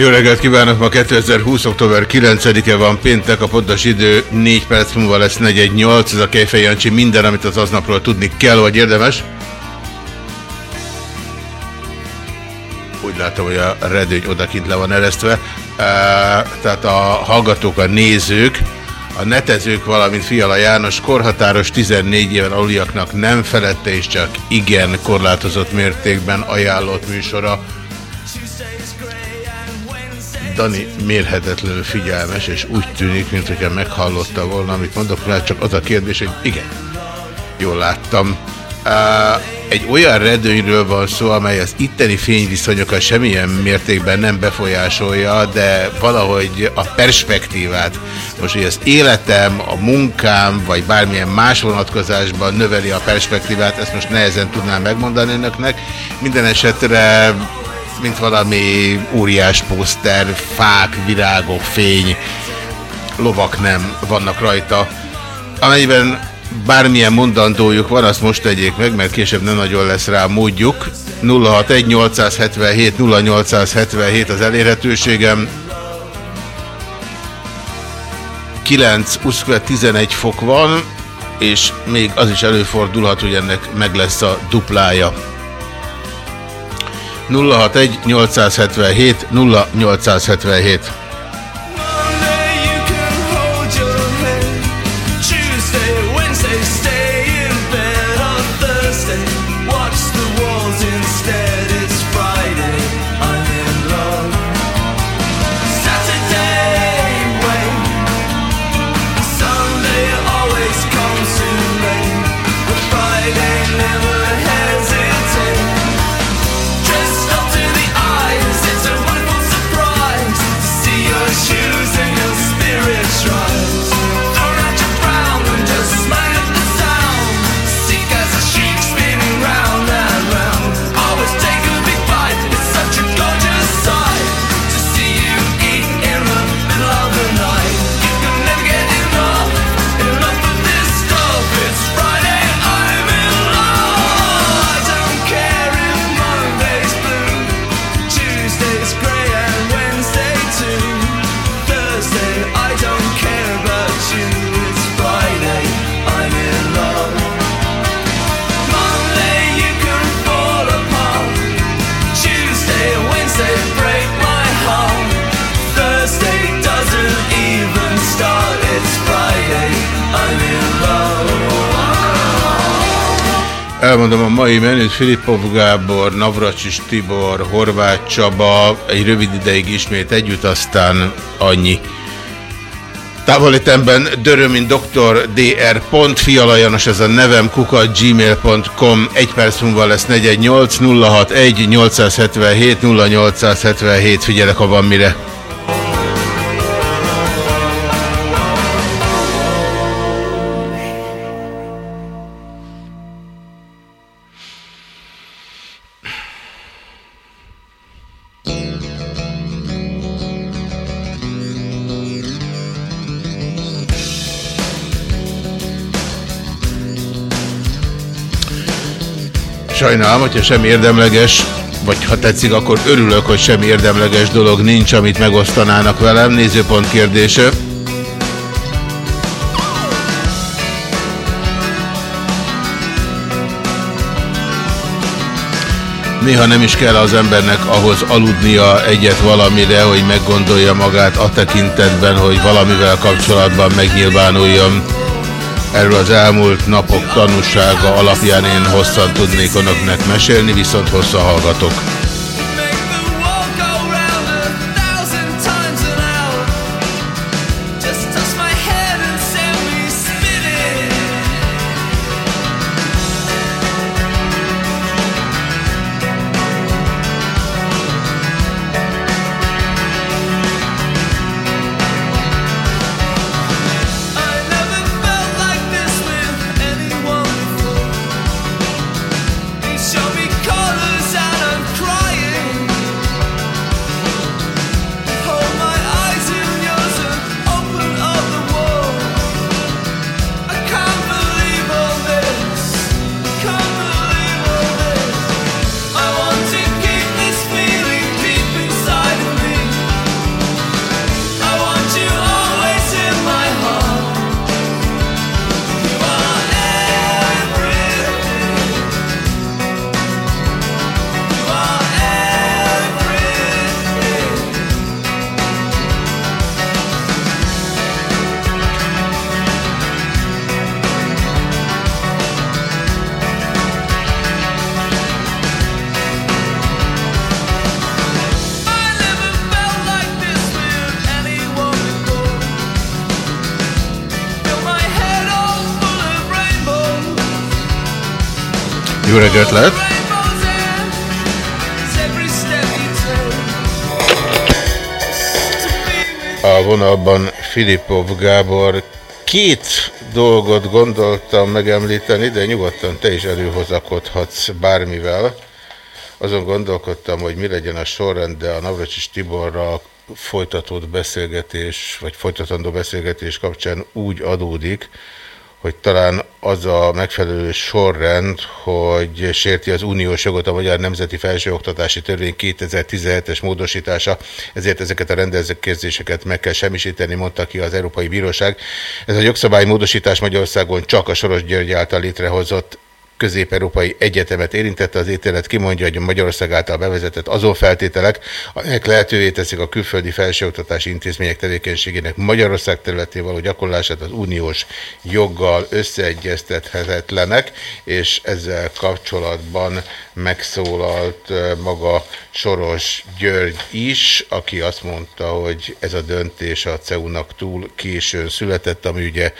Jó reggelt kívánok! Ma 2020. október 9-e van péntek, a pontos idő 4 perc múlva lesz 418. Ez a Kejfej Jancsi minden, amit az aznapról tudni kell, vagy érdemes. Úgy látom, hogy a redőny odakint le van eresztve. Tehát a hallgatók, a nézők, a netezők, valamint Fiala János korhatáros 14 éven aluliaknak nem felette és csak igen korlátozott mértékben ajánlott műsora. Dani mérhetetlenül figyelmes, és úgy tűnik, mintha meghallotta volna, amit mondok rá, csak az a kérdés, hogy igen, jól láttam. Egy olyan redőnyről van szó, amely az itteni fényviszonyokat semmilyen mértékben nem befolyásolja, de valahogy a perspektívát, most hogy az életem, a munkám, vagy bármilyen más vonatkozásban növeli a perspektívát, ezt most nehezen tudnám megmondani önöknek. Minden esetre mint valami óriás poszter, fák, virágok, fény, lovak nem vannak rajta. Amennyiben bármilyen mondandójuk van, azt most tegyék meg, mert később nem nagyon lesz rá módjuk. 061 877 0877 az elérhetőségem. 9, 20, 11 fok van, és még az is előfordulhat, hogy ennek meg lesz a duplája. 061 877 0877 Elmondom a mai menüt, Filipov Gábor, Navracsis Tibor, Horváth Csaba, egy rövid ideig ismét együtt, aztán annyi. Távolítemben dörömin dr. dr. Fialajanos, ez a nevem, kukat gmail.com, egy perc múlva lesz 418 061 877 0877, figyelek, ha van mire. Sajnálom, hogyha sem érdemleges, vagy ha tetszik, akkor örülök, hogy sem érdemleges dolog nincs, amit megosztanának velem. Nézőpont kérdése. Néha nem is kell az embernek ahhoz aludnia egyet valamire, hogy meggondolja magát a tekintetben, hogy valamivel kapcsolatban megnyilvánuljon. Erről az elmúlt napok tanúsága alapján én hosszan tudnék önöknek mesélni, viszont hosszan hallgatok. Take. A vonalban Filipov Gábor. Két dolgot gondoltam megemlíteni, de nyugodtan te is előhozakodhatsz bármivel. Azon gondolkodtam, hogy mi legyen a sorrend, de a Navracsis Tiborral folytatott beszélgetés, vagy folytatandó beszélgetés kapcsán úgy adódik, hogy talán az a megfelelő sorrend, hogy sérti az uniós jogot a Magyar Nemzeti Felsőoktatási Törvény 2017-es módosítása, ezért ezeket a rendelkezéseket meg kell semmisíteni, mondta ki az Európai Bíróság. Ez a jogszabály módosítás Magyarországon csak a Soros György által létrehozott közép-európai egyetemet érintette. Az ítélet kimondja, hogy a Magyarország által bevezetett azon feltételek, amelyek lehetővé teszik a külföldi felsőoktatási intézmények tevékenységének Magyarország területén való gyakorlását az uniós joggal összeegyeztethetetlenek, és ezzel kapcsolatban megszólalt maga Soros György is, aki azt mondta, hogy ez a döntés a CEU-nak túl későn született, ami ugye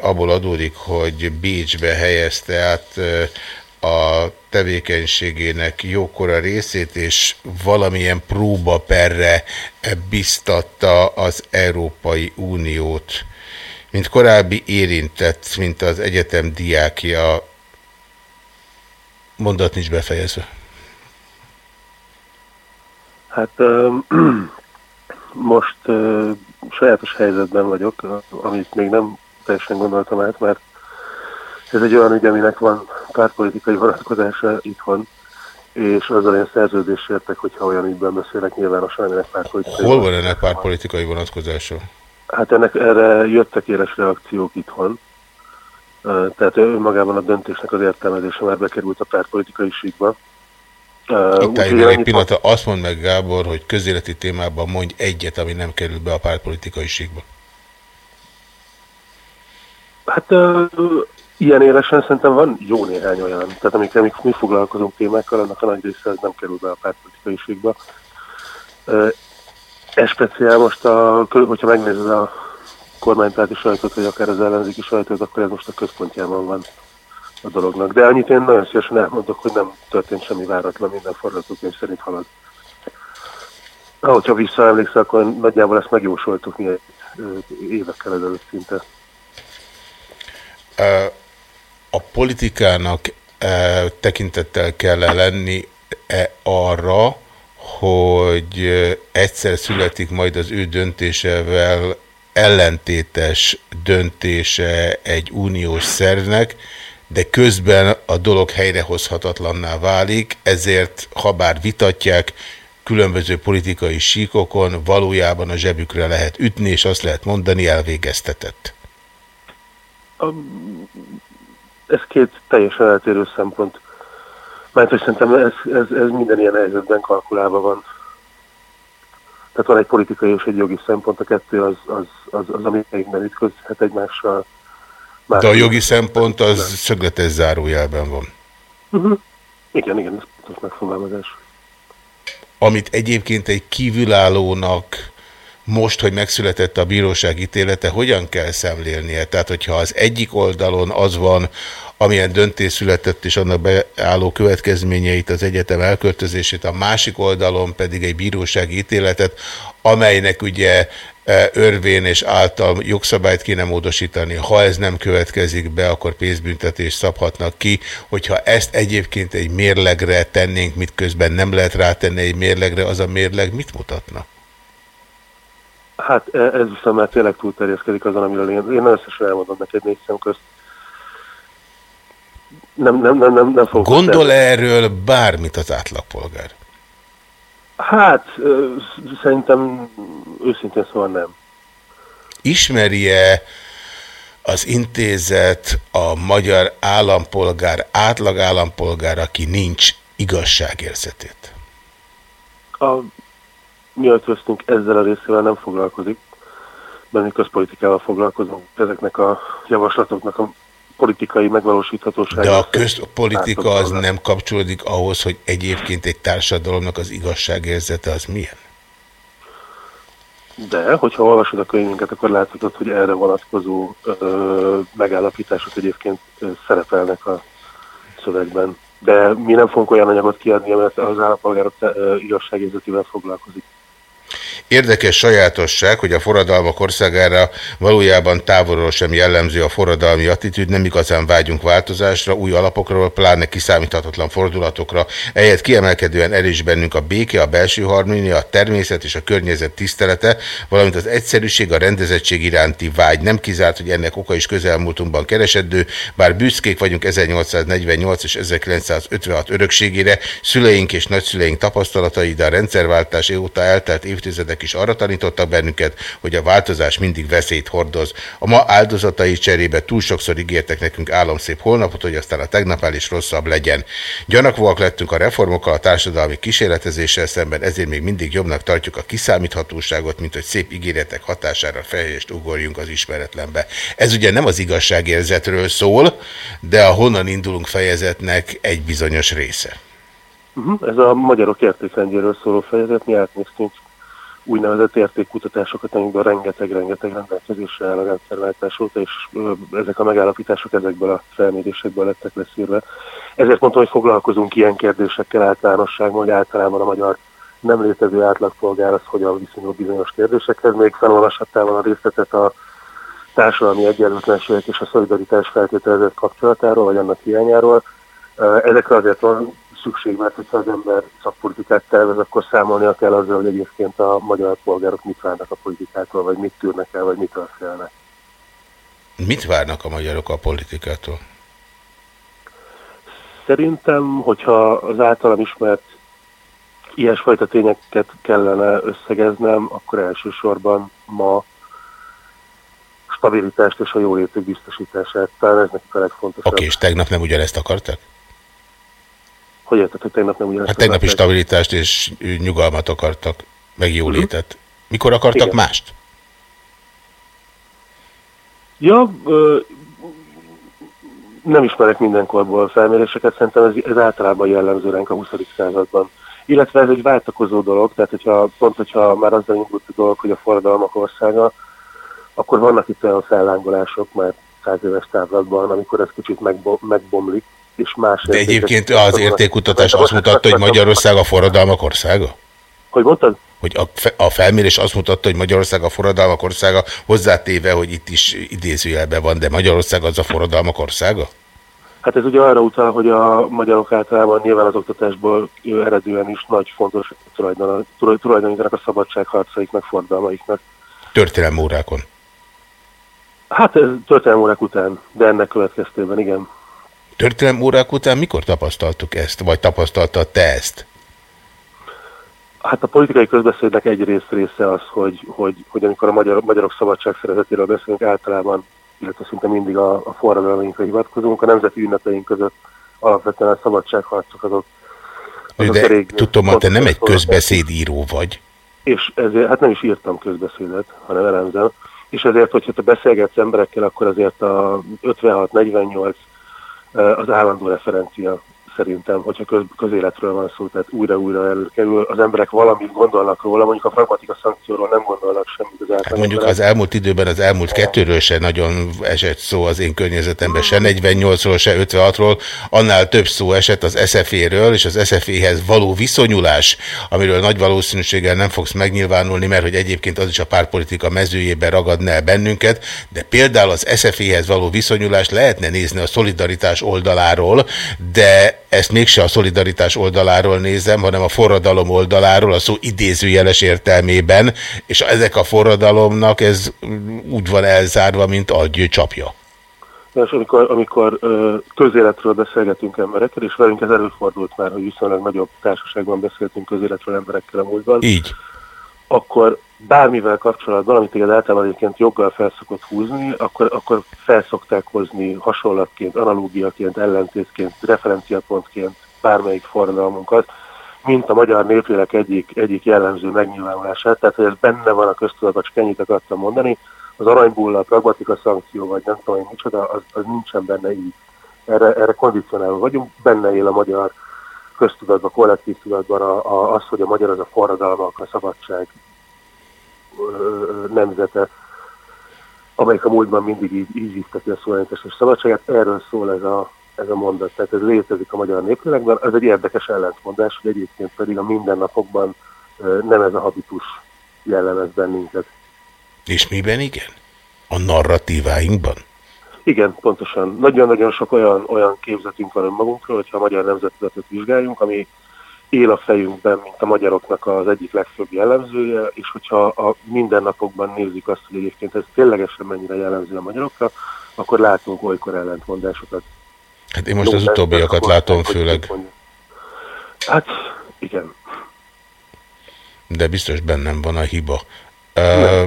abból adódik, hogy Bécsbe helyezte át a tevékenységének jókora részét, és valamilyen próbaperre biztatta az Európai Uniót. Mint korábbi érintett, mint az egyetem diákja, mondat nincs befejezve. Hát most ö, sajátos helyzetben vagyok, amit még nem teljesen gondoltam át, mert ez egy olyan ügy, aminek van pártpolitikai vonatkozása itthon, és azzal én szerződést értek, hogyha olyan ügyben beszélek nyilvánosan, aminek pártpolitikai Hol van ennek pártpolitikai vonatkozása? Hát ennek erre jöttek éles reakciók itthon. Tehát önmagában a döntésnek az értelmezése már bekerült a pártpolitikai síkba. Itt egy annyit pillanatra, azt mondd meg Gábor, hogy közéleti témában mondj egyet, ami nem kerül be a pártpolitikai síkba. Hát ilyen élesen szerintem van jó néhány olyan, tehát amikor mi, mi foglalkozunk témákkal, annak a nagy része az nem kerül be a pártpolitikai síkba. Ö, Ez speciál most, a, hogyha megnézed a kormánypárti sajtót, vagy akár az ellenzéki sajtót, akkor ez most a központjában van a dolognak. De annyit én nagyon szívesen elmondok, hogy nem történt semmi váratlan, minden forgatókönyv szerint halad. Ahogyha visszaemlékszel, akkor nagyjából ezt megjósoltuk mi évekkel ezelőtt szinte. A politikának ö, tekintettel kell -e lenni -e arra, hogy ö, egyszer születik majd az ő döntésevel ellentétes döntése egy uniós szervnek, de közben a dolog helyrehozhatatlanná válik, ezért, ha bár vitatják, különböző politikai síkokon valójában a zsebükre lehet ütni, és azt lehet mondani, elvégeztetett. Ez két teljesen eltérő szempont. Mert hogy szerintem ez, ez, ez minden ilyen helyzetben kalkulálva van. Tehát van egy politikai és egy jogi szempont, a kettő az, az, az, az ami egyben ütközhet egymással. Más De a jogi szempont az szögletes zárójelben van. Uh-huh. Igen, igen, ez pontos megfogalmazás. Amit egyébként egy kívülállónak most, hogy megszületett a bíróság ítélete, hogyan kell szemlélnie? Tehát, hogyha az egyik oldalon az van, amilyen döntés született, és annak beálló következményeit, az egyetem elköltözését, a másik oldalon pedig egy bírósági ítéletet, amelynek ugye e, örvén és által jogszabályt kéne módosítani. Ha ez nem következik be, akkor pénzbüntetést szabhatnak ki. Hogyha ezt egyébként egy mérlegre tennénk, mit közben nem lehet rátenni egy mérlegre, az a mérleg mit mutatna? Hát e- ez viszont már tényleg túlterjeszkedik azon, amiről én, én összesen elmondom neked négy szem közt. Nem, nem, nem, nem, nem fogok Gondol -e erről bármit az átlagpolgár? Hát, szerintem őszintén szóval nem. Ismerje az intézet a magyar állampolgár, átlag állampolgár, aki nincs igazságérzetét? A mi ötvöztünk ezzel a részével nem foglalkozik, mert mi közpolitikával foglalkozunk. Ezeknek a javaslatoknak a politikai megvalósíthatósága. De a közpolitika az nem kapcsolódik ahhoz, hogy egyébként egy társadalomnak az igazságérzete az milyen? De, hogyha olvasod a könyvünket, akkor láthatod, hogy erre vonatkozó ö, megállapítások egyébként ö, szerepelnek a szövegben. De mi nem fogunk olyan anyagot kiadni, mert az állampolgárok igazságérzetével foglalkozik. Érdekes sajátosság, hogy a forradalmak országára valójában távolról sem jellemző a forradalmi attitűd, nem igazán vágyunk változásra, új alapokról, pláne kiszámíthatatlan fordulatokra. Ehhez kiemelkedően erős bennünk a béke, a belső harmónia, a természet és a környezet tisztelete, valamint az egyszerűség, a rendezettség iránti vágy. Nem kizárt, hogy ennek oka is közelmúltunkban keresedő, bár büszkék vagyunk 1848 és 1956 örökségére, szüleink és nagyszüleink tapasztalatai, de a rendszerváltás óta eltelt évtizedek is arra tanítottak bennünket, hogy a változás mindig veszélyt hordoz. A ma áldozatai cserébe túl sokszor ígértek nekünk álomszép holnapot, hogy aztán a tegnapál is rosszabb legyen. Gyanakvóak lettünk a reformokkal, a társadalmi kísérletezéssel szemben, ezért még mindig jobbnak tartjuk a kiszámíthatóságot, mint hogy szép ígéretek hatására fejest ugorjunk az ismeretlenbe. Ez ugye nem az igazságérzetről szól, de a honnan indulunk fejezetnek egy bizonyos része. Uh-huh. Ez a magyarok értékrendjéről szóló fejezet, mi átnéztünk úgynevezett értékkutatásokat, amikben rengeteg-rengeteg rendelkezésre áll a rendszerváltás óta, és ezek a megállapítások ezekből a felmérésekből lettek leszűrve. Ezért mondtam, hogy foglalkozunk ilyen kérdésekkel általánosságban, hogy általában a magyar nem létező átlagpolgár az hogyan viszonyul bizonyos kérdésekhez. Még felolvashattál a részletet a társadalmi egyenlőtlenségek és a szolidaritás feltételezett kapcsolatáról, vagy annak hiányáról. Ezekre azért van szükség, mert hogyha az ember szakpolitikát tervez, akkor számolnia kell azzal, hogy egyébként a magyar polgárok mit várnak a politikától, vagy mit tűrnek el, vagy mitől félnek. Mit várnak a magyarok a politikától? Szerintem, hogyha az általam ismert ilyesfajta tényeket kellene összegeznem, akkor elsősorban ma stabilitást és a jólétük biztosítását. Talán ez nekik a legfontosabb. Oké, és tegnap nem ugyanezt akartak? Hogy érted, hogy tegnap nem ugyanezt Hát tegnap is akarták? stabilitást és nyugalmat akartak, meg jólétet. Mikor akartak Igen. mást? Ja, ö, nem ismerek mindenkorból felméréseket, szerintem ez, ez általában jellemző ránk a 20. században. Illetve ez egy váltakozó dolog, tehát hogyha, pont hogyha már azzal indult a dolog, hogy a forradalmak országa, akkor vannak itt olyan fellángolások már száz éves távlatban, amikor ez kicsit megbo- megbomlik, és más... De egyébként az értékkutatás azt mutatta, hogy Magyarország a forradalmak országa? Hogy mondtad? Hogy a, fe- a felmérés azt mutatta, hogy Magyarország a forradalmak országa, hozzátéve, hogy itt is idézőjelben van, de Magyarország az a forradalmak országa? Hát ez ugye arra utal, hogy a magyarok általában nyilván az oktatásból eredően is nagy fontos tulajdon, tulaj- tulajdonítanak a szabadságharcaiknak, fordalmaiknak. Történelmi órákon. Hát ez történelmi órák után, de ennek következtében igen. Történelmi órák után mikor tapasztaltuk ezt, vagy tapasztaltad te ezt? Hát a politikai közbeszédnek egy rész része az, hogy, hogy, hogy amikor a magyar, magyarok szabadság szeretetéről beszélünk általában, illetve szinte mindig a, a forradalmainkra hivatkozunk, a nemzeti ünnepeink között alapvetően a szabadságharcok azok, azok De elég tudom, te nem egy közbeszédíró vagy. És ezért, hát nem is írtam közbeszédet, hanem elemzem. és ezért, hogyha te beszélgetsz emberekkel, akkor azért a 56-48 az állandó referencia szerintem, hogyha köz, közéletről van szó, tehát újra-újra előkerül, az emberek valamit gondolnak róla, mondjuk a pragmatika szankcióról nem gondolnak semmit az Hát mondjuk az elmúlt időben, az elmúlt kettőről se nagyon esett szó az én környezetemben, se 48-ról, se 56-ról, annál több szó esett az SZF-ről, és az SZF-hez való viszonyulás, amiről nagy valószínűséggel nem fogsz megnyilvánulni, mert hogy egyébként az is a párpolitika mezőjében ragadna el bennünket, de például az SZF-hez való viszonyulást lehetne nézni a szolidaritás oldaláról, de ezt mégse a szolidaritás oldaláról nézem, hanem a forradalom oldaláról, a szó idézőjeles értelmében, és ezek a forradalomnak ez úgy van elzárva, mint agyő csapja. És amikor, amikor közéletről beszélgetünk emberekkel, és velünk ez előfordult már, hogy viszonylag nagyobb társaságban beszéltünk közéletről emberekkel a múltban, Így. akkor bármivel kapcsolatban, amit téged általában egyébként joggal felszokott húzni, akkor, akkor felszokták hozni hasonlatként, analógiaként, ellentétként, referenciapontként bármelyik forradalmunkat, mint a magyar néplélek egyik, egyik jellemző megnyilvánulását. Tehát, hogy ez benne van a köztudatban, csak ennyit akartam mondani, az aranybulla, a pragmatika szankció, vagy nem tudom én micsoda, az, az nincsen benne így. Erre, erre kondicionálva vagyunk, benne él a magyar köztudatban, kollektív tudatban a, a, az, hogy a magyar az a forradalmak, a szabadság nemzete, amelyik a múltban mindig így, így hívta ki a szuverenitást és szabadságát. Erről szól ez a, ez a mondat. Tehát ez létezik a magyar népülekben. Ez egy érdekes ellentmondás, hogy egyébként pedig a mindennapokban nem ez a habitus jellemez bennünket. És miben igen? A narratíváinkban? Igen, pontosan. Nagyon-nagyon sok olyan, olyan képzetünk van önmagunkról, hogyha a magyar nemzettudatot vizsgáljunk, ami él a fejünkben, mint a magyaroknak az egyik legfőbb jellemzője, és hogyha a mindennapokban nézzük azt, hogy egyébként ez ténylegesen mennyire jellemző a magyarokra, akkor látunk olykor ellentmondásokat. Hát én most Jó, az utóbbiakat látom főleg. Hát, igen. de biztos bennem van a hiba. Ö,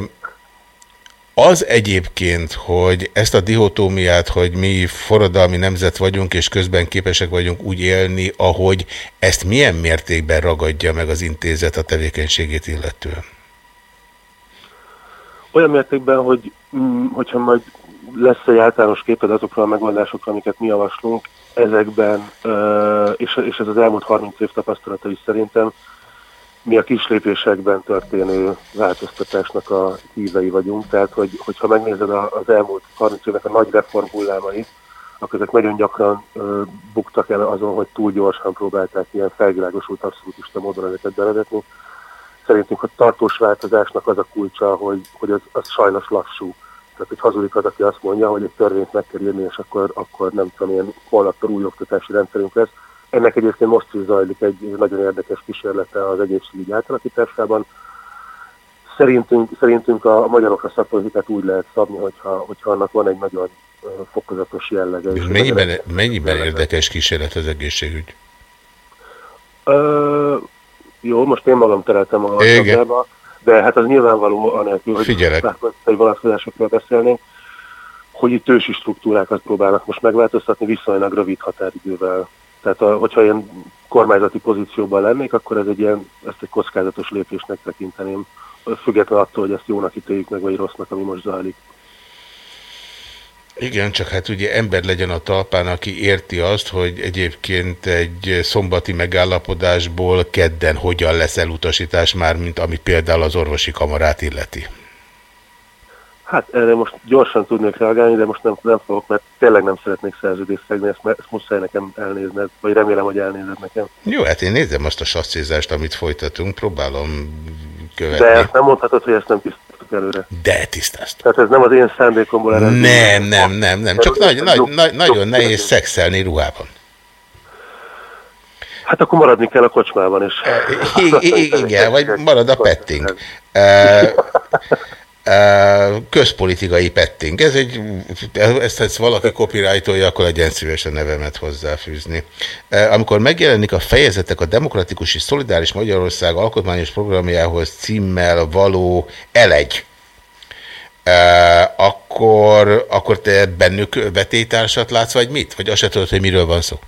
Az egyébként, hogy ezt a dihotómiát, hogy mi forradalmi nemzet vagyunk, és közben képesek vagyunk úgy élni, ahogy ezt milyen mértékben ragadja meg az intézet a tevékenységét illetően? Olyan mértékben, hogy mm, hogyha majd lesz egy általános képed azokról a megoldásokról, amiket mi javaslunk, ezekben, és ez az elmúlt 30 év tapasztalata is szerintem, mi a kis lépésekben történő változtatásnak a hívei vagyunk. Tehát, hogy, hogyha megnézed az elmúlt 30 évnek a nagy reform hullámait, akkor ezek nagyon gyakran ö, buktak el azon, hogy túl gyorsan próbálták ilyen felvilágosult abszolútista módon ezeket bevezetni. Szerintünk a tartós változásnak az a kulcsa, hogy, hogy az, az sajnos lassú. Tehát, hogy hazudik az, aki azt mondja, hogy egy törvényt meg kell írni, és akkor, akkor nem tudom, ilyen holnaptól új oktatási rendszerünk lesz. Ennek egyébként most is zajlik egy nagyon érdekes kísérlete az egészségügy átalakításában. Szerintünk, szerintünk a, a magyarokra szakpolitikát úgy lehet szabni, hogyha, hogyha annak van egy nagyon fokozatos jellege. egy Mennyiben, nagyon- mennyiben érdekes kísérlet az egészségügy? Ö, jó, most én magam tereltem a Igen. szabába, de hát az nyilvánvaló anélkül, hogy Figyelek. párpolitikai vonatkozásokról beszélnénk, hogy itt ősi struktúrákat próbálnak most megváltoztatni viszonylag rövid határidővel. Tehát a, hogyha ilyen kormányzati pozícióban lennék, akkor ez egy ilyen, ezt egy kockázatos lépésnek tekinteném, függetlenül attól, hogy ezt jónak ítéljük meg, vagy rossznak, ami most zajlik. Igen, csak hát ugye ember legyen a talpán, aki érti azt, hogy egyébként egy szombati megállapodásból kedden hogyan lesz elutasítás már, mint ami például az orvosi kamarát illeti. Hát erre most gyorsan tudnék reagálni, de most nem, nem fogok, mert tényleg nem szeretnék szerződést szegni, ezt, ezt muszáj nekem elnézned, vagy remélem, hogy elnézed nekem. Jó, hát én nézem azt a sasszízást, amit folytatunk, próbálom De követni. ezt nem mondhatod, hogy ezt nem tisztáztuk előre. De tisztáztam. Tehát ez nem az én szándékomból eredő. Nem, nem, nem, nem. Csak nagy, nagy, nagy, nagyon nehéz szexelni ruhában. Hát akkor maradni kell a kocsmában is. I- i- igen, vagy marad a petting. Közpolitikai petting. Ez egy, ezt, ezt valaki copyrightolja, akkor legyen szíves a nevemet hozzáfűzni. Amikor megjelenik a fejezetek a Demokratikus és Szolidáris Magyarország alkotmányos programjához címmel való elegy, akkor, akkor te bennük vetétársat látsz, vagy mit? Vagy azt se tudod, hogy miről van szó?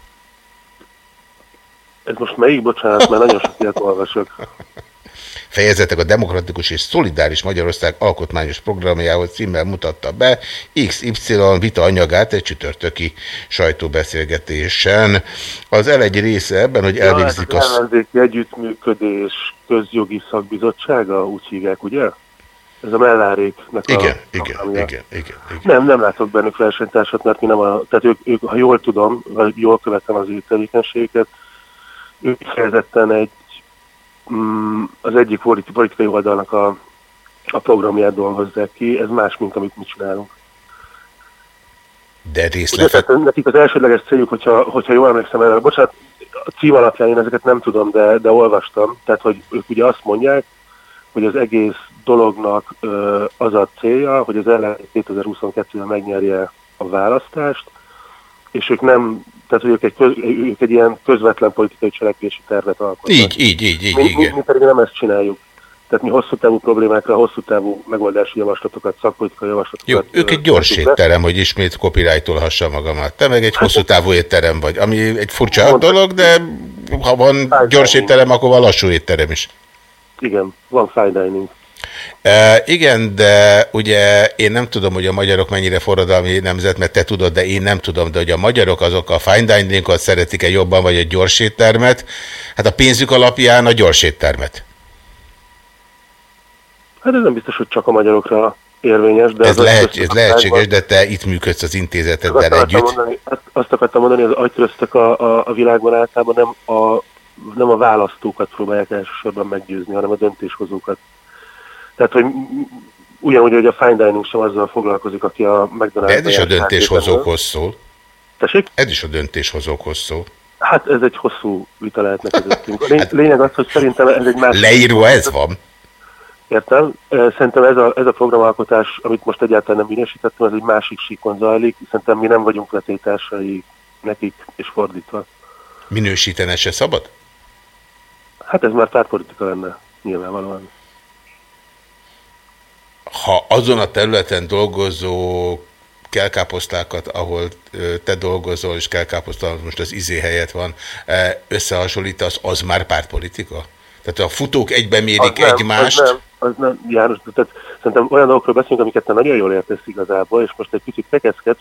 Ez most melyik, bocsánat, mert nagyon sok ilyet olvasok. Fejezetek a Demokratikus és Szolidáris Magyarország alkotmányos programjához címmel mutatta be XY vita anyagát egy csütörtöki sajtóbeszélgetésen. Az el egy része ebben, hogy elvégzik ja, hát a... az ellenzéki együttműködés közjogi szakbizottsága, úgy hívják, ugye? Ez a melláréknek Igen, a igen, programja. igen, igen, igen. Nem, nem látok bennük versenytársat, mert mi nem a, tehát ők, ők, ha jól tudom, vagy jól követem az ő tevékenységüket, ők kifejezetten egy, az egyik politi- politikai oldalnak a, a programját dolgozzák ki, ez más, mint amit mi csinálunk. De Ugye, részletek... tehát nekik az elsődleges céljuk, hogyha, hogyha jól emlékszem erre, bocsánat, a cím alapján én ezeket nem tudom, de, de olvastam, tehát hogy ők ugye azt mondják, hogy az egész dolognak ö, az a célja, hogy az ellenzék 2022-ben megnyerje a választást, és ők nem, tehát hogy ők egy, köz, ők egy ilyen közvetlen politikai cselekvési tervet alkotnak. Így, így, így, így, mi, igen. mi pedig nem ezt csináljuk. Tehát mi hosszú távú problémákra, hosszú távú megoldási javaslatokat, szakpolitikai Jó, javaslatokat... ők ö, egy gyors étterem, hogy ismét copyrightolhassam magamat. Te meg egy hosszú távú étterem vagy, ami egy furcsa Mondta- dolog, de ha van gyors étterem, akkor van lassú étterem is. Igen, van fine dining. E, igen, de ugye én nem tudom, hogy a magyarok mennyire forradalmi nemzet, mert te tudod, de én nem tudom, de hogy a magyarok azok a fine diningot szeretik-e jobban, vagy a gyors éttermet, hát a pénzük alapján a gyors éttermet. Hát ez nem biztos, hogy csak a magyarokra érvényes, de Ez, az lehet, ez lehetséges, de te itt működsz az Azt intézeteddel akartam együtt. Mondani, azt, azt akartam mondani, hogy az agytröztök a, a, a világban általában nem a, nem a választókat próbálják elsősorban meggyőzni, hanem a döntéshozókat. Tehát, hogy ugyanúgy, hogy a fine dining sem azzal foglalkozik, aki a McDonald's... De ez is a döntéshozókhoz szól. Tessék? Ez is a döntéshozókhoz szól. Hát ez egy hosszú vita lehetne közöttünk. A lény- lényeg az, hogy szerintem ez egy más... Leírva ez van. Értem. Szerintem ez a, ez a programalkotás, amit most egyáltalán nem minősítettem, ez egy másik síkon zajlik. Szerintem mi nem vagyunk letétársai nekik, és fordítva. Minősítene se szabad? Hát ez már pártpolitika lenne, nyilvánvalóan. Ha azon a területen dolgozó kelkáposztákat, ahol te dolgozol, és kelkáposzta most az izé helyett van, összehasonlítasz, az már pártpolitika? Tehát a futók egyben mérik Az nem, egymást, Az nem, az nem, János, tehát szerintem olyan dolgokról beszélünk, amiket te nagyon jól értesz igazából, és most egy kicsit tekeszkedsz,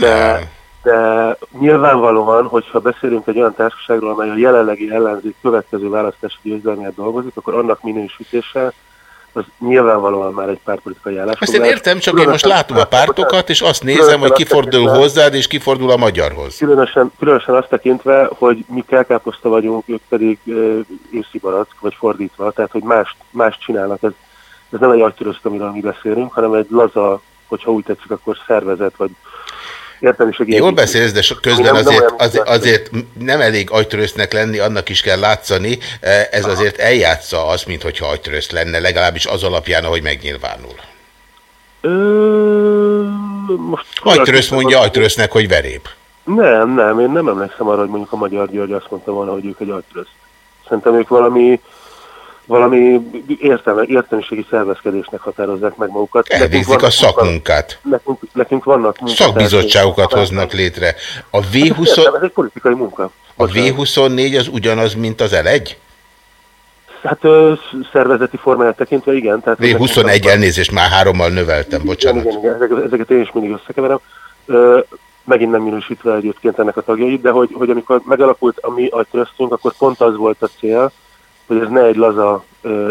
de, Nem. de nyilvánvalóan, hogyha beszélünk egy olyan társaságról, amely a jelenlegi ellenzék következő választási győzelmét dolgozik, akkor annak minősítése az nyilvánvalóan már egy pártpolitikai Ezt állásfoglalás. én értem, csak én most látom a pártokat, és azt nézem, hogy kifordul hozzád, és kifordul a magyarhoz. Különösen, különösen azt tekintve, hogy mi kelkáposzta vagyunk, ők pedig őszi barack, vagy fordítva, tehát hogy más, más csinálnak. Ez, ez nem egy agytörözt, amiről mi beszélünk, hanem egy laza, hogyha úgy tetszik, akkor szervezet, vagy értelmiségi Jól beszélsz, de közben nem- nem azért, olyan, azért, azért nem elég agytörősznek lenni, annak is kell látszani. Eh, Ez azért eljátsza azt, mint hogyha agytörősz lenne, legalábbis az alapján, ahogy megnyilvánul. Ö, most Agytörősz mondja agytörősznek, hogy veréb. Nem, nem, én nem emlékszem arra, hogy mondjuk a Magyar György azt mondta volna, hogy ők egy agytrözt. Szerintem ők valami, valami értelme, értelmiségi szervezkedésnek határozzák meg magukat. Elvégzik a szakmunkát. Nekünk, nekünk vannak. Szakbizottságokat hoznak létre. A, Értem, V20, ez egy politikai munka. a V24 az ugyanaz, mint az L1? Hát ö, szervezeti formáját tekintve igen. Tehát V21 elnézést már hárommal növeltem, Igen, bocsánat. igen, igen, ezeket, ezeket én is mindig összekeverem. Ö, megint nem minősítve egyébként ennek a tagjait, de hogy, hogy amikor megalakult a mi agytröztünk, akkor pont az volt a cél, hogy ez ne egy laza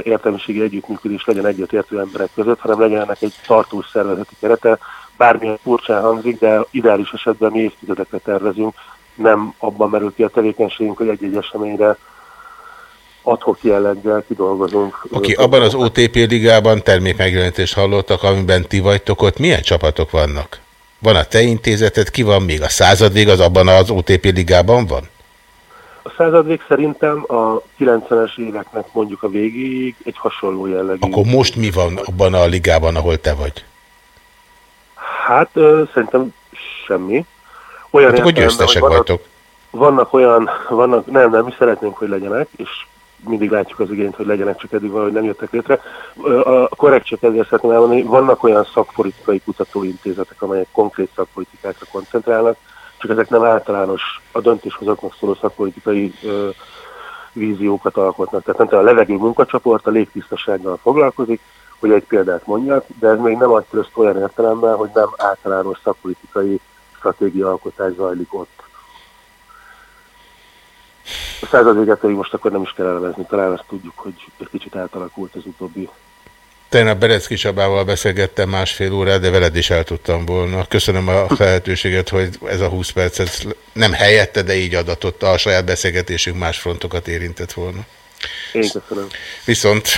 értelmiségi együttműködés legyen egyetértő emberek között, hanem legyen ennek egy tartós szervezeti kerete. Bármilyen furcsán hangzik, de ideális esetben mi évtizedekre tervezünk, nem abban merül ki a tevékenységünk, hogy egy-egy eseményre adhok jelleggel kidolgozunk. Oké, abban az OTP ligában termékmegjelenítést hallottak, amiben ti vagytok, ott milyen csapatok vannak? Van a te intézeted, ki van még? A századvég az abban az OTP ligában van? A századvég szerintem a 90-es éveknek mondjuk a végéig egy hasonló jellegű. Akkor most mi van abban a ligában, ahol te vagy? Hát ö, szerintem semmi. Olyan Hát akkor győztesek vannak, vagytok. vannak olyan, vannak, nem, nem, mi szeretnénk, hogy legyenek, és mindig látjuk az igényt, hogy legyenek, csak eddig valahogy nem jöttek létre. A korrekt csak ezért szeretném elmondani, vannak olyan szakpolitikai kutatóintézetek, amelyek konkrét szakpolitikákra koncentrálnak, csak ezek nem általános, a döntéshozóknak szóló szakpolitikai ö, víziókat alkotnak. Tehát nem tudom, a levegő munkacsoport a légtisztasággal foglalkozik, hogy egy példát mondjak, de ez még nem ad tröszt olyan értelemben, hogy nem általános szakpolitikai stratégiaalkotás zajlik ott. A század véget most akkor nem is kell elevezni, talán azt tudjuk, hogy egy kicsit átalakult az utóbbi Tegnap Berecki Csabával beszélgettem másfél órát, de veled is el tudtam volna. Köszönöm a lehetőséget, hogy ez a 20 perc ez nem helyette, de így adatott a saját beszélgetésünk más frontokat érintett volna. Én köszönöm. Viszont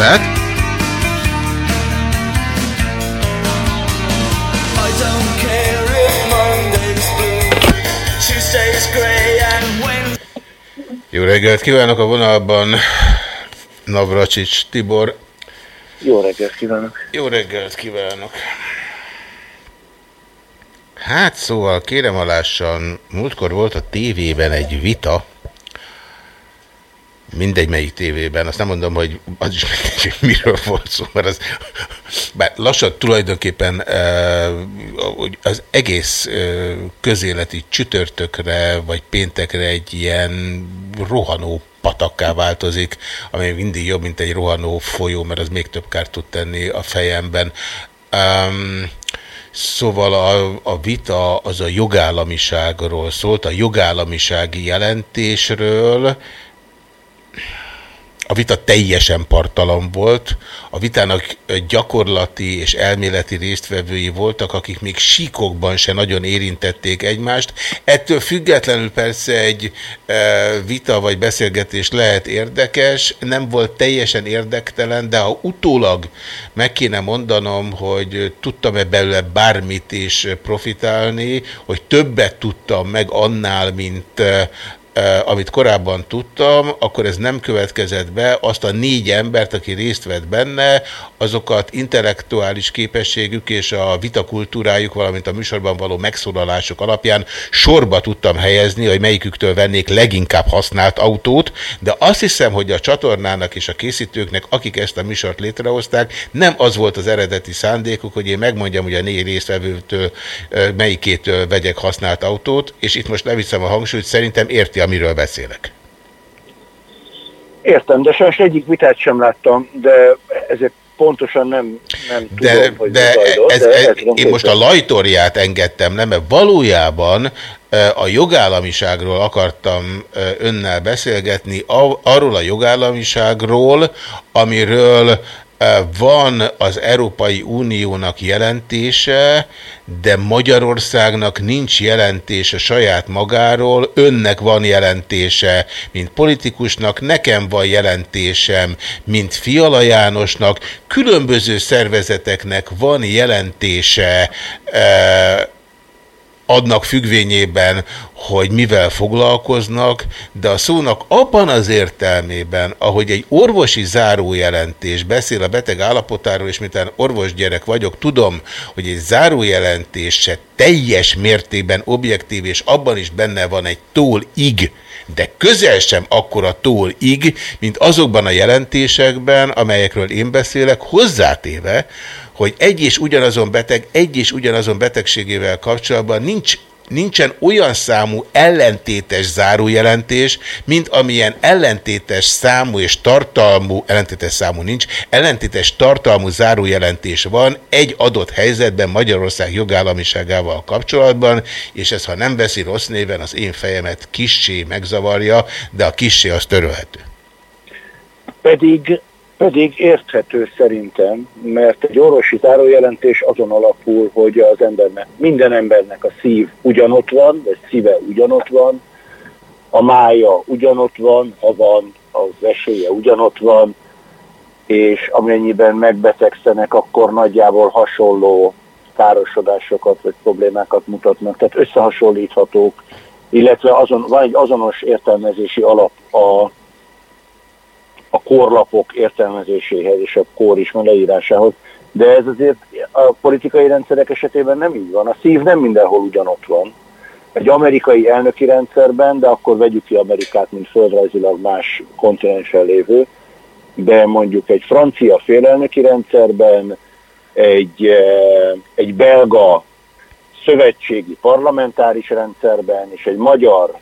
Wednesday. Jó reggelt kívánok a vonalban, Navracsics Tibor. Jó reggelt kívánok! Jó reggelt kívánok! Hát szóval kérem alássan, múltkor volt a tévében egy vita, mindegy melyik tévében, azt nem mondom, hogy az is mindegy, hogy miről volt szó, mert az, bár lassan tulajdonképpen az egész közéleti csütörtökre vagy péntekre egy ilyen rohanó patakká változik, ami mindig jobb, mint egy rohanó folyó, mert az még több kárt tud tenni a fejemben. Um, Szóval a, a vita az a jogállamiságról szólt, a jogállamisági jelentésről, a vita teljesen partalan volt, a vitának gyakorlati és elméleti résztvevői voltak, akik még síkokban se nagyon érintették egymást. Ettől függetlenül persze egy e, vita vagy beszélgetés lehet érdekes, nem volt teljesen érdektelen, de ha utólag meg kéne mondanom, hogy tudtam-e belőle bármit is profitálni, hogy többet tudtam meg annál, mint e, amit korábban tudtam, akkor ez nem következett be, azt a négy embert, aki részt vett benne, azokat intellektuális képességük és a vitakultúrájuk, valamint a műsorban való megszólalások alapján sorba tudtam helyezni, hogy melyiküktől vennék leginkább használt autót, de azt hiszem, hogy a csatornának és a készítőknek, akik ezt a műsort létrehozták, nem az volt az eredeti szándékuk, hogy én megmondjam, hogy a négy résztvevőtől melyikétől vegyek használt autót, és itt most leviszem a hangsúlyt, szerintem érti amiről beszélek. Értem, de sajnos egyik vitát sem láttam, de ezért pontosan nem, nem de, tudom, hogy de, zajlott, ez, de ez, tudom én most a lajtorját engedtem, nem, mert valójában a jogállamiságról akartam önnel beszélgetni, arról a jogállamiságról, amiről van az Európai Uniónak jelentése, de Magyarországnak nincs jelentése saját magáról, önnek van jelentése, mint politikusnak, nekem van jelentésem, mint Fiala Jánosnak, különböző szervezeteknek van jelentése, adnak függvényében, hogy mivel foglalkoznak, de a szónak abban az értelmében, ahogy egy orvosi zárójelentés beszél a beteg állapotáról, és miután orvosgyerek vagyok, tudom, hogy egy zárójelentés se teljes mértékben objektív, és abban is benne van egy tól ig, de közel sem akkora tól ig, mint azokban a jelentésekben, amelyekről én beszélek, hozzátéve, hogy egy és ugyanazon beteg, egy és ugyanazon betegségével kapcsolatban nincs nincsen olyan számú ellentétes zárójelentés, mint amilyen ellentétes számú és tartalmú, ellentétes számú nincs, ellentétes tartalmú zárójelentés van egy adott helyzetben Magyarország jogállamiságával kapcsolatban, és ez ha nem veszi rossz néven, az én fejemet kissé megzavarja, de a kissé az törölhető. Pedig, pedig érthető szerintem, mert egy orvosi zárójelentés azon alapul, hogy az embernek, minden embernek a szív ugyanott van, vagy szíve ugyanott van, a mája ugyanott van, ha van, az esélye ugyanott van, és amennyiben megbetegszenek, akkor nagyjából hasonló károsodásokat vagy problémákat mutatnak, tehát összehasonlíthatók, illetve azon, van egy azonos értelmezési alap a a korlapok értelmezéséhez és a kórisma leírásához. De ez azért a politikai rendszerek esetében nem így van. A szív nem mindenhol ugyanott van. Egy amerikai elnöki rendszerben, de akkor vegyük ki Amerikát, mint földrajzilag más kontinensen lévő, de mondjuk egy francia félelnöki rendszerben, egy, eh, egy belga szövetségi parlamentáris rendszerben és egy magyar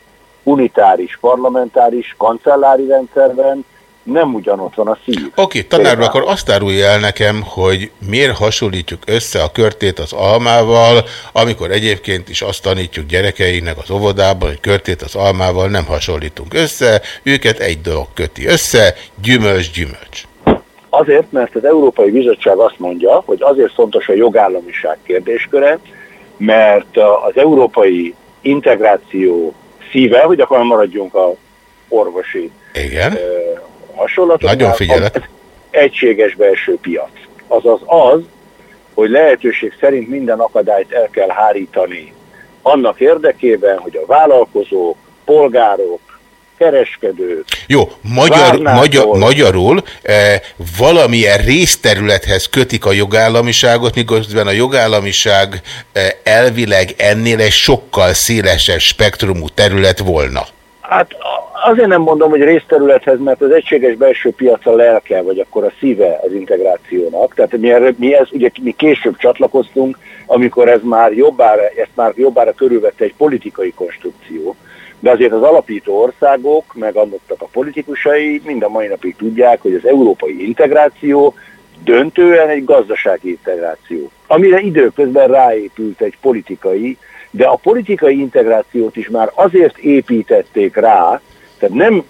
unitáris parlamentáris kancellári rendszerben nem ugyanott van a szív. Oké, tanár úr, akkor azt árulja el nekem, hogy miért hasonlítjuk össze a körtét az almával, amikor egyébként is azt tanítjuk gyerekeinknek az óvodában, hogy körtét az almával nem hasonlítunk össze, őket egy dolog köti össze, gyümölcs, gyümölcs. Azért, mert az Európai Bizottság azt mondja, hogy azért fontos a jogállamiság kérdésköre, mert az európai integráció szíve, hogy akkor maradjunk a orvosi Igen. Hasonlatot. Nagyon figyelek. Az egységes belső piac. Azaz az, hogy lehetőség szerint minden akadályt el kell hárítani annak érdekében, hogy a vállalkozók, polgárok, kereskedők, Jó, magyar, magyar, magyarul eh, valamilyen részterülethez kötik a jogállamiságot, miközben a jogállamiság eh, elvileg ennél egy sokkal szélesebb spektrumú terület volna. Hát azért nem mondom, hogy részterülethez, mert az egységes belső piac a lelke, vagy akkor a szíve az integrációnak. Tehát mi, mi, ez, ugye, mi később csatlakoztunk, amikor ez már jobbára, ezt már jobbára körülvette egy politikai konstrukció. De azért az alapító országok, meg annak a politikusai mind a mai napig tudják, hogy az európai integráció döntően egy gazdasági integráció, amire időközben ráépült egy politikai, de a politikai integrációt is már azért építették rá, tehát nem,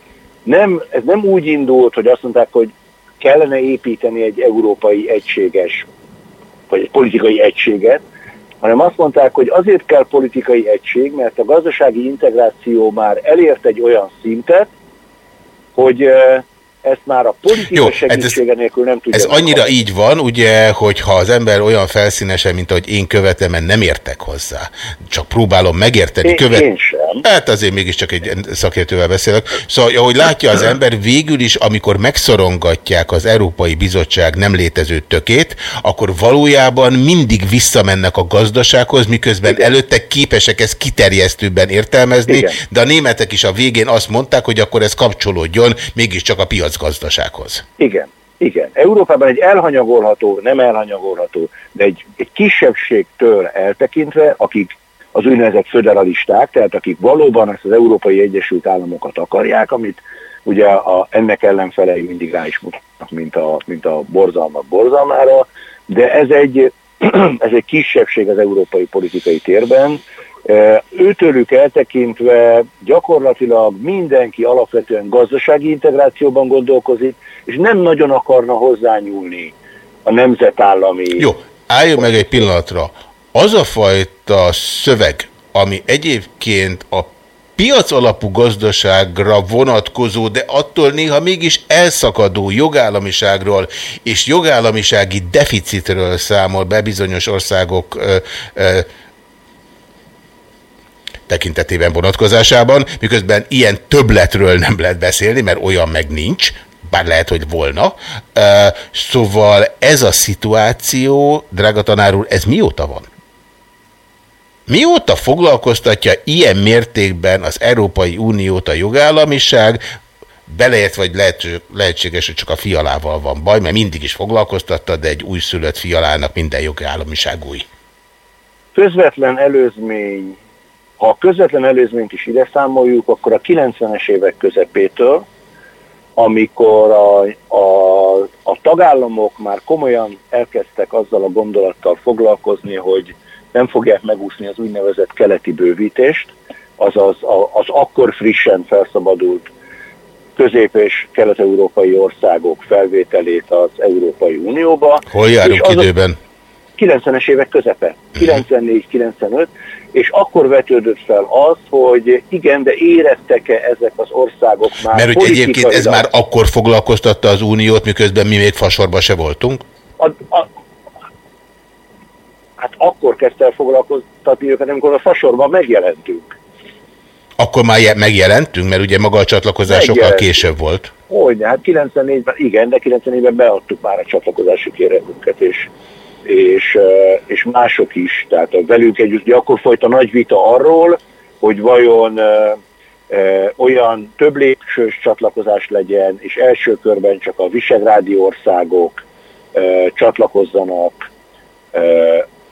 nem, ez nem úgy indult, hogy azt mondták, hogy kellene építeni egy európai egységes, vagy egy politikai egységet, hanem azt mondták, hogy azért kell politikai egység, mert a gazdasági integráció már elért egy olyan szintet, hogy ezt már a politika Jó, hát ez- segítsége nélkül nem tudja. Ez annyira meghalni. így van, ugye, hogyha az ember olyan felszínesen, mint ahogy én követem, mert nem értek hozzá, csak próbálom megérteni. Én, követ... én sem. Hát azért mégiscsak egy szakértővel beszélek. Szóval, ahogy látja az ember, végül is, amikor megszorongatják az Európai Bizottság nem létező tökét, akkor valójában mindig visszamennek a gazdasághoz, miközben Igen. előtte képesek ezt kiterjesztőbben értelmezni, Igen. de a németek is a végén azt mondták, hogy akkor ez kapcsolódjon mégiscsak a piacgazdasághoz. Igen, igen. Európában egy elhanyagolható, nem elhanyagolható, de egy, egy kisebbségtől eltekintve, akik az úgynevezett föderalisták, tehát akik valóban ezt az Európai Egyesült Államokat akarják, amit ugye a, ennek ellenfelei mindig rá is mutatnak, mint a, mint a borzalmak borzalmára, de ez egy, ez egy kisebbség az európai politikai térben, Őtőlük eltekintve gyakorlatilag mindenki alapvetően gazdasági integrációban gondolkozik, és nem nagyon akarna hozzányúlni a nemzetállami... Jó, álljon meg egy pillanatra. Az a fajta szöveg, ami egyébként a piac alapú gazdaságra vonatkozó, de attól néha mégis elszakadó jogállamiságról és jogállamisági deficitről számol be bizonyos országok ö, ö, tekintetében vonatkozásában, miközben ilyen többletről nem lehet beszélni, mert olyan meg nincs, bár lehet, hogy volna. Szóval ez a szituáció, drága tanár úr, ez mióta van? Mióta foglalkoztatja ilyen mértékben az Európai Uniót a jogállamiság, beleért vagy lehet, lehetséges, hogy csak a fialával van baj, mert mindig is foglalkoztatta, de egy újszülött fialának minden jogállamiság új. Közvetlen előzmény, ha a közvetlen előzményt is ide számoljuk, akkor a 90-es évek közepétől, amikor a, a, a tagállamok már komolyan elkezdtek azzal a gondolattal foglalkozni, hogy nem fogják megúszni az úgynevezett keleti bővítést, azaz az akkor frissen felszabadult közép- és kelet-európai országok felvételét az Európai Unióba. Hol járunk időben? 90-es évek közepe, 94-95, és akkor vetődött fel az, hogy igen, de éreztek-e ezek az országok már Mert hogy egyébként ez már akkor foglalkoztatta az Uniót, miközben mi még fasorba se voltunk? a, a, hát akkor kezdte el foglalkoztatni őket, amikor a fasorban megjelentünk. Akkor már je- megjelentünk, mert ugye maga a csatlakozás sokkal később volt. Hogy, hát 94-ben, igen, de 94-ben beadtuk már a csatlakozási kérelmünket, és, és, és mások is. Tehát a velünk együtt, ugye akkor folyt a nagy vita arról, hogy vajon olyan több lépcsős csatlakozás legyen, és első körben csak a visegrádi országok csatlakozzanak,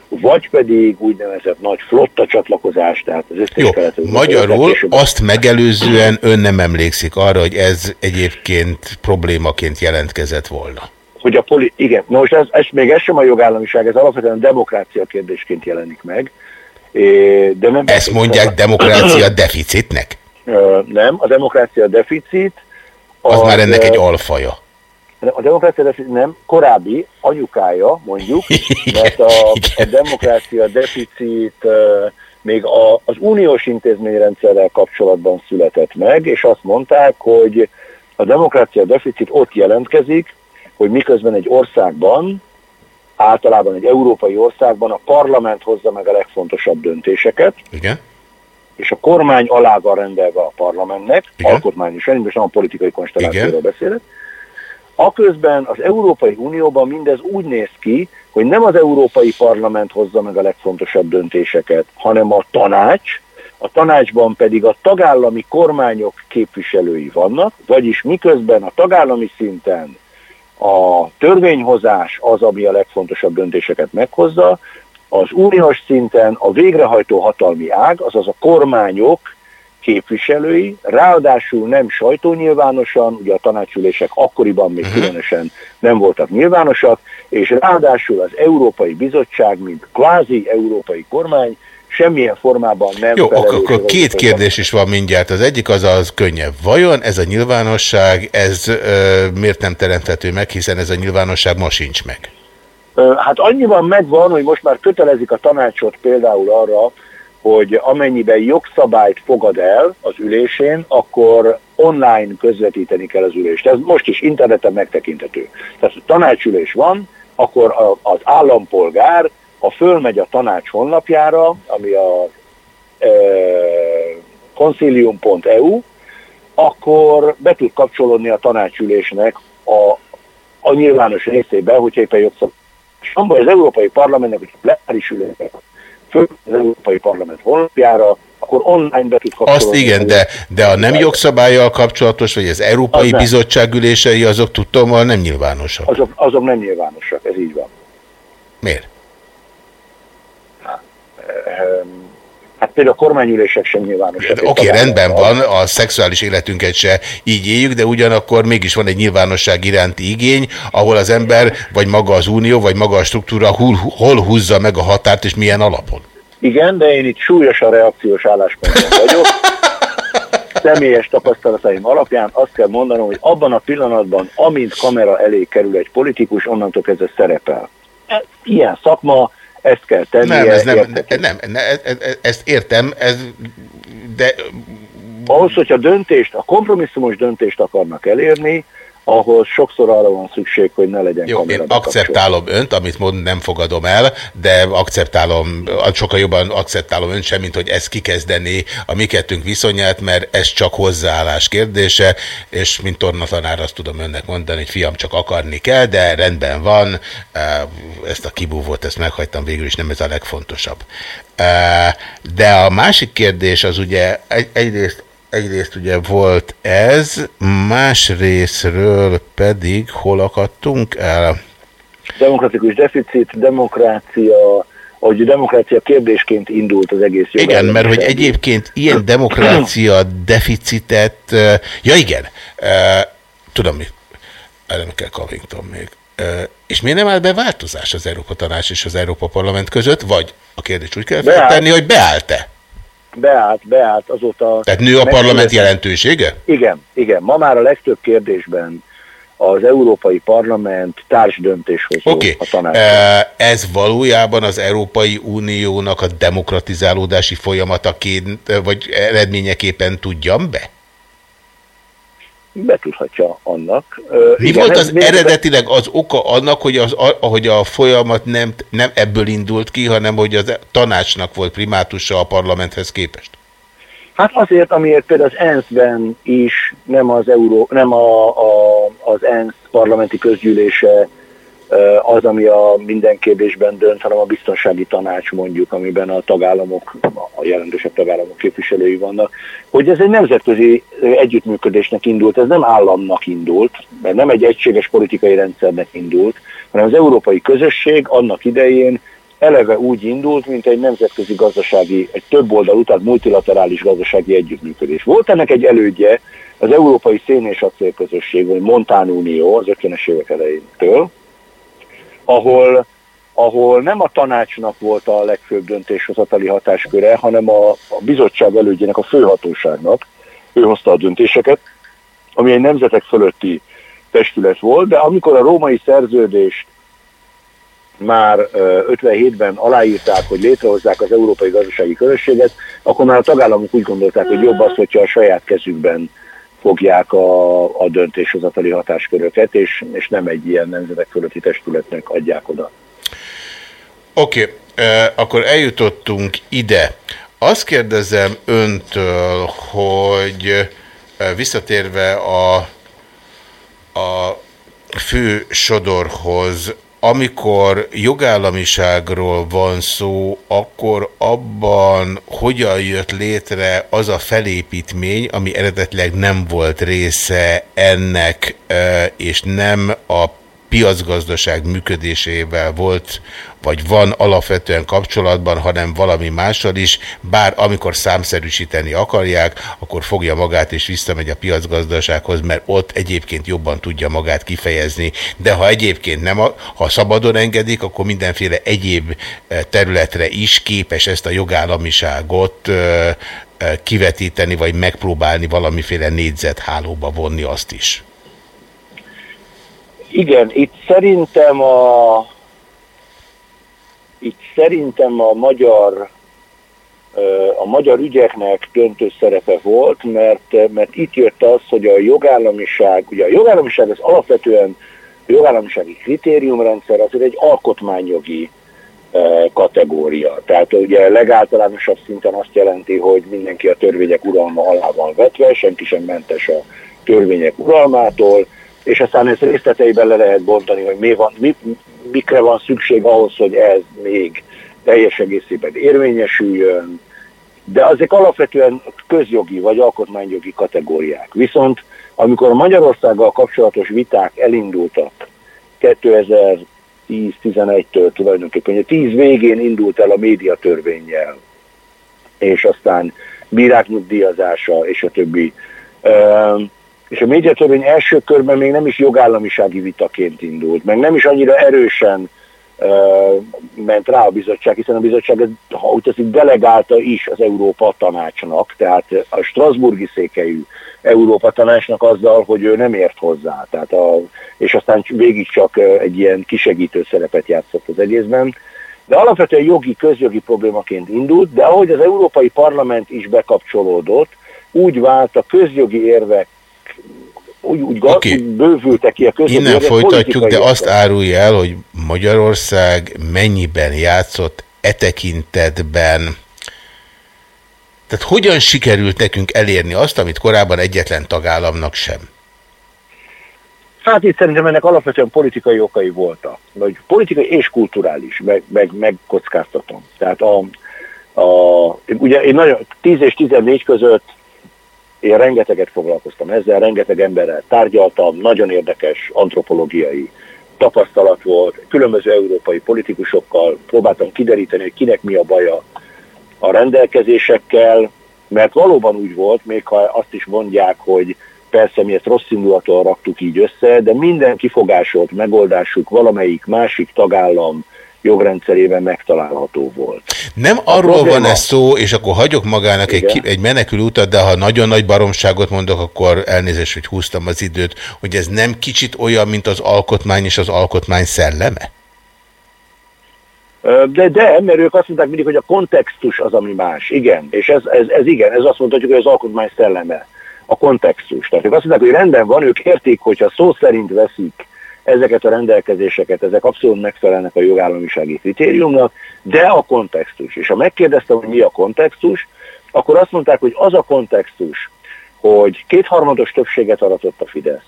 vagy pedig úgynevezett nagy flotta csatlakozás, tehát az összes Jó, magyarul azt megelőzően ön nem emlékszik arra, hogy ez egyébként problémaként jelentkezett volna. Hogy a poli... Igen, na most ez, ez még ez sem a jogállamiság, ez alapvetően a demokrácia kérdésként jelenik meg. De nem Ezt mondják demokrácia deficitnek? Nem, a demokrácia deficit... Az már ennek egy alfaja. A demokrácia deficit nem, korábbi anyukája, mondjuk, mert a, a demokrácia deficit még a, az uniós intézményrendszerrel kapcsolatban született meg, és azt mondták, hogy a demokrácia deficit ott jelentkezik, hogy miközben egy országban, általában egy európai országban a parlament hozza meg a legfontosabb döntéseket, Igen? és a kormány alá van rendelve a parlamentnek, Igen. alkotmányosan, most nem a politikai konstellációról beszélek. Aközben az Európai Unióban mindez úgy néz ki, hogy nem az Európai Parlament hozza meg a legfontosabb döntéseket, hanem a tanács, a tanácsban pedig a tagállami kormányok képviselői vannak, vagyis miközben a tagállami szinten a törvényhozás az, ami a legfontosabb döntéseket meghozza, az uniós szinten a végrehajtó hatalmi ág, azaz a kormányok képviselői, ráadásul nem sajtónyilvánosan, ugye a tanácsülések akkoriban még különösen nem voltak nyilvánosak, és ráadásul az Európai Bizottság, mint kvázi európai kormány, semmilyen formában nem Jó, felelős akkor, akkor két kérdés is van mindjárt. Az egyik az az könnyebb. Vajon ez a nyilvánosság, ez ö, miért nem teremthető meg, hiszen ez a nyilvánosság ma sincs meg? Ö, Hát annyiban megvan, hogy most már kötelezik a tanácsot például arra, hogy amennyiben jogszabályt fogad el az ülésén, akkor online közvetíteni kell az ülést. Ez most is interneten megtekinthető. Tehát ha tanácsülés van, akkor az állampolgár, ha fölmegy a tanács honlapjára, ami a e, concilium.eu, akkor be tud kapcsolódni a tanácsülésnek a, a nyilvános részébe, hogyha éppen jogszabály. És abban az Európai Parlamentnek, hogy plenáris ülések föl az Európai Parlament honlapjára, akkor online be tud kapcsolódni. Azt igen, de, de a nem jogszabályjal kapcsolatos, vagy az Európai Az. Bizottság ülései, azok tudtommal nem nyilvánosak. Azok, azok nem nyilvánosak, ez így van. Miért? Ehm, Hát például a kormányülések sem nyilvánosak. Oké, okay, rendben van, a szexuális életünket se így éljük, de ugyanakkor mégis van egy nyilvánosság iránti igény, ahol az ember, vagy maga az unió, vagy maga a struktúra hol, hol húzza meg a határt, és milyen alapon. Igen, de én itt súlyosan reakciós állásponton vagyok. Személyes tapasztalataim alapján azt kell mondanom, hogy abban a pillanatban, amint kamera elé kerül egy politikus, onnantól kezdve szerepel. Ilyen szakma, ezt kell tennie. Nem, ez nem, nem, nem ezt értem, ez, de Ahhoz, hogyha döntést, a kompromisszumos döntést akarnak elérni, ahhoz sokszor arra van szükség, hogy ne legyen Jó, én akceptálom önt, amit mond, nem fogadom el, de akceptálom, sokkal jobban akceptálom önt sem, mint hogy ez kikezdeni a mi kettünk viszonyát, mert ez csak hozzáállás kérdése, és mint tornatanár azt tudom önnek mondani, hogy fiam, csak akarni kell, de rendben van, ezt a kibúvót, ezt meghagytam végül is, nem ez a legfontosabb. De a másik kérdés az ugye egy, egyrészt Egyrészt ugye volt ez, más részről pedig hol akadtunk el? Demokratikus deficit, demokrácia, ahogy a demokrácia kérdésként indult az egész Igen, mert hogy egyébként ilyen demokrácia deficitet, ja igen, tudom mi, nem kell Covington még. És miért nem áll be változás az Európa Tanács és az Európa Parlament között, vagy a kérdés úgy kell feltenni, hogy beállt-e? Beállt, beállt azóta. Tehát nő a parlament jelentősége? Igen, igen. Ma már a legtöbb kérdésben az Európai Parlament társdöntéshozó Oké, a tanács. okay. ez valójában az Európai Uniónak a demokratizálódási folyamataként, vagy eredményeképpen tudjam be? Betudhatja annak. Mi igen, volt az eredetileg az oka annak, hogy, az, a, hogy a folyamat nem, nem ebből indult ki, hanem hogy az tanácsnak volt primátusa a parlamenthez képest? Hát azért, amiért például az ENSZ-ben is nem az, Euró, nem a, a, az ENSZ parlamenti közgyűlése az, ami a minden kérdésben dönt, hanem a biztonsági tanács mondjuk, amiben a tagállamok, a jelentősebb tagállamok képviselői vannak, hogy ez egy nemzetközi együttműködésnek indult, ez nem államnak indult, mert nem egy egységes politikai rendszernek indult, hanem az európai közösség annak idején eleve úgy indult, mint egy nemzetközi gazdasági, egy több oldalú, tehát multilaterális gazdasági együttműködés. Volt ennek egy elődje, az Európai Szén és Acélközösség, vagy Montán az 50-es évek elejétől, ahol, ahol nem a tanácsnak volt a legfőbb döntéshozatali hatásköre, hanem a, a bizottság elődjének, a főhatóságnak, ő hozta a döntéseket, ami egy nemzetek fölötti testület volt, de amikor a római szerződést már ö, 57-ben aláírták, hogy létrehozzák az Európai Gazdasági Közösséget, akkor már a tagállamok úgy gondolták, hogy jobb az, hogyha a saját kezükben fogják a, a döntéshozatali hatásköröket, és, és nem egy ilyen nemzetek fölötti testületnek adják oda. Oké, okay, akkor eljutottunk ide. Azt kérdezem öntől, hogy eh, visszatérve a, a fő sodorhoz, amikor jogállamiságról van szó, akkor abban hogyan jött létre az a felépítmény, ami eredetileg nem volt része ennek, és nem a piacgazdaság működésével volt, vagy van alapvetően kapcsolatban, hanem valami mással is, bár amikor számszerűsíteni akarják, akkor fogja magát és visszamegy a piacgazdasághoz, mert ott egyébként jobban tudja magát kifejezni. De ha egyébként nem, ha szabadon engedik, akkor mindenféle egyéb eh, területre is képes ezt a jogállamiságot eh, eh, kivetíteni, vagy megpróbálni valamiféle négyzethálóba vonni azt is. Igen, itt szerintem a itt szerintem a magyar a magyar ügyeknek döntő szerepe volt, mert, mert itt jött az, hogy a jogállamiság, ugye a jogállamiság az alapvetően a jogállamisági kritériumrendszer azért egy alkotmányjogi kategória. Tehát ugye legáltalánosabb szinten azt jelenti, hogy mindenki a törvények uralma alá van vetve, senki sem mentes a törvények uralmától, és aztán ezt részleteiben le lehet bontani, hogy mi van, mi, mikre van szükség ahhoz, hogy ez még teljes egészében érvényesüljön, de azok alapvetően közjogi vagy alkotmányjogi kategóriák. Viszont amikor Magyarországgal kapcsolatos viták elindultak 2010-11-től tulajdonképpen, 10 végén indult el a médiatörvényjel, és aztán bírák nyugdíjazása, és a többi és a médiatörvény első körben még nem is jogállamisági vitaként indult, meg nem is annyira erősen uh, ment rá a bizottság, hiszen a bizottság, ha úgy teszik, delegálta is az Európa tanácsnak, tehát a Strasburgi székelyű Európa tanácsnak azzal, hogy ő nem ért hozzá, tehát a, és aztán végig csak egy ilyen kisegítő szerepet játszott az egészben. De alapvetően jogi, közjogi problémaként indult, de ahogy az Európai Parlament is bekapcsolódott, úgy vált a közjogi érvek úgy, úgy, okay. úgy bővültek ki a közösségek. Innen folytatjuk, de azt árulja el, hogy Magyarország mennyiben játszott e tekintetben, tehát hogyan sikerült nekünk elérni azt, amit korábban egyetlen tagállamnak sem? Hát itt szerintem ennek alapvetően politikai okai voltak, vagy politikai és kulturális, meg, meg, meg kockáztatom. Tehát a, a, ugye én nagyon 10 és 14 között én rengeteget foglalkoztam ezzel, rengeteg emberrel tárgyaltam, nagyon érdekes antropológiai tapasztalat volt, különböző európai politikusokkal próbáltam kideríteni, hogy kinek mi a baja a rendelkezésekkel, mert valóban úgy volt, még ha azt is mondják, hogy persze mi ezt rossz indulattal raktuk így össze, de minden kifogásolt megoldásuk valamelyik másik tagállam jogrendszerében megtalálható volt. Nem a arról probléma... van ez szó, és akkor hagyok magának egy, egy menekül utat, de ha nagyon nagy baromságot mondok, akkor elnézést, hogy húztam az időt, hogy ez nem kicsit olyan, mint az alkotmány és az alkotmány szelleme? De, de, mert ők azt mondták mindig, hogy a kontextus az, ami más. Igen, és ez, ez, ez igen, ez azt mondhatjuk, hogy az alkotmány szelleme. A kontextus. Tehát ők azt mondták, hogy rendben van, ők értik, hogyha szó szerint veszik ezeket a rendelkezéseket, ezek abszolút megfelelnek a jogállamisági kritériumnak, de a kontextus. És ha megkérdeztem, hogy mi a kontextus, akkor azt mondták, hogy az a kontextus, hogy kétharmados többséget aratott a Fidesz,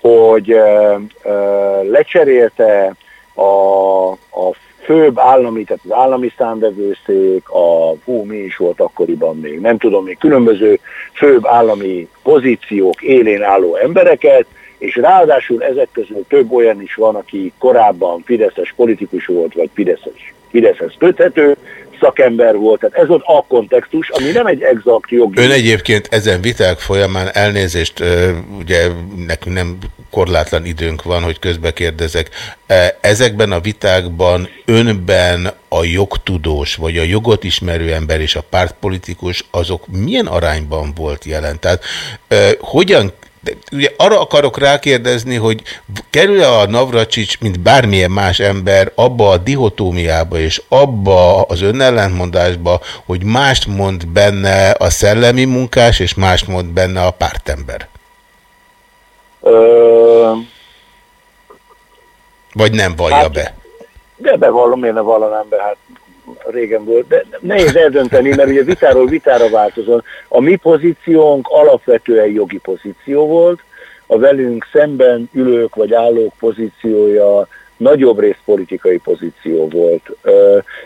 hogy ö, ö, lecserélte a, a főbb állami, tehát az állami számvevőszék, a hú, mi is volt akkoriban még, nem tudom, még különböző főbb állami pozíciók élén álló embereket, és ráadásul ezek közül több olyan is van, aki korábban Fideszes politikus volt, vagy Fideszes, Fideszhez köthető, szakember volt. Tehát ez volt a kontextus, ami nem egy exakt jogi. Ön egyébként ezen viták folyamán elnézést, ugye nekünk nem korlátlan időnk van, hogy közbe kérdezek. Ezekben a vitákban önben a jogtudós, vagy a jogot ismerő ember és a pártpolitikus, azok milyen arányban volt jelen? Tehát hogyan de ugye arra akarok rákérdezni, hogy kerül-e a Navracsics, mint bármilyen más ember, abba a dihotómiába és abba az önellentmondásba, hogy mást mond benne a szellemi munkás, és mást mond benne a pártember? Ö, Vagy nem vallja Hát, be? de bevallom, én ne vallanám be, hát régen volt, de nehéz eldönteni, mert ugye vitáról vitára változol. A mi pozíciónk alapvetően jogi pozíció volt, a velünk szemben ülők vagy állók pozíciója nagyobb rész politikai pozíció volt.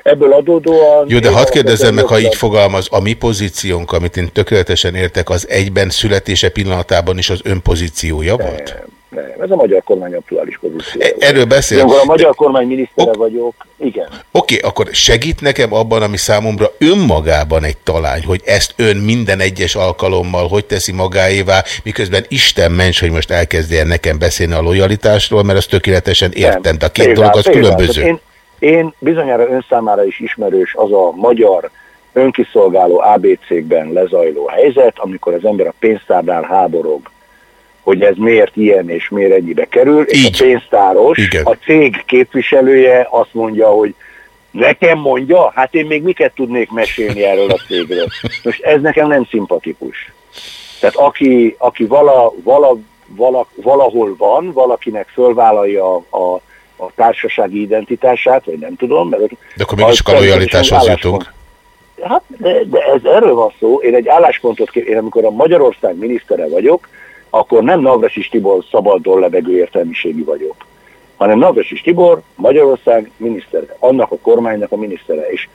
Ebből adódóan... Jó, de hadd kérdezzem meg, ha így fogalmaz, a mi pozíciónk, amit én tökéletesen értek, az egyben születése pillanatában is az ön pozíciója volt? Nem, nem, ez a magyar kormány aktuális pozíció. E- Erről beszél. Amikor a magyar kormány minisztere Ok. vagyok, igen. Oké, akkor segít nekem abban, ami számomra önmagában egy talány, hogy ezt ön minden egyes alkalommal hogy teszi magáévá, miközben Isten ments, hogy most elkezdjen nekem beszélni a lojalitásról, mert azt tökéletesen értem, de a két dolog az különböző. Én, én bizonyára ön számára is ismerős az a magyar önkiszolgáló ABC-kben lezajló helyzet, amikor az ember a pénztárnál háborog, hogy ez miért ilyen és miért ennyibe kerül, és Így. a pénztáros, Igen. a cég képviselője azt mondja, hogy nekem mondja, hát én még miket tudnék mesélni erről a cégről. Most ez nekem nem szimpatikus. Tehát aki, aki vala, vala, vala, valahol van, valakinek fölvállalja a, a, a társasági identitását, vagy nem tudom. Mert De akkor mégis az a lojalitáshoz jutunk. Hát, de, de ez erről van szó. Én egy álláspontot én amikor a Magyarország minisztere vagyok, akkor nem Navrasis Tibor szabadon levegő értelmiségi vagyok, hanem Navrasis Tibor Magyarország minisztere, annak a kormánynak a minisztere. És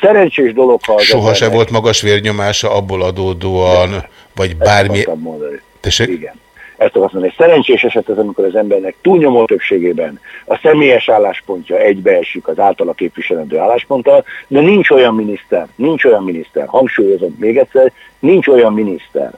szerencsés dolog, ha Soha se volt magas vérnyomása abból adódóan, vagy Ezt bármi... mondani. Tessék? Igen. Ezt akartam mondani. Szerencsés eset az, amikor az embernek túlnyomó többségében a személyes álláspontja egybeesik az általa képviselendő állásponttal, de nincs olyan miniszter, nincs olyan miniszter, hangsúlyozom még egyszer, nincs olyan miniszter,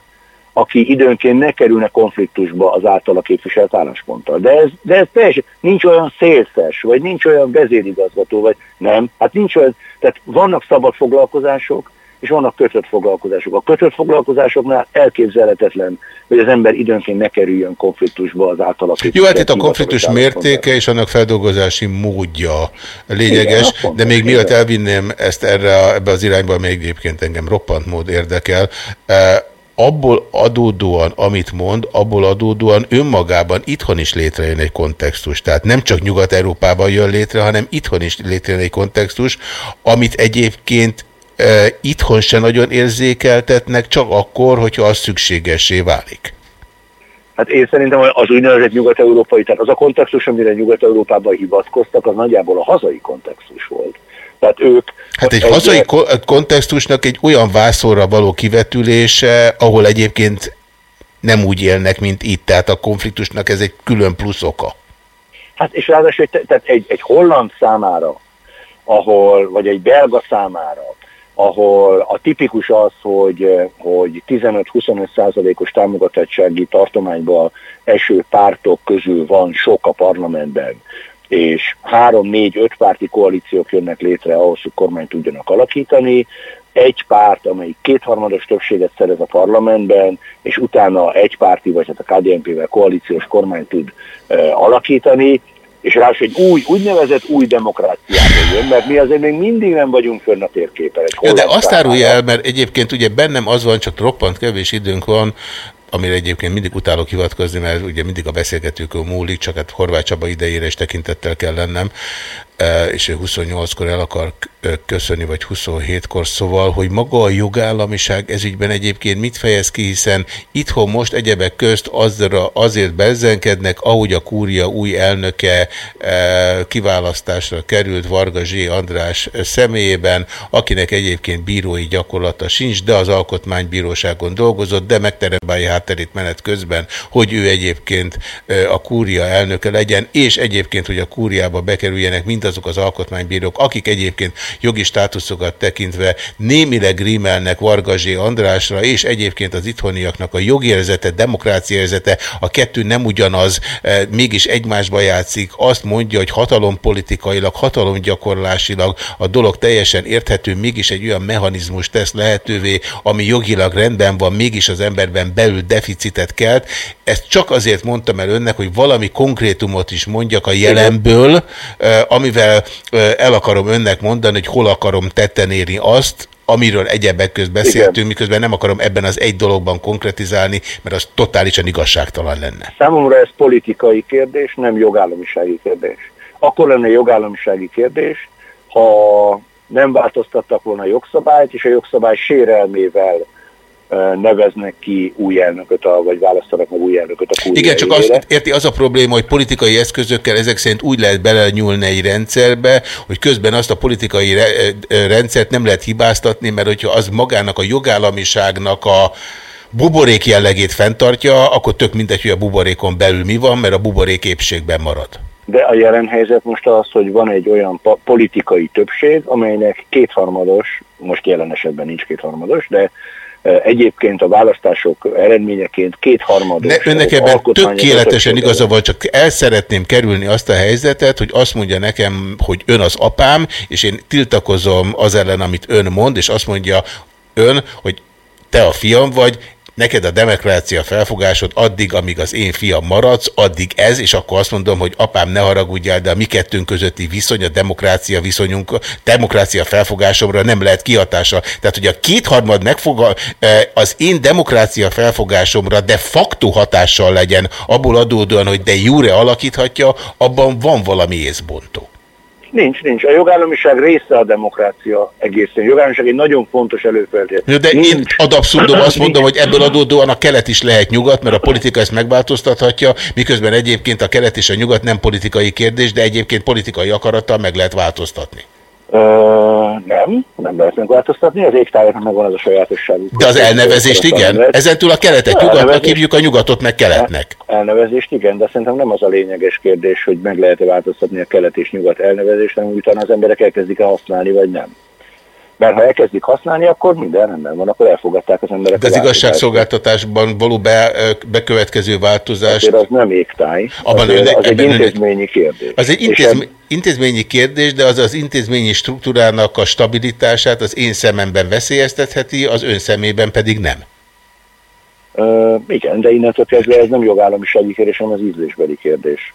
aki időnként ne kerülne konfliktusba az általa képviselt állásponttal. De ez, de ez teljesen, nincs olyan szélszes, vagy nincs olyan vezérigazgató, vagy nem. Hát nincs olyan, tehát vannak szabad foglalkozások, és vannak kötött foglalkozások. A kötött foglalkozásoknál elképzelhetetlen, hogy az ember időnként ne kerüljön konfliktusba az általa Jó, hát itt a konfliktus mértéke és annak feldolgozási módja lényeges, Igen, de még mielőtt elvinném ezt erre, ebbe az irányba, még egyébként engem roppant mód érdekel, eh, abból adódóan, amit mond, abból adódóan önmagában itthon is létrejön egy kontextus. Tehát nem csak Nyugat-Európában jön létre, hanem itthon is létrejön egy kontextus, amit egyébként eh, itthon se nagyon érzékeltetnek, csak akkor, hogyha az szükségessé válik. Hát én szerintem az úgynevezett nyugat-európai, tehát az a kontextus, amire Nyugat-Európában hivatkoztak, az nagyjából a hazai kontextus volt. Tehát ők... Hát egy egy- hazai ko- kontextusnak egy olyan vászorra való kivetülése, ahol egyébként nem úgy élnek, mint itt, tehát a konfliktusnak ez egy külön plusz oka. Hát és ráadásul egy, tehát egy, egy holland számára, ahol, vagy egy belga számára, ahol a tipikus az, hogy, hogy 15-25 százalékos támogatottsági tartományban eső pártok közül van sok a parlamentben, és három, négy, öt párti koalíciók jönnek létre ahhoz, hogy kormányt tudjanak alakítani, egy párt, amelyik kétharmados többséget szerez a parlamentben, és utána egy párti, vagy hát a KDNP-vel koalíciós kormányt tud e, alakítani, és ráadásul egy új, úgynevezett új demokráciából jön, mert mi azért még mindig nem vagyunk fönn a térképen. Ja, de azt árulja el, mert egyébként ugye bennem az van, csak roppant kevés időnk van, amire egyébként mindig utálok hivatkozni, mert ugye mindig a beszélgetőkön múlik, csak hát Horváth Csaba idejére is tekintettel kell lennem. E, és ő 28-kor el akar k- köszönni, vagy 27-kor, szóval, hogy maga a jogállamiság ezügyben egyébként mit fejez ki, hiszen itthon most egyebek közt azra, azért bezzenkednek, ahogy a kúria új elnöke e, kiválasztásra került Varga Zsé András személyében, akinek egyébként bírói gyakorlata sincs, de az alkotmánybíróságon dolgozott, de megterebálja hátterét menet közben, hogy ő egyébként a kúria elnöke legyen, és egyébként, hogy a kúriába bekerüljenek mindazok az alkotmánybírók, akik egyébként jogi státuszokat tekintve némileg rímelnek Varga Zsé Andrásra, és egyébként az itthoniaknak a jogérzete, demokráciaérzete, a kettő nem ugyanaz, e, mégis egymásba játszik, azt mondja, hogy hatalompolitikailag, hatalomgyakorlásilag a dolog teljesen érthető, mégis egy olyan mechanizmus tesz lehetővé, ami jogilag rendben van, mégis az emberben belül deficitet kelt. Ezt csak azért mondtam el önnek, hogy valami konkrétumot is mondjak a jelenből, eh, amivel eh, el akarom önnek mondani, hogy hol akarom tetten érni azt, amiről egyebek közt beszéltünk, Igen. miközben nem akarom ebben az egy dologban konkretizálni, mert az totálisan igazságtalan lenne. Számomra ez politikai kérdés, nem jogállamisági kérdés. Akkor lenne jogállamisági kérdés, ha nem változtattak volna a jogszabályt, és a jogszabály sérelmével neveznek ki új elnököt, a- vagy választanak meg új elnököt a Igen, csak élére. azt érti, az a probléma, hogy politikai eszközökkel ezek szerint úgy lehet belenyúlni egy rendszerbe, hogy közben azt a politikai re rendszert nem lehet hibáztatni, mert hogyha az magának a jogállamiságnak a buborék jellegét fenntartja, akkor tök mindegy, hogy a buborékon belül mi van, mert a buborék épségben marad. De a jelen helyzet most az, hogy van egy olyan politikai többség, amelynek kétharmados, most jelen esetben nincs kétharmados, de egyébként a választások eredményeként kétharmados. Ne, önnek eh, ebben tökéletesen igaza van, csak el szeretném kerülni azt a helyzetet, hogy azt mondja nekem, hogy ön az apám, és én tiltakozom az ellen, amit ön mond, és azt mondja ön, hogy te a fiam vagy, neked a demokrácia felfogásod addig, amíg az én fiam maradsz, addig ez, és akkor azt mondom, hogy apám, ne haragudjál, de a mi kettőnk közötti viszony, a demokrácia viszonyunk, demokrácia felfogásomra nem lehet kihatása. Tehát, hogy a kétharmad megfoga, eh, az én demokrácia felfogásomra de facto hatással legyen, abból adódóan, hogy de jure alakíthatja, abban van valami észbontó. Nincs, nincs. A jogállamiság része a demokrácia egészen. A jogállamiság egy nagyon fontos előfeltétel. De én ad abszurdum azt mondom, hogy ebből adódóan a kelet is lehet nyugat, mert a politika ezt megváltoztathatja, miközben egyébként a kelet és a nyugat nem politikai kérdés, de egyébként politikai akarattal meg lehet változtatni. Ö, nem, nem lehet megváltoztatni, az égtájaknak megvan az a sajátosságuk. De az elnevezést igen? Ezentúl a keletet nyugatnak Elnevezést- hívjuk, a nyugatot meg keletnek. Elnevezést igen, de szerintem nem az a lényeges kérdés, hogy meg lehet-e változtatni a kelet és nyugat elnevezést, hanem utána az emberek elkezdik-e használni, vagy nem. Mert ha elkezdik használni, akkor minden rendben van, akkor elfogadták az emberek. De az igazságszolgáltatásban való be, bekövetkező változás, az nem égtáj, Abban azért önnek- az egy intézményi kérdés. az egy És intézm, intézményi kérdés, de az az intézményi struktúrának a stabilitását az én szememben veszélyeztetheti, az ön szemében pedig nem. Ö, igen, de innentől kezdve ez nem jogállamisági kérdés, hanem az ízlésbeli kérdés.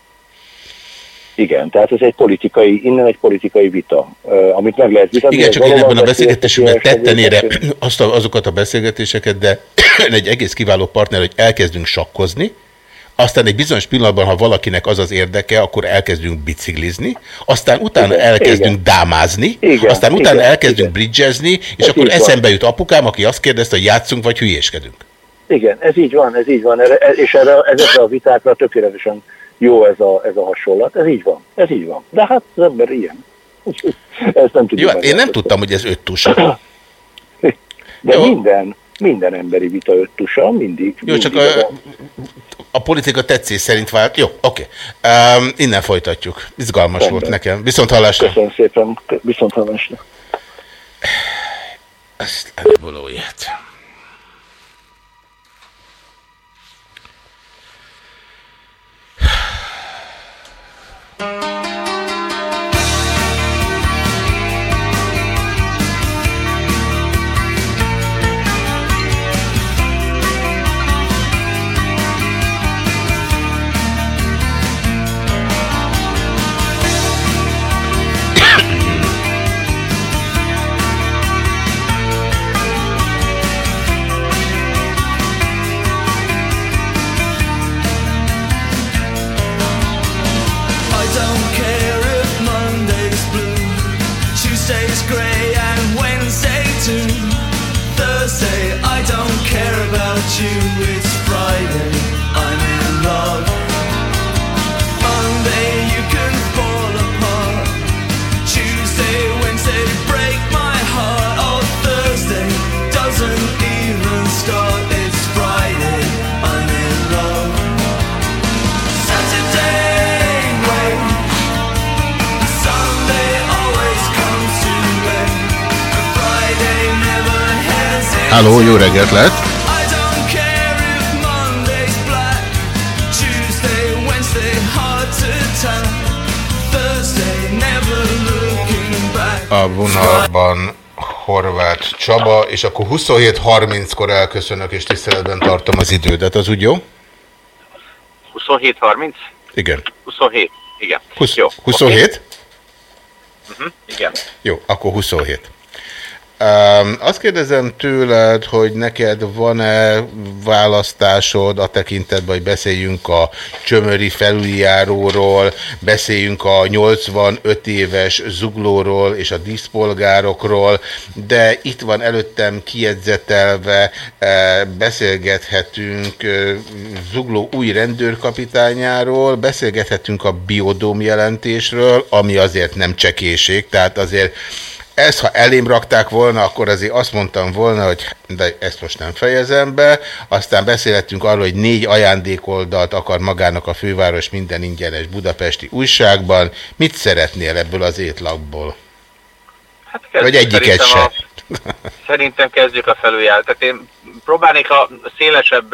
Igen, tehát ez egy politikai, innen egy politikai vita, amit meg lehet vitatni. Igen, csak én ebben a beszélgetésünkben tetten ére azt a, azokat a beszélgetéseket, de egy egész kiváló partner, hogy elkezdünk sakkozni, aztán egy bizonyos pillanatban, ha valakinek az az érdeke, akkor elkezdünk biciklizni, aztán utána Igen, elkezdünk igen. dámázni, Igen, aztán utána igen, elkezdünk igen. bridgezni, és Ez akkor eszembe jut apukám, aki azt kérdezte, hogy játszunk vagy hülyéskedünk. Igen, ez így van, ez így van, erre, és erre, ezekre a vitákra tökéletesen jó ez a, ez a hasonlat, ez így van, ez így van. De hát az ember ilyen. Ezt nem tudjuk Jó, hát én nem tudtam, hogy ez öt tusa. De Jó. minden, minden emberi vita öttusa, mindig. Jó, csak mindig a, a politika tetszés szerint vált. Jó, oké. Um, innen folytatjuk. Izgalmas Rendben. volt nekem. Viszont hallásra. Köszönöm szépen, viszont hallásra. Ezt előbb looking back. A vonalban Horváth Csaba, és akkor 27.30-kor elköszönök, és tiszteletben tartom az idődet. Az úgy jó? 27-30? Igen. 27, igen. 20, Jó, 27? Uh-huh, igen. Jó, akkor 27. Um, azt kérdezem tőled, hogy neked van-e választásod a tekintetben, hogy beszéljünk a csömöri felüljáróról, beszéljünk a 85 éves zuglóról és a díszpolgárokról, de itt van előttem kiedzetelve, beszélgethetünk zugló új rendőrkapitányáról, beszélgethetünk a biodóm jelentésről, ami azért nem csekéség, tehát azért ezt, ha elém rakták volna, akkor azért azt mondtam volna, hogy de ezt most nem fejezem be. Aztán beszélhettünk arról, hogy négy ajándékoldalt akar magának a főváros minden ingyenes budapesti újságban. Mit szeretnél ebből az étlapból? Hát Vagy egyiket szerintem se. A, szerintem kezdjük a felüljáró. Tehát én próbálnék a szélesebb,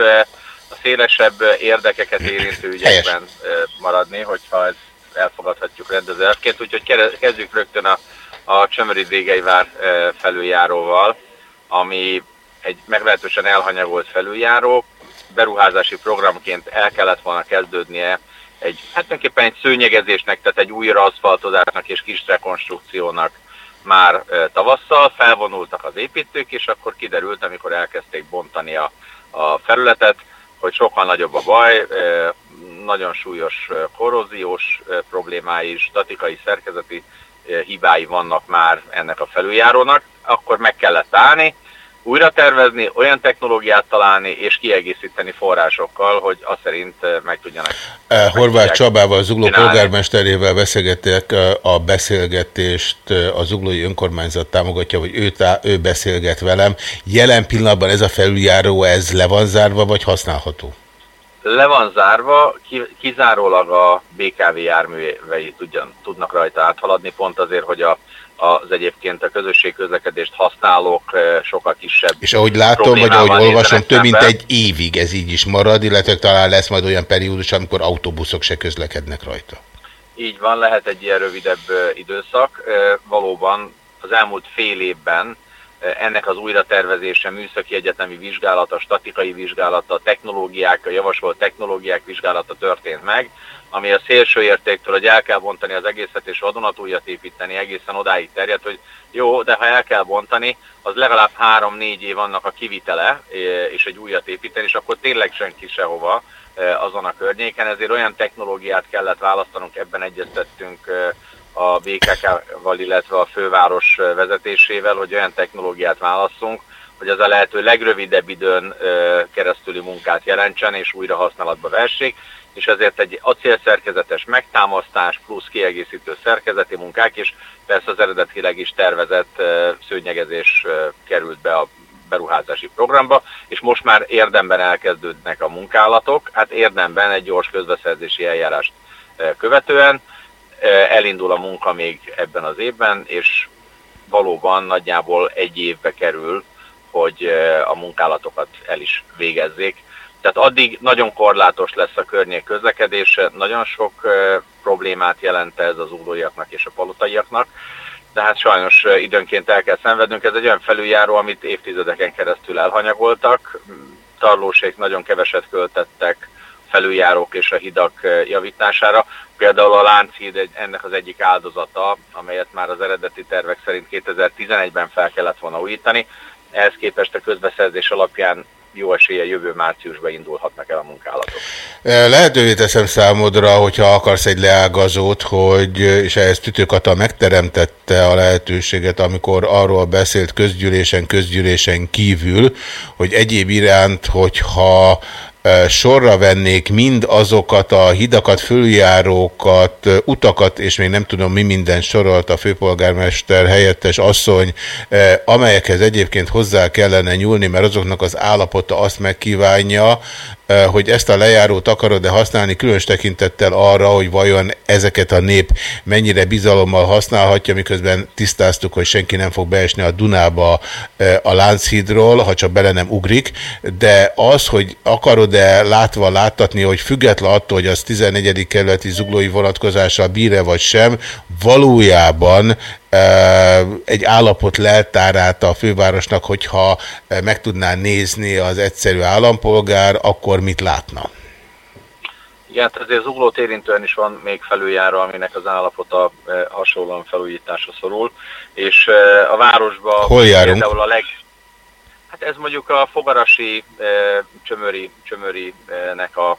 a szélesebb érdekeket érintő ügyekben eh, maradni, hogyha ez elfogadhatjuk rendezőként. Úgyhogy kezdjük rögtön a, a Csömöri Dégelyvár eh, felüljáróval, ami egy meglehetősen elhanyagolt felüljáró. Beruházási programként el kellett volna kezdődnie egy, hát tulajdonképpen egy szőnyegezésnek, tehát egy újra aszfaltozásnak és kis rekonstrukciónak már tavasszal, felvonultak az építők, és akkor kiderült, amikor elkezdték bontani a, a felületet, hogy sokkal nagyobb a baj, nagyon súlyos korróziós problémái, statikai, szerkezeti hibái vannak már ennek a felüljárónak, akkor meg kellett állni, újra tervezni, olyan technológiát találni és kiegészíteni forrásokkal, hogy azt szerint eh, meg tudjanak. Eh, Horváth Csabával, Zugló csinálni. polgármesterével beszélgettek eh, a beszélgetést, eh, a Zuglói Önkormányzat támogatja, hogy ő, tá, ő beszélget velem. Jelen pillanatban ez a felüljáró, ez le van zárva, vagy használható? Le van zárva, ki, kizárólag a BKV járművei tudjan, tudnak rajta áthaladni, pont azért, hogy a, az egyébként a közösségközlekedést használók eh, sokkal kisebb És ahogy látom, vagy ahogy olvasom, több mint egy évig ez így is marad, illetve talán lesz majd olyan periódus, amikor autóbuszok se közlekednek rajta. Így van, lehet egy ilyen rövidebb ö, időszak. Ö, Valóban az elmúlt fél évben ennek az újratervezése, műszaki egyetemi vizsgálata, statikai vizsgálata, technológiák, a javasolt technológiák vizsgálata történt meg, ami a szélső értéktől, hogy el kell bontani az egészet és vadonatújat építeni, egészen odáig terjed, hogy jó, de ha el kell bontani, az legalább három-négy év annak a kivitele, és egy újat építeni, és akkor tényleg senki sehova eh, azon a környéken, ezért olyan technológiát kellett választanunk, ebben egyeztettünk eh, a BKK-val, illetve a főváros vezetésével, hogy olyan technológiát válasszunk, hogy az a lehető legrövidebb időn keresztüli munkát jelentsen, és újra használatba vessék, és ezért egy acélszerkezetes megtámasztás plusz kiegészítő szerkezeti munkák, és persze az eredetileg is tervezett szőnyegezés került be a beruházási programba, és most már érdemben elkezdődnek a munkálatok, hát érdemben egy gyors közbeszerzési eljárást követően elindul a munka még ebben az évben, és valóban nagyjából egy évbe kerül, hogy eh, a munkálatokat el is végezzék. Tehát addig nagyon korlátos lesz a környék közlekedése, nagyon sok eh, problémát jelent ez az úlóiaknak és a palotaiaknak, de hát sajnos eh, időnként el kell szenvednünk. Ez egy olyan felüljáró, amit évtizedeken keresztül elhanyagoltak. Tarlósék nagyon keveset költettek felüljárók és a hidak eh, javítására. Például a Lánchíd egy, ennek az egyik áldozata, amelyet már az eredeti tervek szerint 2011-ben fel kellett volna újítani. Ehhez képest a közbeszerzés alapján jó esélye jövő márciusban indulhatnak el a munkálatok. Eh, Lehetővé teszem számodra, hogyha akarsz egy leágazót, hogy, és ehhez Tütőkata megteremtette a lehetőséget, amikor arról beszélt közgyűlésen, közgyűlésen kívül, hogy egyéb iránt, hogyha sorra vennék mind azokat a hidakat, följárókat, utakat, és még nem tudom mi minden sorolt a főpolgármester helyettes asszony, amelyekhez egyébként hozzá kellene nyúlni, mert azoknak az állapota azt megkívánja, hogy ezt a lejárót akarod-e használni, különös tekintettel arra, hogy vajon ezeket a nép mennyire bizalommal használhatja, miközben tisztáztuk, hogy senki nem fog beesni a Dunába a Lánchídról, ha csak bele nem ugrik, de az, hogy akarod-e látva láttatni, hogy független attól, hogy az 14. kerületi zuglói vonatkozással bír-e vagy sem, valójában egy állapot leltárát a fővárosnak, hogyha meg tudná nézni az egyszerű állampolgár, akkor mit látna? Igen, hát azért zuglót érintően is van még felüljáró, aminek az állapota hasonlóan felújításra szorul, és a városban Hol járunk? például a leg... Hát ez mondjuk a fogarasi csömöri, csömörinek a,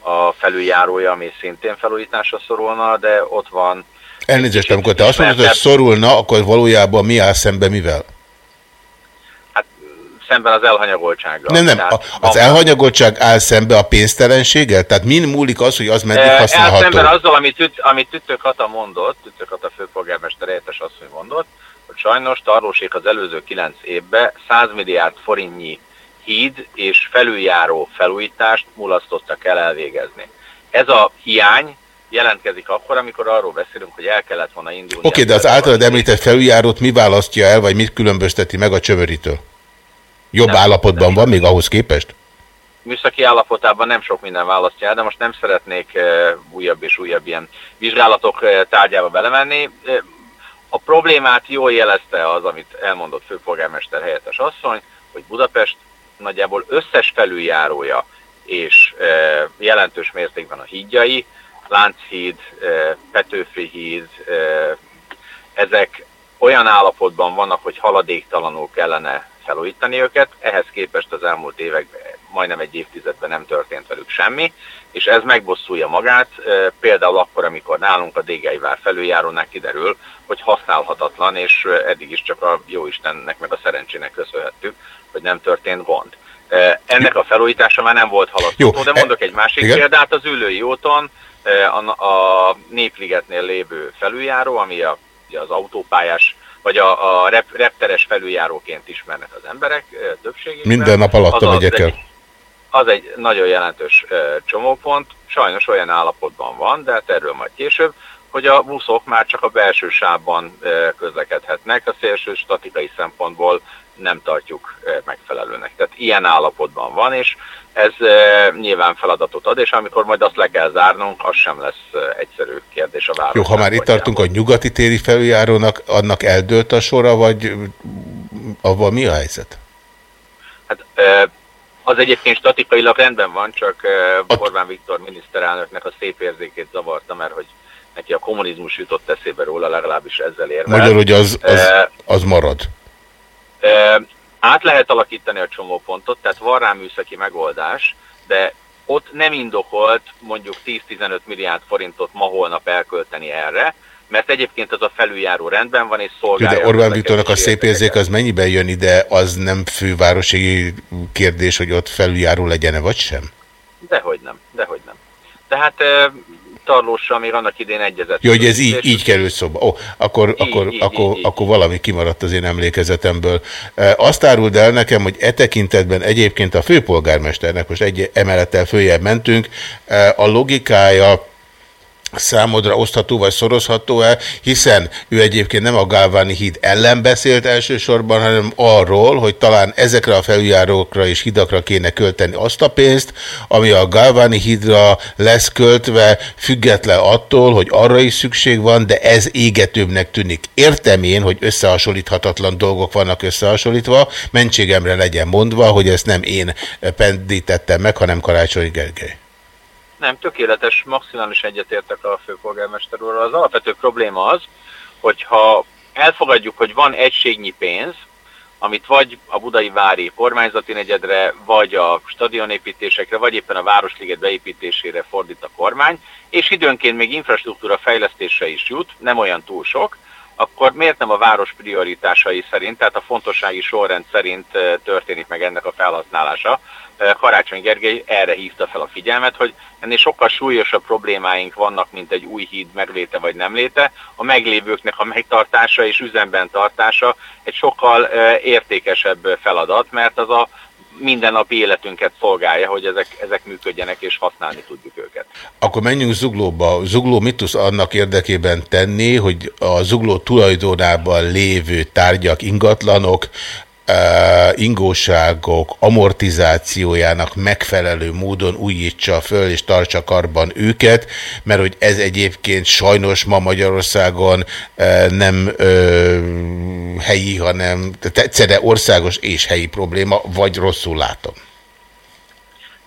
a felüljárója, ami szintén felújításra szorulna, de ott van Elnézést, amikor te azt mondod, hogy szorulna, akkor valójában mi áll szembe mivel? szemben az elhanyagoltsággal. Nem, nem, a, az elhanyagoltság áll szembe a pénztelenséggel? Tehát min múlik az, hogy az meddig használható? Elszemben azzal, amit, Tüt, amit Tüttő Kata mondott, Tüttő Kata főpolgármester helyettes asszony mondott, hogy sajnos Tarlósék az előző kilenc évben 100 milliárd forintnyi híd és felüljáró felújítást mulasztottak el elvégezni. Ez a hiány jelentkezik akkor, amikor arról beszélünk, hogy el kellett volna indulni. Oké, de az általad említett felüljárót mi választja el, vagy mit különbözteti meg a csömöritől? Jobb Nem, állapotban van még ahhoz képest? műszaki állapotában nem sok minden választja el, de most nem szeretnék eh, újabb és újabb ilyen vizsgálatok eh, tárgyába belemenni. Eh, A problémát jól jelezte az, amit elmondott főpolgármester helyettes asszony, hogy Budapest nagyjából összes felüljárója és jelentős mértékben a hídjai, Lánchíd, Petőfi híd, ezek olyan állapotban vannak, hogy haladéktalanul kellene felújítani őket, ehhez képest az elmúlt években, majdnem egy évtizedben nem történt velük semmi, és ez megbosszulja magát, például akkor, amikor nálunk a Dégei vár felüljárónál kiderül, hogy használhatatlan, és eddig is csak a Jóistennek meg a szerencsének köszönhettük, hogy nem történt gond. Ennek a felújítása már nem volt halasztható, de mondok egy másik igen. példát, az Ülői úton a, a Népligetnél lévő felüljáró, ami a, az autópályás, vagy a, a rep, repteres felüljáróként ismernek az emberek eh, többségében. Minden nap alatta az megyek el. az egy nagyon jelentős eh, csomópont, sajnos olyan állapotban van, de hát erről majd később, hogy a buszok már csak a belső sávban közlekedhetnek, a szélső statikai szempontból nem tartjuk megfelelőnek. Tehát ilyen állapotban van, és ez nyilván feladatot ad, és amikor majd azt le kell zárnunk, az sem lesz egyszerű kérdés a város. Jó, ha már itt tartunk a nyugati téri felüljárónak, annak eldőlt a sora, vagy avval mi a helyzet? Hát, az egyébként statikailag rendben van, csak eh, Orbán Viktor miniszterelnöknek a szép érzékét zavarta, mert hogy neki a kommunizmus jutott eszébe róla, legalábbis ezzel érve. Magyarul, hogy az, az, az marad. Át lehet alakítani a csomópontot, tehát van rá műszaki megoldás, de ott nem indokolt mondjuk 10-15 milliárd forintot ma holnap elkölteni erre, mert egyébként az a felüljáró rendben van, és szolgálja. de Orbán Viktornak a szép érzék az mennyiben jön ide, az nem fővárosi kérdés, hogy ott felüljáró legyen-e, vagy sem? Dehogy nem, dehogy nem. Tehát Tarlóssal még annak idén egyezett. Jó, hogy ez így, így kerül szóba. Ó, akkor, Így, akkor, így, akkor, így, akkor valami kimaradt az én emlékezetemből. E, Azt áruld el nekem, hogy e tekintetben egyébként a főpolgármesternek, most egy emelettel följebb mentünk, e, a logikája számodra osztható vagy szorozható-e, hiszen ő egyébként nem a Galváni híd ellen beszélt elsősorban, hanem arról, hogy talán ezekre a felüljárókra és hidakra kéne költeni azt a pénzt, ami a Galváni hídra lesz költve, független attól, hogy arra is szükség van, de ez égetőbbnek tűnik. Értem én, hogy összehasonlíthatatlan dolgok vannak összehasonlítva, mentségemre legyen mondva, hogy ezt nem én pendítettem meg, hanem Karácsony Gergely. Nem, tökéletes, maximális egyetértek a főpolgármester úrral. Az alapvető probléma az, hogyha elfogadjuk, hogy van egységnyi pénz, amit vagy a budai vári kormányzati negyedre, vagy a stadionépítésekre, vagy éppen a Városliget beépítésére fordít a kormány, és időnként még infrastruktúra fejlesztésre is jut, nem olyan túl sok, akkor miért nem a város prioritásai szerint, tehát a fontossági sorrend szerint történik meg ennek a felhasználása? Karácsony Gergely erre hívta fel a figyelmet, hogy ennél sokkal súlyosabb problémáink vannak, mint egy új híd megléte vagy nem léte. A meglévőknek a megtartása és üzemben tartása egy sokkal értékesebb feladat, mert az a mindennapi életünket szolgálja, hogy ezek, ezek működjenek és használni tudjuk őket. Akkor menjünk Zuglóba. Zugló mit tudsz annak érdekében tenni, hogy a Zugló tulajdonában lévő tárgyak, ingatlanok, uh, ingóságok amortizációjának megfelelő módon újítsa föl és tartsa karban őket, mert hogy ez egyébként sajnos ma Magyarországon uh, nem uh, helyi, hanem egyszerre országos és helyi probléma, vagy rosszul látom.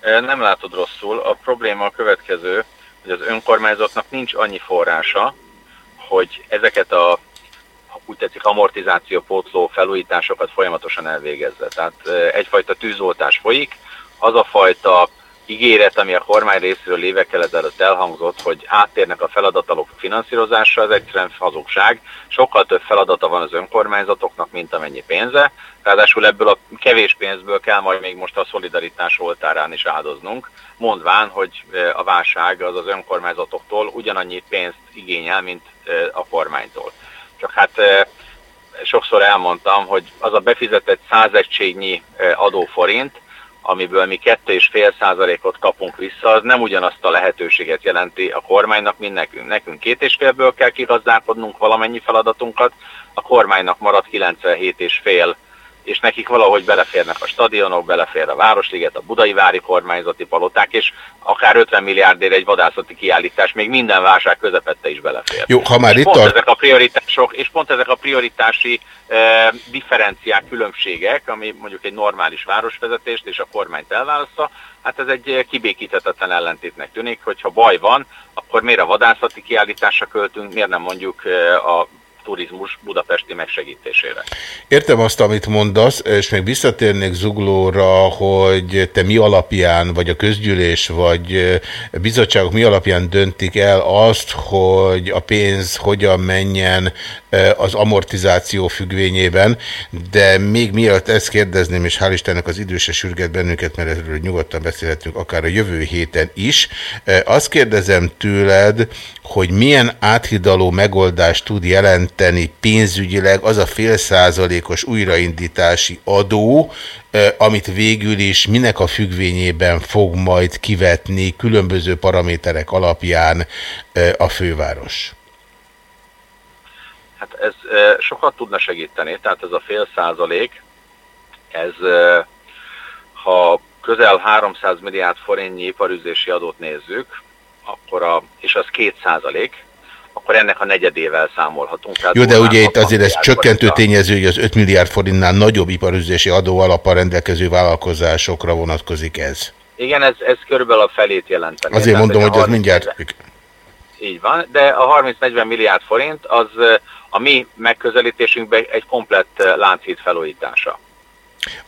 Nem látod rosszul. A probléma a következő, hogy az önkormányzatnak nincs annyi forrása, hogy ezeket a úgy tetszik amortizációpótló felújításokat folyamatosan elvégezze. Tehát egyfajta tűzoltás folyik, az a fajta ígéret, ami a kormány részéről évekkel ezelőtt elhangzott, hogy áttérnek a feladatalok finanszírozásra, ez egyszerűen hazugság. Sokkal több feladata van az önkormányzatoknak, mint amennyi pénze. Ráadásul ebből a kevés pénzből kell majd még most a szolidaritás oltárán is áldoznunk, mondván, hogy a válság az az önkormányzatoktól ugyanannyi pénzt igényel, mint a kormánytól. Csak hát sokszor elmondtam, hogy az a befizetett százegységnyi adóforint, amiből mi 2,5 százalékot kapunk vissza, az nem ugyanazt a lehetőséget jelenti a kormánynak, mint nekünk. Nekünk két és félből kell kigazdálkodnunk valamennyi feladatunkat, a kormánynak marad 97 és nekik valahogy beleférnek a stadionok, belefér a Városliget, a Budai Vári kormányzati paloták, és akár 50 milliárdért egy vadászati kiállítás még minden válság közepette is belefér. Jó, ha már és itt pont tart- ezek a prioritások, és pont ezek a prioritási eh, differenciák, különbségek, ami mondjuk egy normális városvezetést és a kormányt elválasztja, hát ez egy eh, kibékíthetetlen ellentétnek tűnik, hogyha baj van, akkor miért a vadászati kiállításra költünk, miért nem mondjuk eh, a turizmus budapesti megsegítésére. Értem azt, amit mondasz, és még visszatérnék Zuglóra, hogy te mi alapján, vagy a közgyűlés, vagy ö, bizottságok mi alapján döntik el azt, hogy a pénz hogyan menjen az amortizáció függvényében, de még mielőtt ezt kérdezném, és hál' Istennek az időse sürget bennünket, mert erről nyugodtan beszélhetünk akár a jövő héten is, azt kérdezem tőled, hogy milyen áthidaló megoldást tud jelenteni pénzügyileg az a fél százalékos újraindítási adó, amit végül is minek a függvényében fog majd kivetni különböző paraméterek alapján a főváros. Hát ez sokat tudna segíteni, tehát ez a fél százalék, ez ha közel 300 milliárd forintnyi iparüzési adót nézzük, akkor a, és az 2 százalék, akkor ennek a negyedével számolhatunk. Tehát Jó, de ugye itt 60 azért ez csökkentő tényező, hogy az 5 milliárd forintnál nagyobb iparüzési adó alappal rendelkező vállalkozásokra vonatkozik ez. Igen, ez, ez körülbelül a felét jelenteni. Azért Tehát mondom, hogy ez 30 mindjárt... Így van, de a 30-40 milliárd forint az a mi megközelítésünkben egy komplett lánchíd felújítása.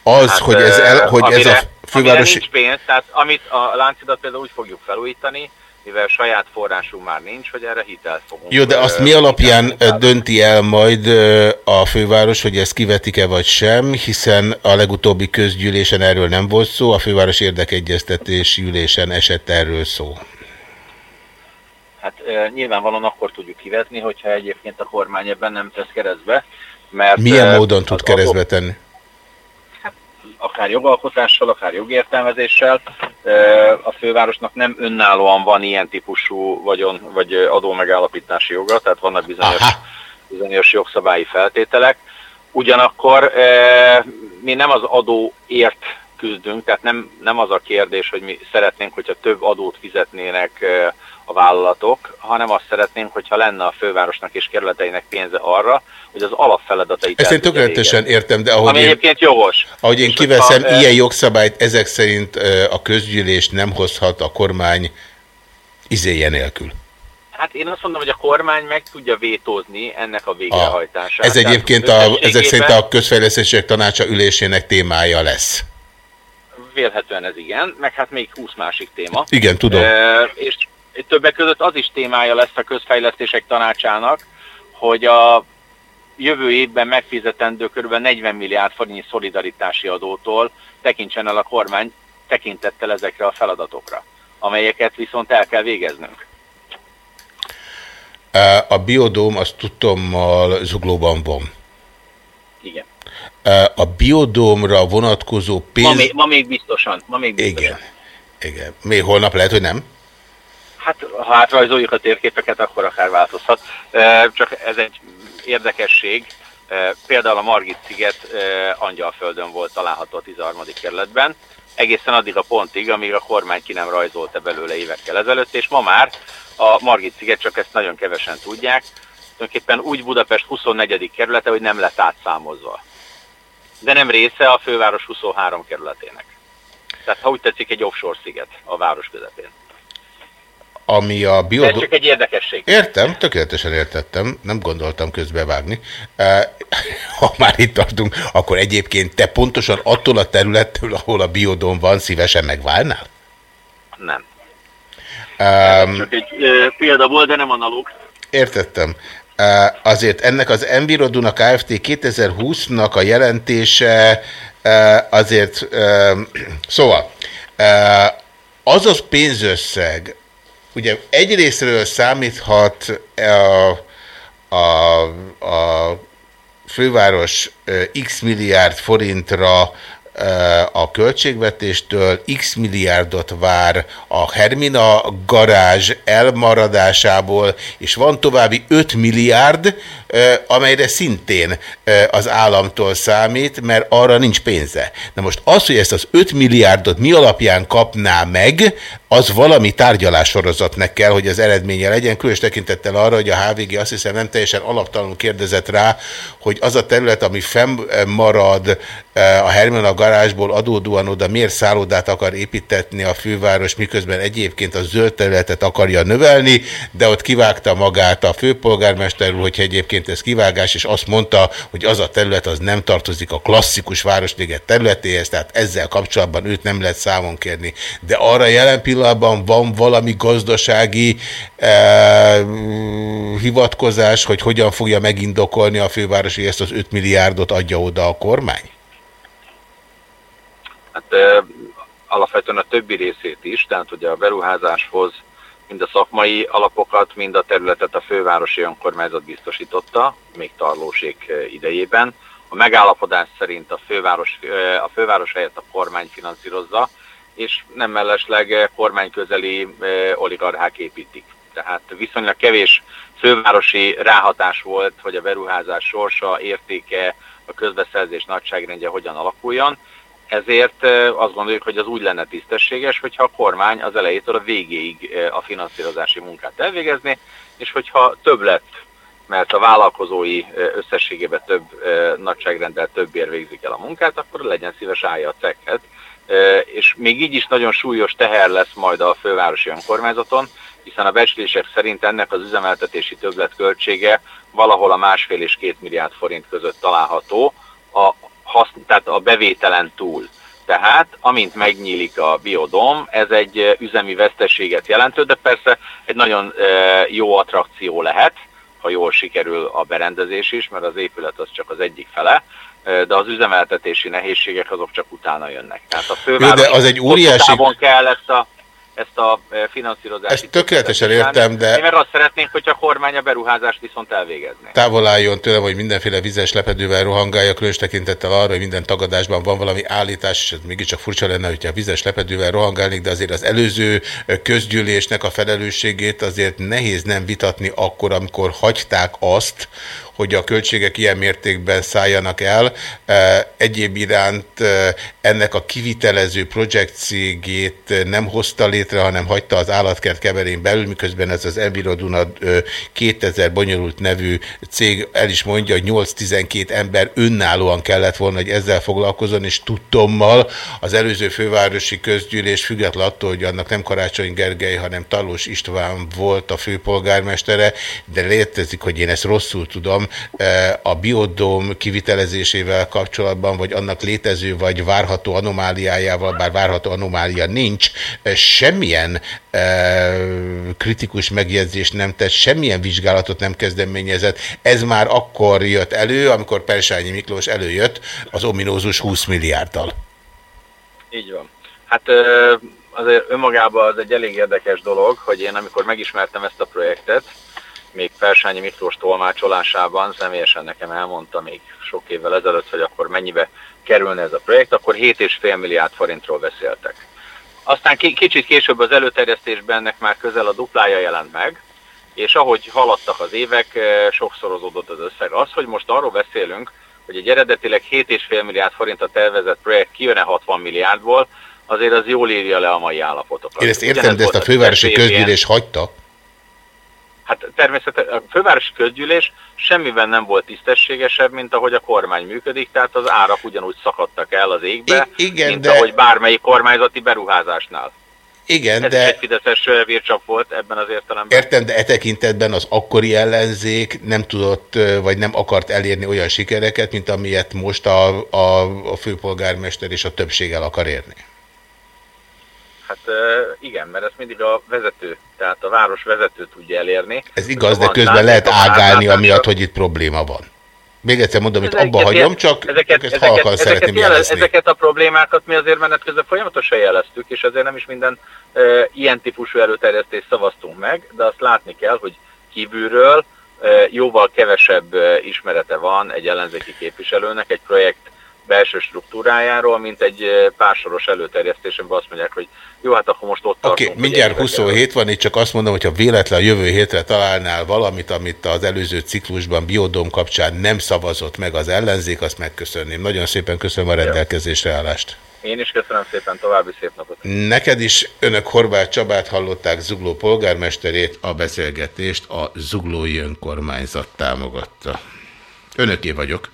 Az, hogy ez, el, hogy ez amire, a amire fővárosi... nincs pénz, tehát amit a láncidat például úgy fogjuk felújítani, mivel saját forrásunk már nincs, hogy erre hitelt fogunk. Jó, de azt mi alapján dönti el majd a főváros, hogy ezt kivetik-e vagy sem, hiszen a legutóbbi közgyűlésen erről nem volt szó, a főváros érdekegyeztetési ülésen esett erről szó. Hát nyilvánvalóan akkor tudjuk kivetni, hogyha egyébként a kormány ebben nem tesz keresztbe, mert Milyen módon tud keresztbe tenni? Akár jogalkotással, akár jogértelmezéssel. A fővárosnak nem önállóan van ilyen típusú vagyon vagy adó megállapítási joga, tehát vannak bizonyos, bizonyos jogszabályi feltételek. Ugyanakkor mi nem az adóért küzdünk, tehát nem, nem az a kérdés, hogy mi szeretnénk, hogyha több adót fizetnének a vállalatok, hanem azt szeretnénk, hogyha lenne a fővárosnak és kerületeinek pénze arra, hogy az alapfeladatait Ezt én tökéletesen értem, de ahogy Ami én, egyébként jogos. ahogy én És kiveszem, e, ilyen jogszabályt ezek szerint a közgyűlés nem hozhat a kormány izéje nélkül. Hát én azt mondom, hogy a kormány meg tudja vétózni ennek a végrehajtását. Ez Tehát egyébként a, ezek szerint a közfejlesztések tanácsa ülésének témája lesz. Vélhetően ez igen, meg hát még 20 másik téma. Igen, tudom. E, és többek között az is témája lesz a közfejlesztések tanácsának, hogy a jövő évben megfizetendő kb. 40 milliárd forintnyi szolidaritási adótól tekintsen el a kormány tekintettel ezekre a feladatokra, amelyeket viszont el kell végeznünk. A biodóm, azt tudtommal zuglóban van. Igen. A biodómra vonatkozó pénz... Ma még, ma még biztosan. Ma még biztosan. Igen. Igen. Még holnap lehet, hogy nem? Hát, ha átrajzoljuk a térképeket, akkor akár változhat. Csak ez egy érdekesség. Például a Margit sziget Angyalföldön volt található a 13. kerületben, egészen addig a pontig, amíg a kormány ki nem rajzolta belőle évekkel ezelőtt, és ma már a Margit sziget, csak ezt nagyon kevesen tudják, tulajdonképpen úgy Budapest 24. kerülete, hogy nem lett átszámozva. De nem része a főváros 23 kerületének. Tehát ha úgy tetszik, egy offshore sziget a város közepén. Ami a Ez biodóm... csak egy érdekesség. Értem, tökéletesen értettem, nem gondoltam közbevágni. Eh, Ha már itt tartunk, akkor egyébként te pontosan attól a területtől, ahol a biodóm van, szívesen megválnál? Nem. Um, Csak egy ö, példa volt, de nem analóg. Értettem. Uh, azért ennek az Enviroduna Kft. 2020-nak a jelentése uh, azért, szóval, az az pénzösszeg, ugye egyrésztről számíthat a, a, a főváros x milliárd forintra a költségvetéstől x milliárdot vár a Hermina garázs elmaradásából, és van további 5 milliárd, amelyre szintén az államtól számít, mert arra nincs pénze. Na most az, hogy ezt az 5 milliárdot mi alapján kapná meg, az valami tárgyalássorozatnak kell, hogy az eredménye legyen, különös tekintettel arra, hogy a HVG azt hiszem nem teljesen alaptalanul kérdezett rá, hogy az a terület, ami fennmarad eh, a Hermina garázsból adódóan oda miért szállodát akar építetni a főváros, miközben egyébként a zöld területet akarja növelni, de ott kivágta magát a főpolgármester úr, hogyha egyébként ez kivágás, és azt mondta, hogy az a terület az nem tartozik a klasszikus városliget területéhez, tehát ezzel kapcsolatban őt nem lehet számon kérni. De arra jelen pillanatban van valami gazdasági eh, hivatkozás, hogy hogyan fogja megindokolni a főváros, hogy ezt az 5 milliárdot adja oda a kormány? Hát ö, alapvetően a többi részét is, tehát ugye a beruházáshoz mind a szakmai alapokat, mind a területet a fővárosi önkormányzat biztosította, még tarlóség ö, idejében. A megállapodás szerint a főváros, ö, a főváros helyett a kormány finanszírozza, és nem mellesleg ö, kormányközeli ö, oligarchák építik. Tehát viszonylag kevés fővárosi ráhatás volt, hogy a beruházás sorsa, értéke, a közbeszerzés nagyságrendje hogyan alakuljon. Ezért ö, azt gondoljuk, hogy az úgy lenne tisztességes, hogyha a kormány az elejétől a végéig a finanszírozási munkát elvégezné, és hogyha több lett, mert a vállalkozói összességében több nagyságrendel többért végzik el a munkát, akkor legyen szíves állja a cekhet. És még így is nagyon súlyos teher lesz majd a fővárosi önkormányzaton, hiszen a becslések szerint ennek az üzemeltetési többletköltsége valahol a másfél és két milliárd forint között található, a, haszn, tehát a bevételen túl. Tehát, amint megnyílik a biodom, ez egy üzemi veszteséget jelentő, de persze egy nagyon jó attrakció lehet, ha jól sikerül a berendezés is, mert az épület az csak az egyik fele, de az üzemeltetési nehézségek azok csak utána jönnek. Tehát a főváros Jó, de az egy óriási- kell ezt a, ezt a finanszírozási... Ezt tökéletesen értem, de- Mi meg azt szeretnénk, hogyha a kormány a beruházást viszont elvégezné. Távol álljon tőlem, hogy mindenféle vizes lepedővel rohangálja, különös tekintettel arra, hogy minden tagadásban van valami állítás, és ez mégiscsak furcsa lenne, hogyha vizes lepedővel rohangálnék, de azért az előző közgyűlésnek a felelősségét azért nehéz nem vitatni akkor, amikor hagyták azt, hogy a költségek ilyen mértékben szálljanak el. E, Egyéb iránt e, ennek a kivitelező projektcégét nem hozta létre, hanem hagyta az állatkert keverén belül, miközben ez az Enviroduna 2000 bonyolult nevű cég el is mondja, hogy 8-12 ember önállóan kellett volna, hogy ezzel foglalkozon, és tudtommal az előző fővárosi közgyűlés független attól, hogy annak nem Karácsony Gergely, hanem Talós István volt a főpolgármestere, de létezik, hogy én ezt rosszul tudom, a biodóm kivitelezésével kapcsolatban, vagy annak létező, vagy várható anomáliájával, bár várható anomália nincs, semmilyen kritikus megjegyzést nem tett, semmilyen vizsgálatot nem kezdeményezett. Ez már akkor jött elő, amikor Persányi Miklós előjött az ominózus 20 milliárddal. Így van. Hát azért önmagában az egy elég érdekes dolog, hogy én amikor megismertem ezt a projektet, még Persányi Miklós tolmácsolásában, személyesen nekem elmondta még sok évvel ezelőtt, hogy akkor mennyibe kerülne ez a projekt, akkor 7,5 milliárd forintról beszéltek. Aztán ki- kicsit később az előterjesztésben ennek már közel a duplája jelent meg, és ahogy haladtak az évek, eh, sokszorozódott az összeg. Az, hogy most arról beszélünk, hogy egy eredetileg 7,5 milliárd forint tervezett projekt kijön-e 60 milliárdból, azért az jól írja le a mai állapotokat. Én ezt értem, Ugyanez de ezt a fővárosi közgyűlés hagyta. Hát természetesen a fővárosi közgyűlés semmiben nem volt tisztességesebb, mint ahogy a kormány működik, tehát az árak ugyanúgy szakadtak el az égbe, I- igen, mint de- ahogy bármelyik kormányzati beruházásnál. Igen, Ez de egy fideszes ö, vircsap volt ebben az értelemben. értem, de e tekintetben az akkori ellenzék nem tudott, vagy nem akart elérni olyan sikereket, mint amilyet most a, a, a főpolgármester és a többség el akar érni. Hát igen, mert ezt mindig a vezető, tehát a város vezető tudja elérni. Ez igaz, de közben lehet ágálni, amiatt, hogy itt probléma van. Még egyszer mondom, itt abba hagyom, csak, ezeket, ezt ezeket, halkan ezeket, szeretném jele- jelezni. ezeket a problémákat mi azért menet közben folyamatosan jeleztük, és azért nem is minden ö, ilyen típusú előterjesztést szavaztunk meg, de azt látni kell, hogy kívülről ö, jóval kevesebb ismerete van egy ellenzéki képviselőnek egy projekt belső struktúrájáról, mint egy pársoros előterjesztésemben azt mondják, hogy jó, hát akkor most ott tartunk. okay, mindjárt ennyibe 27 van, itt csak azt mondom, hogy ha véletlen a jövő hétre találnál valamit, amit az előző ciklusban biodóm kapcsán nem szavazott meg az ellenzék, azt megköszönném. Nagyon szépen köszönöm a rendelkezésre állást. Én is köszönöm szépen, további szép napot. Neked is önök Horváth Csabát hallották, Zugló polgármesterét, a beszélgetést a Zuglói Önkormányzat támogatta. Önöké vagyok.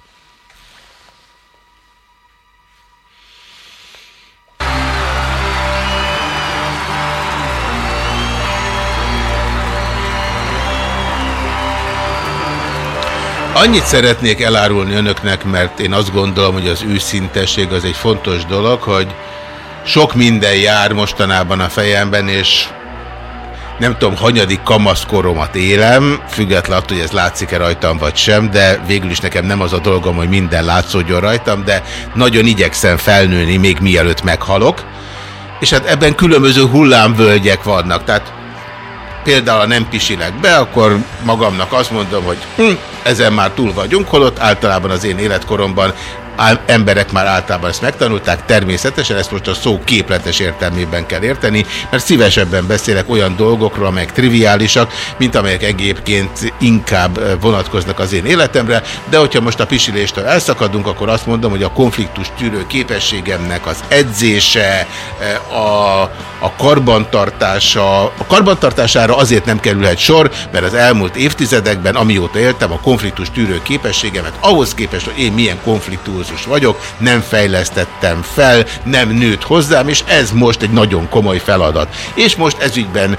Annyit szeretnék elárulni önöknek, mert én azt gondolom, hogy az őszintesség az egy fontos dolog, hogy sok minden jár mostanában a fejemben, és nem tudom, hanyadik kamaszkoromat élem, függetlenül attól, hogy ez látszik-e rajtam vagy sem, de végül is nekem nem az a dolgom, hogy minden látszódjon rajtam, de nagyon igyekszem felnőni, még mielőtt meghalok. És hát ebben különböző hullámvölgyek vannak, tehát például ha nem pisilek be, akkor magamnak azt mondom, hogy hm, ezen már túl vagyunk, holott általában az én életkoromban emberek már általában ezt megtanulták, természetesen ezt most a szó képletes értelmében kell érteni, mert szívesebben beszélek olyan dolgokról, amelyek triviálisak, mint amelyek egyébként inkább vonatkoznak az én életemre, de hogyha most a pisiléstől elszakadunk, akkor azt mondom, hogy a konfliktus tűrő képességemnek az edzése, eh, a, a karbantartása, a karbantartására azért nem kerülhet sor, mert az elmúlt évtizedekben, amióta éltem, a konfliktus tűrő képességemet ahhoz képest, hogy én milyen konfliktuózus vagyok, nem fejlesztettem fel, nem nőtt hozzám, és ez most egy nagyon komoly feladat. És most ezügyben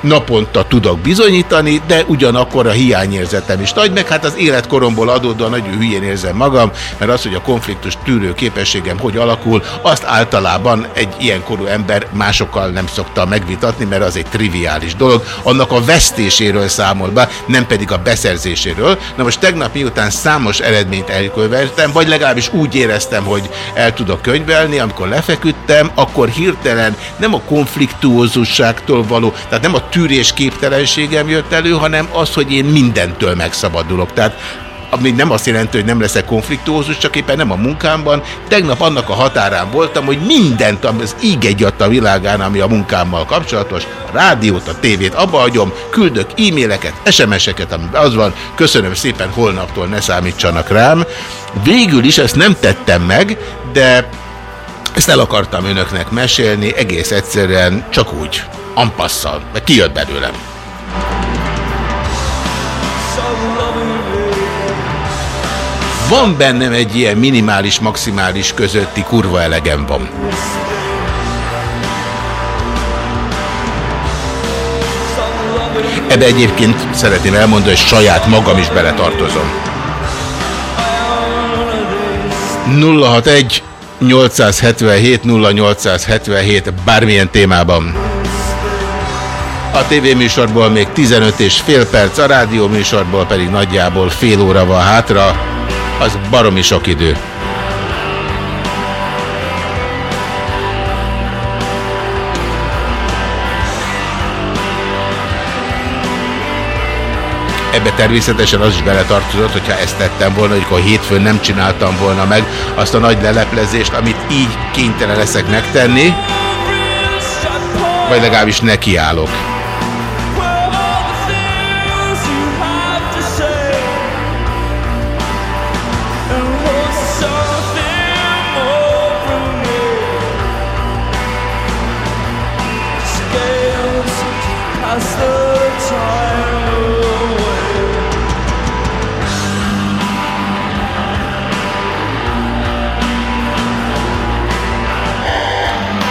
naponta tudok bizonyítani, de ugyanakkor a hiányérzetem is nagy, meg hát az életkoromból adódóan nagyon hülyén érzem magam, mert az, hogy a konfliktus tűrő képességem hogy alakul, azt általában egy ilyen korú ember másokkal nem szokta megvitatni, mert az egy triviális dolog. Annak a vesztéséről számol be, nem pedig a beszerzéséről. Na most tegnap miután számos eredményt elkövettem, vagy legalábbis úgy éreztem, hogy el tudok könyvelni, amikor lefeküdtem, akkor hirtelen nem a konfliktuózusságtól való, tehát nem a tűrés képtelenségem jött elő, hanem az, hogy én mindentől megszabadulok. Tehát ami nem azt jelenti, hogy nem leszek konfliktuózus, csak éppen nem a munkámban. Tegnap annak a határán voltam, hogy mindent, ami az íg egyadt a világán, ami a munkámmal kapcsolatos, a rádiót, a tévét abba hagyom, küldök e-maileket, SMS-eket, amiben az van, köszönöm szépen, holnaptól ne számítsanak rám. Végül is ezt nem tettem meg, de ezt el akartam önöknek mesélni, egész egyszerűen csak úgy, ampasszal, mert kijött belőlem. Van bennem egy ilyen minimális-maximális közötti kurva elegem van. Ebbe egyébként szeretném elmondani, hogy saját magam is beletartozom. 061 877 0877 bármilyen témában. A tévéműsorból még 15 és fél perc, a rádióműsorból pedig nagyjából fél óra van hátra, az baromi sok idő. Ebbe természetesen az is beletartozott, hogyha ezt tettem volna, hogy akkor hétfőn nem csináltam volna meg azt a nagy leleplezést, amit így kénytelen leszek megtenni, vagy legalábbis nekiállok.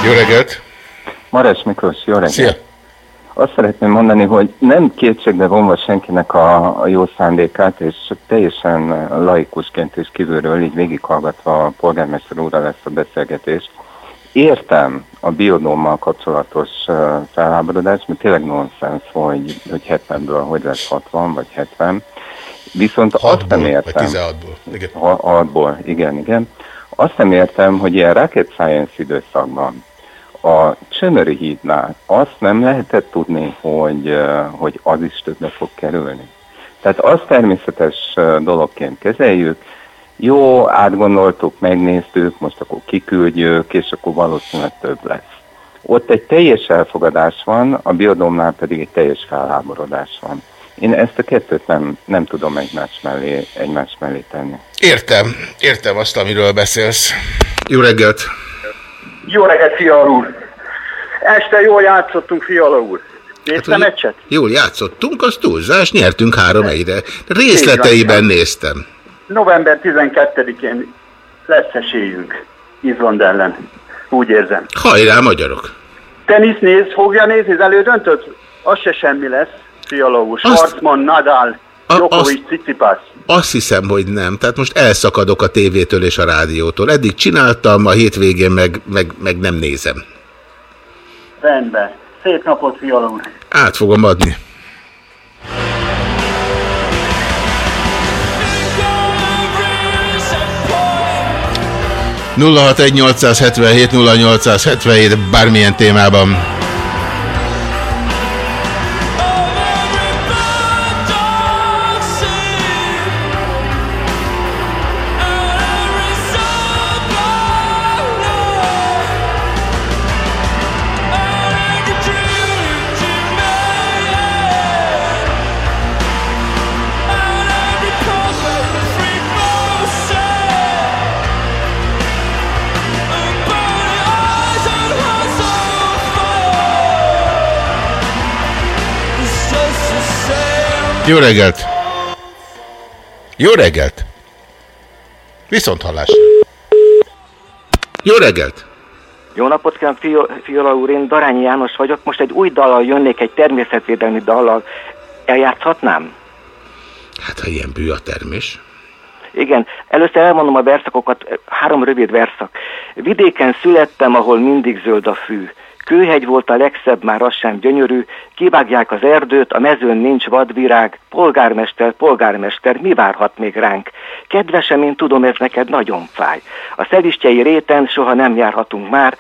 Jó reggelt! Mares Miklós, jó reggelt! Szia! Azt szeretném mondani, hogy nem kétségbe vonva senkinek a, a jó szándékát, és teljesen laikusként és kívülről így végighallgatva a polgármester úrral ezt a beszélgetést. Értem a biodómmal kapcsolatos felháborodást, mert tényleg nonsens, hogy, hogy 70-ből hogy lesz 60 vagy 70. Viszont azt nem értem. 16-ból. Igen. Ha- Hatból, igen, igen. Azt nem értem, hogy ilyen rocket science időszakban a Csömöri hídnál azt nem lehetett tudni, hogy, hogy az is többe fog kerülni. Tehát azt természetes dologként kezeljük, jó, átgondoltuk, megnéztük, most akkor kiküldjük, és akkor valószínűleg több lesz. Ott egy teljes elfogadás van, a biodomnál pedig egy teljes felháborodás van. Én ezt a kettőt nem, nem tudom egymás mellé, egymás mellé tenni. Értem, értem azt, amiről beszélsz. Jó reggelt! Jó reggelt, Fiala úr! Este jól játszottunk, Fiala úr. Nézte hogy meccset? Jól játszottunk, az túlzás, nyertünk három egyre. Részleteiben néztem. November 12-én lesz esélyünk Izland ellen. Úgy érzem. Hajrá, magyarok! Tenisz néz, fogja nézni az elődöntőt? Az se semmi lesz, Fiala úr. Azt- Schwarzman, Nadal, Djokovic, Tsitsipas. Azt hiszem, hogy nem. Tehát most elszakadok a tévétől és a rádiótól. Eddig csináltam, a hétvégén meg, meg, meg nem nézem. Rendben. Szép napot, Fiala úr. Át fogom adni. nulla hat egy 877 0877 bármilyen témában. Jó reggelt! Jó reggelt! Viszont hallás! Jó reggelt! Jó napot kívánok, Fio- Fiola úr, én Darányi János vagyok. Most egy új dallal jönnék, egy természetvédelmi dallal. Eljátszhatnám? Hát, ha ilyen bű a termés. Igen, először elmondom a verszakokat, három rövid verszak. Vidéken születtem, ahol mindig zöld a fű. Kőhegy volt a legszebb, már az sem gyönyörű, kivágják az erdőt, a mezőn nincs vadvirág, polgármester, polgármester, mi várhat még ránk? Kedvesem, én tudom, ez neked nagyon fáj. A szelistjei réten soha nem járhatunk már,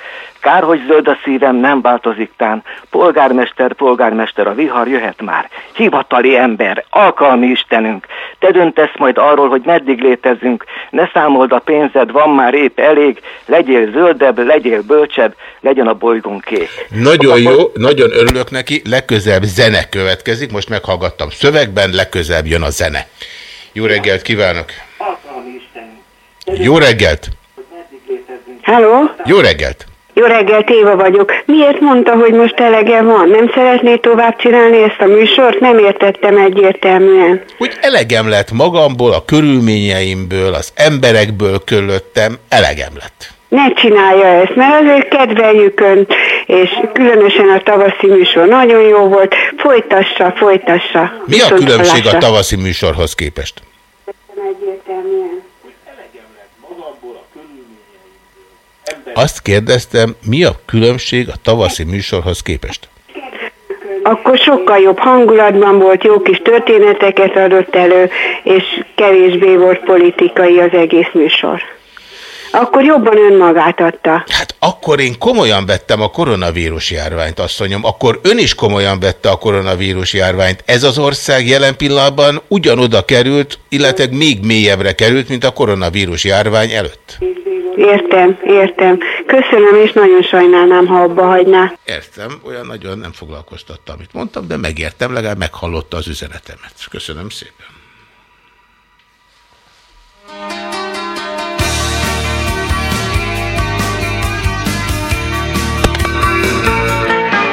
kár, hogy zöld a szívem, nem változik tán. Polgármester, polgármester, a vihar jöhet már. Hivatali ember, alkalmi istenünk, te döntesz majd arról, hogy meddig létezünk, ne számold a pénzed, van már épp elég, legyél zöldebb, legyél bölcsebb, legyen a bolygón kék. Nagyon jó, nagyon örülök neki, legközelebb zene következik, most meghallgattam szövegben, legközelebb jön a zene. Jó reggelt kívánok! Jó reggelt! Halló? Jó reggelt! Jó reggelt, Éva vagyok. Miért mondta, hogy most elege van? Nem szeretné tovább csinálni ezt a műsort? Nem értettem egyértelműen. Úgy elegem lett magamból, a körülményeimből, az emberekből körülöttem, elegem lett. Ne csinálja ezt, mert azért kedveljük Önt, és különösen a tavaszi műsor nagyon jó volt. Folytassa, folytassa. Mi a különbség a tavaszi műsorhoz képest? Egyértelműen. Azt kérdeztem, mi a különbség a tavaszi műsorhoz képest? Akkor sokkal jobb hangulatban volt, jó kis történeteket adott elő, és kevésbé volt politikai az egész műsor. Akkor jobban önmagát adta. Hát akkor én komolyan vettem a koronavírus járványt, asszonyom. Akkor ön is komolyan vette a koronavírus járványt. Ez az ország jelen pillanatban ugyanoda került, illetve még mélyebbre került, mint a koronavírus járvány előtt. Értem, értem. Köszönöm, és nagyon sajnálnám, ha abba hagyná. Értem, olyan nagyon nem foglalkoztatta, amit mondtam, de megértem, legalább meghallotta az üzenetemet. Köszönöm szépen.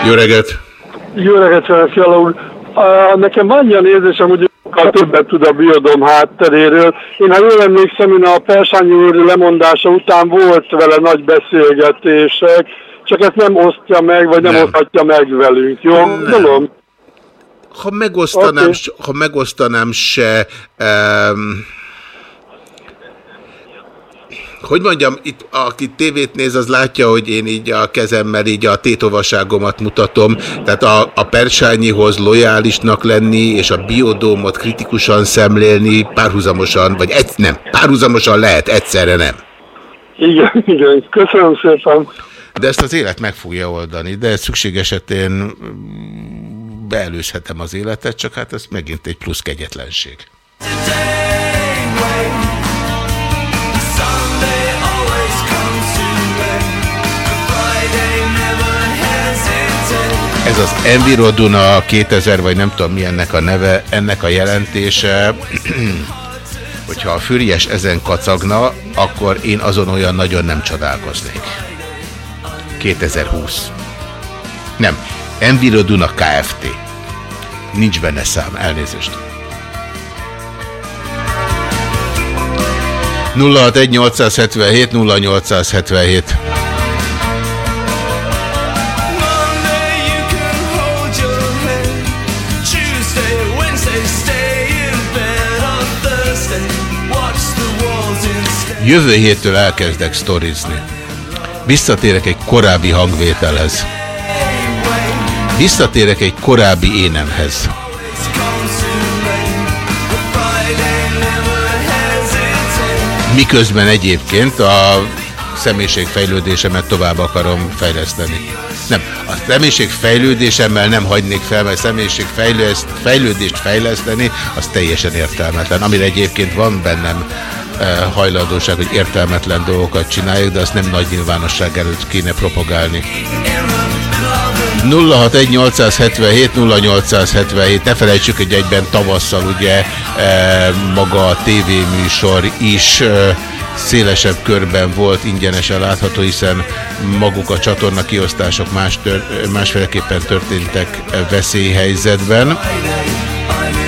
Jó reggelt! Jó reggelt, Fiala úr. Uh, nekem van ilyen érzésem, hogy sokkal többet tud a biodom hátteréről. Én ha jól emlékszem, én a Persányi úr lemondása után volt vele nagy beszélgetések, csak ezt nem osztja meg, vagy nem, nem. oszthatja meg velünk. Jó, gondolom? Ha megosztanám, okay. ha megosztanám se... Um, hogy mondjam, itt, aki tévét néz, az látja, hogy én így a kezemmel így a tétovaságomat mutatom, tehát a, a persányihoz lojálisnak lenni, és a biodómot kritikusan szemlélni párhuzamosan, vagy egy, nem, párhuzamosan lehet, egyszerre nem. Igen, igen, köszönöm szépen. De ezt az élet meg fogja oldani, de szükség esetén beelőzhetem az életet, csak hát ez megint egy plusz kegyetlenség. Ez az Enviroduna 2000, vagy nem tudom mi ennek a neve, ennek a jelentése, hogyha a Füriás ezen kacagna, akkor én azon olyan nagyon nem csodálkoznék. 2020. Nem, Enviroduna Kft. Nincs benne szám, elnézést. 061 877 0877 Jövő héttől elkezdek sztorizni. Visszatérek egy korábbi hangvételhez. Visszatérek egy korábbi énemhez. Miközben egyébként a személyiségfejlődésemet tovább akarom fejleszteni. Nem, a személyiségfejlődésemmel nem hagynék fel, mert személyiségfejlődést fejleszteni, az teljesen értelmetlen. Amire egyébként van bennem hajlandóság, hogy értelmetlen dolgokat csináljuk, de azt nem nagy nyilvánosság előtt kéne propagálni. 061-877-0877, ne felejtsük, hogy egyben tavasszal ugye maga a tévéműsor is szélesebb körben volt ingyenesen látható, hiszen maguk a csatorna kiosztások más tör, másféleképpen történtek veszélyhelyzetben.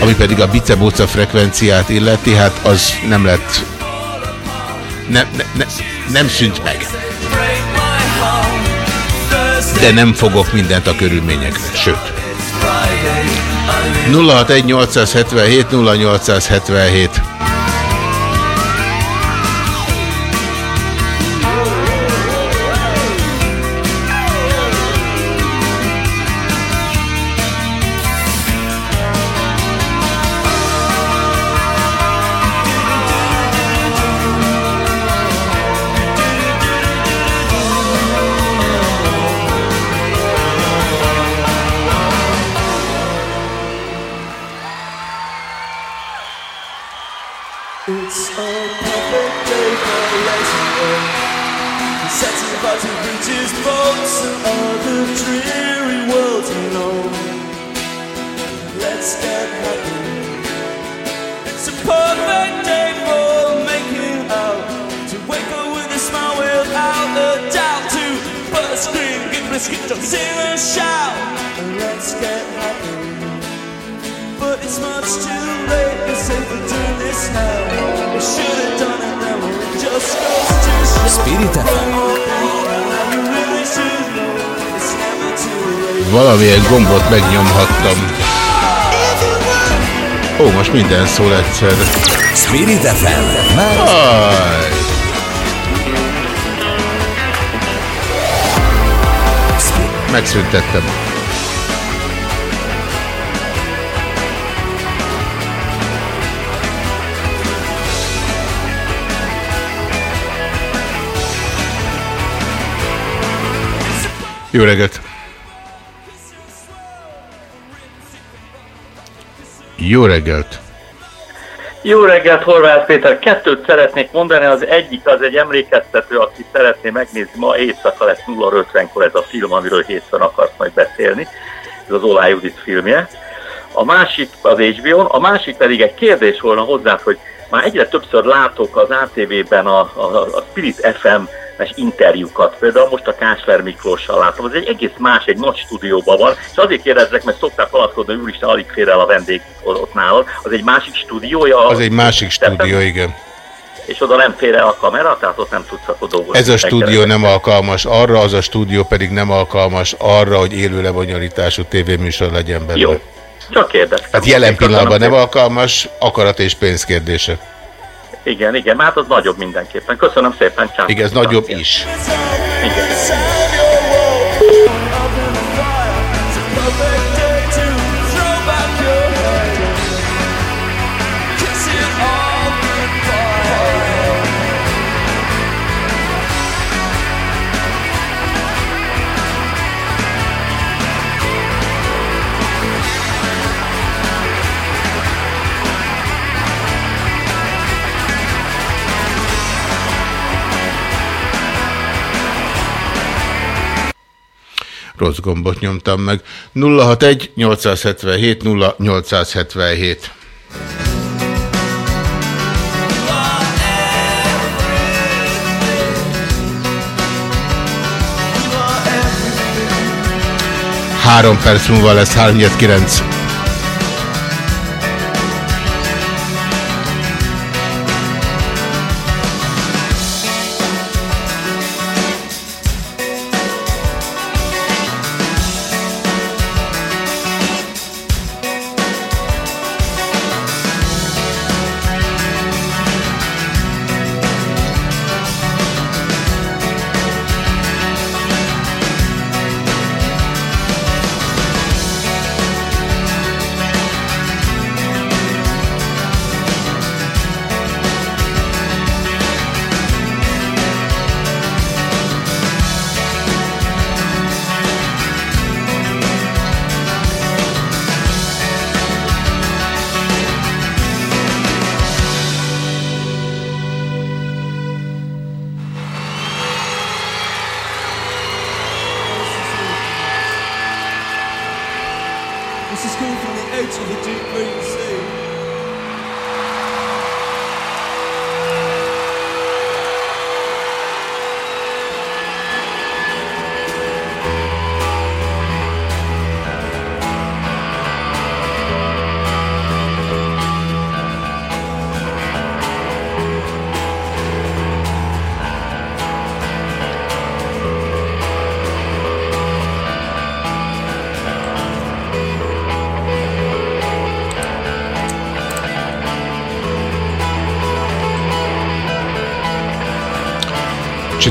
Ami pedig a bicebóca frekvenciát illeti, hát az nem lett ne, ne, ne, nem szűnt meg. De nem fogok mindent a körülményekre, sőt. 061 877 0877 FM. Már... Megszüntettem. Jó reggelt! Jó reggelt! Jó reggelt, Horváth Péter. Kettőt szeretnék mondani, az egyik az egy emlékeztető, aki szeretné megnézni, ma éjszaka lesz 0-50-kor ez a film, amiről hétfőn akarsz majd beszélni. Ez az Olá Judit filmje. A másik az HBO-n, a másik pedig egy kérdés volna hozzá, hogy már egyre többször látok az ATV-ben a, a, a Spirit FM-es interjúkat, például most a Kásler Miklóssal látom, ez egy egész más, egy nagy stúdióban van, és azért kérdezzek, mert szokták panaszkodni, hogy úristen, alig fér el a vendég ott nálad, az egy másik stúdiója? Az egy másik stúdió, igen. És oda nem fér el a kamera, tehát ott nem tudsz akkor dolgozni. Ez a stúdió nem alkalmas arra, az a stúdió pedig nem alkalmas arra, hogy élő lebonyolítású tévéműsor legyen belőle. Jó. Csak kérdeztem. Hát jelen pillanatban nem alkalmas, akarat és pénz kérdése. Igen, igen, hát az nagyobb mindenképpen. Köszönöm szépen, Csánk. Igen, ez nagyobb is. Rossz gombot nyomtam meg. 061 877 0877. Három perc múlva lesz 3-9.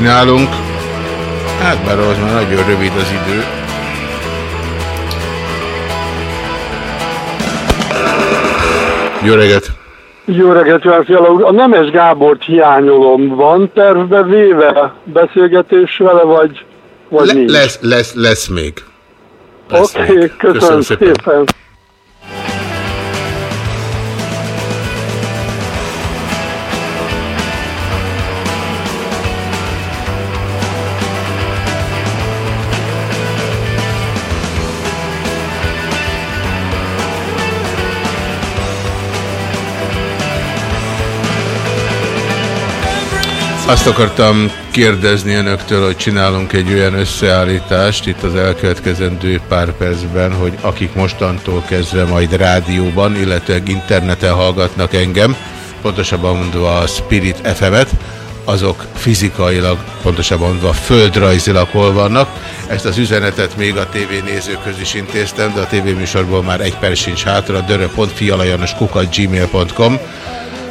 Csinálunk. Hát bár az már nagyon rövid az idő. Jó reggelt! Jó reggelt, úr. A Nemes Gábort hiányolom. Van tervbe véve beszélgetés vele, vagy, vagy Le, nincs? lesz, lesz, lesz még. Oké, okay, még. köszönöm, szépen. szépen. Azt akartam kérdezni önöktől, hogy csinálunk egy olyan összeállítást itt az elkövetkezendő pár percben, hogy akik mostantól kezdve majd rádióban, illetve interneten hallgatnak engem, pontosabban mondva a Spirit FM-et, azok fizikailag, pontosabban mondva földrajzilag hol vannak. Ezt az üzenetet még a tévénézőköz is intéztem, de a tévéműsorból már egy perc sincs hátra, dörö.fialajanoskukat.gmail.com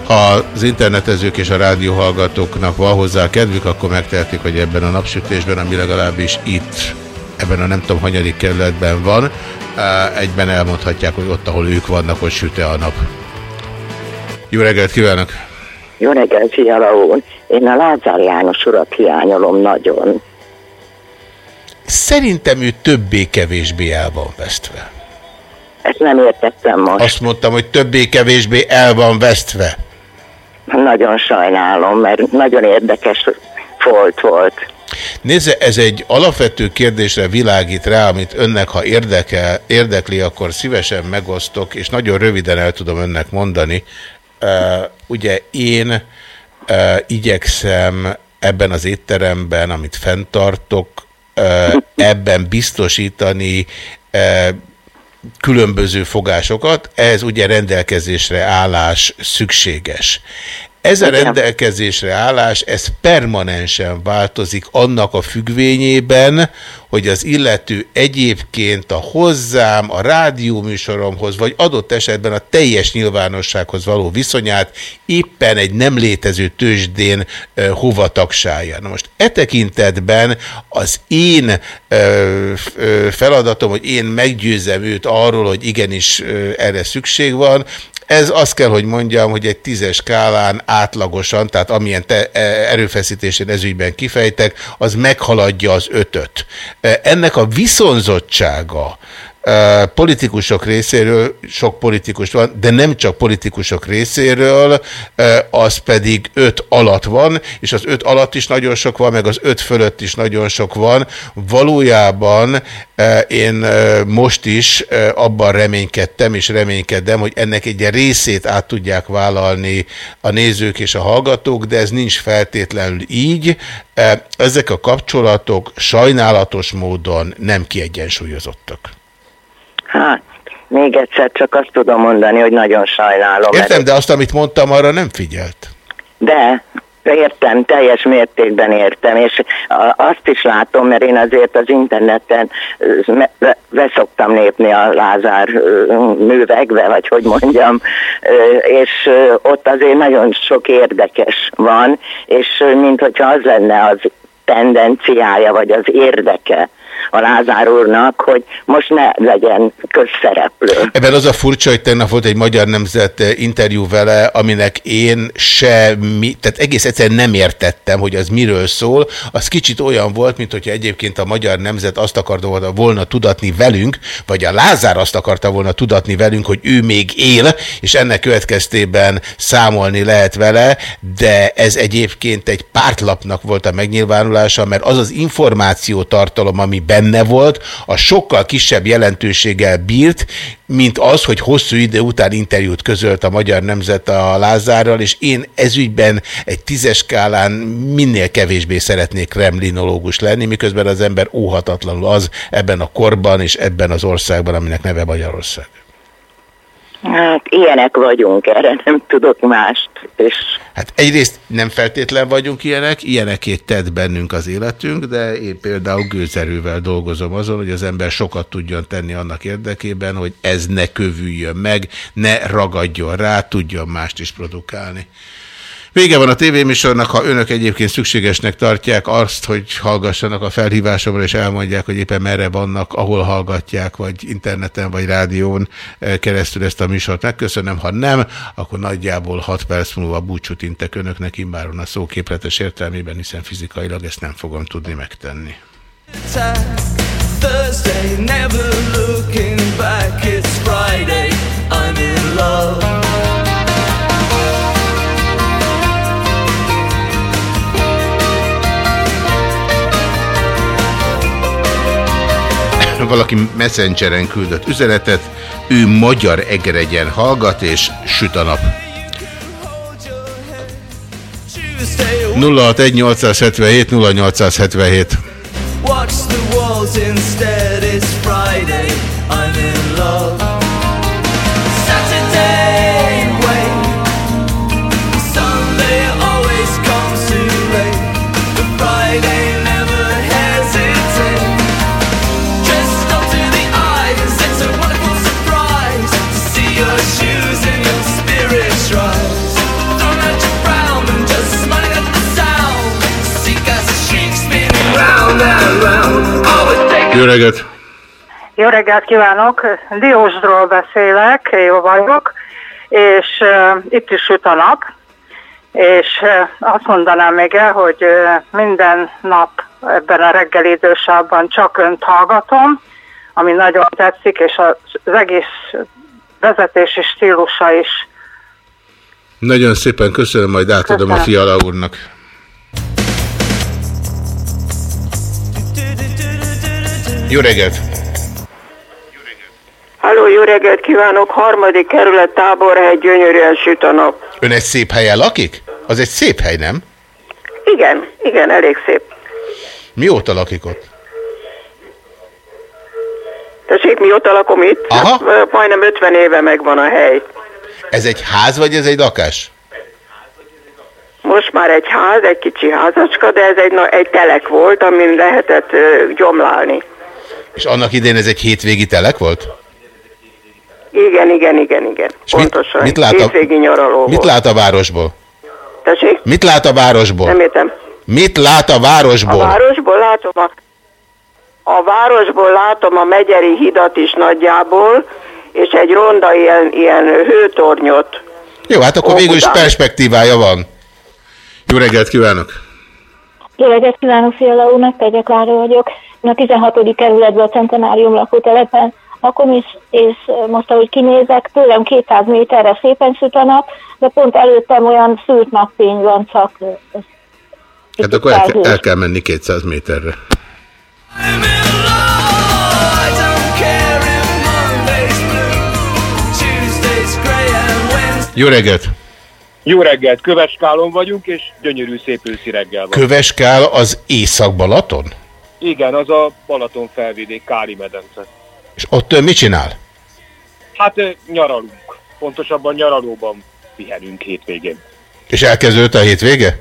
ha az internetezők és a rádióhallgatóknak van hozzá kedvük, akkor megtehetik, hogy ebben a napsütésben, ami legalábbis itt, ebben a nem tudom, hanyadik kerületben van, eh, egyben elmondhatják, hogy ott, ahol ők vannak, hogy süte a nap. Jó reggelt kívánok! Jó reggelt, Fiala úr! Én a Lázár János urat hiányolom nagyon. Szerintem ő többé-kevésbé el van vesztve. Ezt nem értettem most. Azt mondtam, hogy többé-kevésbé el van vesztve. Nagyon sajnálom, mert nagyon érdekes volt volt. Nézze, ez egy alapvető kérdésre világít rá, amit önnek, ha érdekel, érdekli, akkor szívesen megosztok, és nagyon röviden el tudom önnek mondani. Uh, ugye én uh, igyekszem ebben az étteremben, amit fenntartok, uh, ebben biztosítani különböző fogásokat, ez ugye rendelkezésre állás szükséges. Ez a rendelkezésre állás, ez permanensen változik annak a függvényében, hogy az illető egyébként a hozzám, a rádióműsoromhoz, vagy adott esetben a teljes nyilvánossághoz való viszonyát éppen egy nem létező tőzsdén uh, hova tagsálja. Na most e tekintetben az én uh, feladatom, hogy én meggyőzem őt arról, hogy igenis uh, erre szükség van, ez azt kell, hogy mondjam, hogy egy tízes skálán átlagosan, tehát amilyen te, e, erőfeszítésén ezügyben kifejtek, az meghaladja az ötöt. E, ennek a viszonzottsága, politikusok részéről, sok politikus van, de nem csak politikusok részéről, az pedig öt alatt van, és az öt alatt is nagyon sok van, meg az öt fölött is nagyon sok van. Valójában én most is abban reménykedtem, és reménykedem, hogy ennek egy részét át tudják vállalni a nézők és a hallgatók, de ez nincs feltétlenül így. Ezek a kapcsolatok sajnálatos módon nem kiegyensúlyozottak. Hát, még egyszer csak azt tudom mondani, hogy nagyon sajnálom. Értem, de azt, amit mondtam, arra nem figyelt. De, Értem, teljes mértékben értem, és azt is látom, mert én azért az interneten beszoktam lépni a Lázár művekbe, vagy hogy mondjam, és ott azért nagyon sok érdekes van, és mint hogyha az lenne az tendenciája, vagy az érdeke a Lázár úrnak, hogy most ne legyen közszereplő. Ebben az a furcsa, hogy tegnap volt egy Magyar Nemzet interjú vele, aminek én semmi, tehát egész egyszerűen nem értettem, hogy az miről szól. Az kicsit olyan volt, mint hogyha egyébként a Magyar Nemzet azt akarta volna tudatni velünk, vagy a Lázár azt akarta volna tudatni velünk, hogy ő még él, és ennek következtében számolni lehet vele, de ez egyébként egy pártlapnak volt a megnyilvánulása, mert az az információ tartalom, ami benne volt, a sokkal kisebb jelentőséggel bírt, mint az, hogy hosszú idő után interjút közölt a Magyar Nemzet a Lázárral, és én ezügyben egy tízes skálán minél kevésbé szeretnék kremlinológus lenni, miközben az ember óhatatlanul az ebben a korban és ebben az országban, aminek neve Magyarország. Hát ilyenek vagyunk, erre nem tudok mást. És... Hát egyrészt nem feltétlen vagyunk ilyenek, ilyenekét tett bennünk az életünk, de én például gőzerővel dolgozom azon, hogy az ember sokat tudjon tenni annak érdekében, hogy ez ne kövüljön meg, ne ragadjon rá, tudjon mást is produkálni. Vége van a tévéműsornak, ha önök egyébként szükségesnek tartják azt, hogy hallgassanak a felhívásomra, és elmondják, hogy éppen merre vannak, ahol hallgatják, vagy interneten, vagy rádión eh, keresztül ezt a műsort. Megköszönöm, ha nem, akkor nagyjából 6 perc múlva búcsút intek önöknek immáron a szóképletes értelmében, hiszen fizikailag ezt nem fogom tudni megtenni. Thursday, never looking back, it's Friday, I'm in love. Valaki messengeren küldött üzenetet, ő magyar egeregyen hallgat, és süt a nap. 061 877 0877 Watch the walls instead, Jó reggelt! Jó reggelt kívánok! Diósdról beszélek, jó vagyok, és uh, itt is süt a nap, és eh, azt mondanám még el, hogy eh, minden nap ebben a reggeli idősávban csak önt hallgatom, ami nagyon tetszik, és az egész vezetési stílusa is Nagyon szépen köszönöm, majd átadom a Köszönöm. Fiala úrnak. Jó reggelt! Halló, jó reggelt kívánok! Harmadik kerület táborhegy, gyönyörűen süt a nap. Ön egy szép helyen lakik? Az egy szép hely, nem? Igen, igen, elég szép. Mióta lakik ott? Tessék, mióta lakom itt? Aha. Hát, majdnem 50 éve megvan a hely. Ez egy ház, vagy ez egy lakás? Most már egy ház, egy kicsi házacska, de ez egy, egy telek volt, amin lehetett gyomlálni. És annak idén ez egy hétvégi telek volt? Igen, igen, igen, igen. Pontosan. mit lát a- Hétvégi nyaraló Mit volt. lát a városból? Tessék? Mit lát a városból? Nem értem. Mit lát a A városból? városból látom a, a városból látom a Megyeri hidat is nagyjából, és egy ronda ilyen, ilyen hőtornyot. Jó, hát akkor végül is perspektívája van. Jó reggelt kívánok! Jó reggelt kívánok, Fiala úrnak, Tegye Klára vagyok. Én a 16. kerületben a Centenárium lakótelepen lakom is, és most ahogy kinézek, tőlem 200 méterre szépen süt a nap, de pont előttem olyan szűrt napfény van, csak Hát akkor el, kell- el kell menni 200 méterre. Jó reggelt! Jó reggelt, Köveskálon vagyunk, és gyönyörű szép őszi reggel van. Köveskál az Észak-Balaton? Igen, az a Balaton felvidék, Kári medence. És ott ön mit csinál? Hát nyaralunk. Pontosabban nyaralóban pihenünk hétvégén. És elkezdődött a hétvége?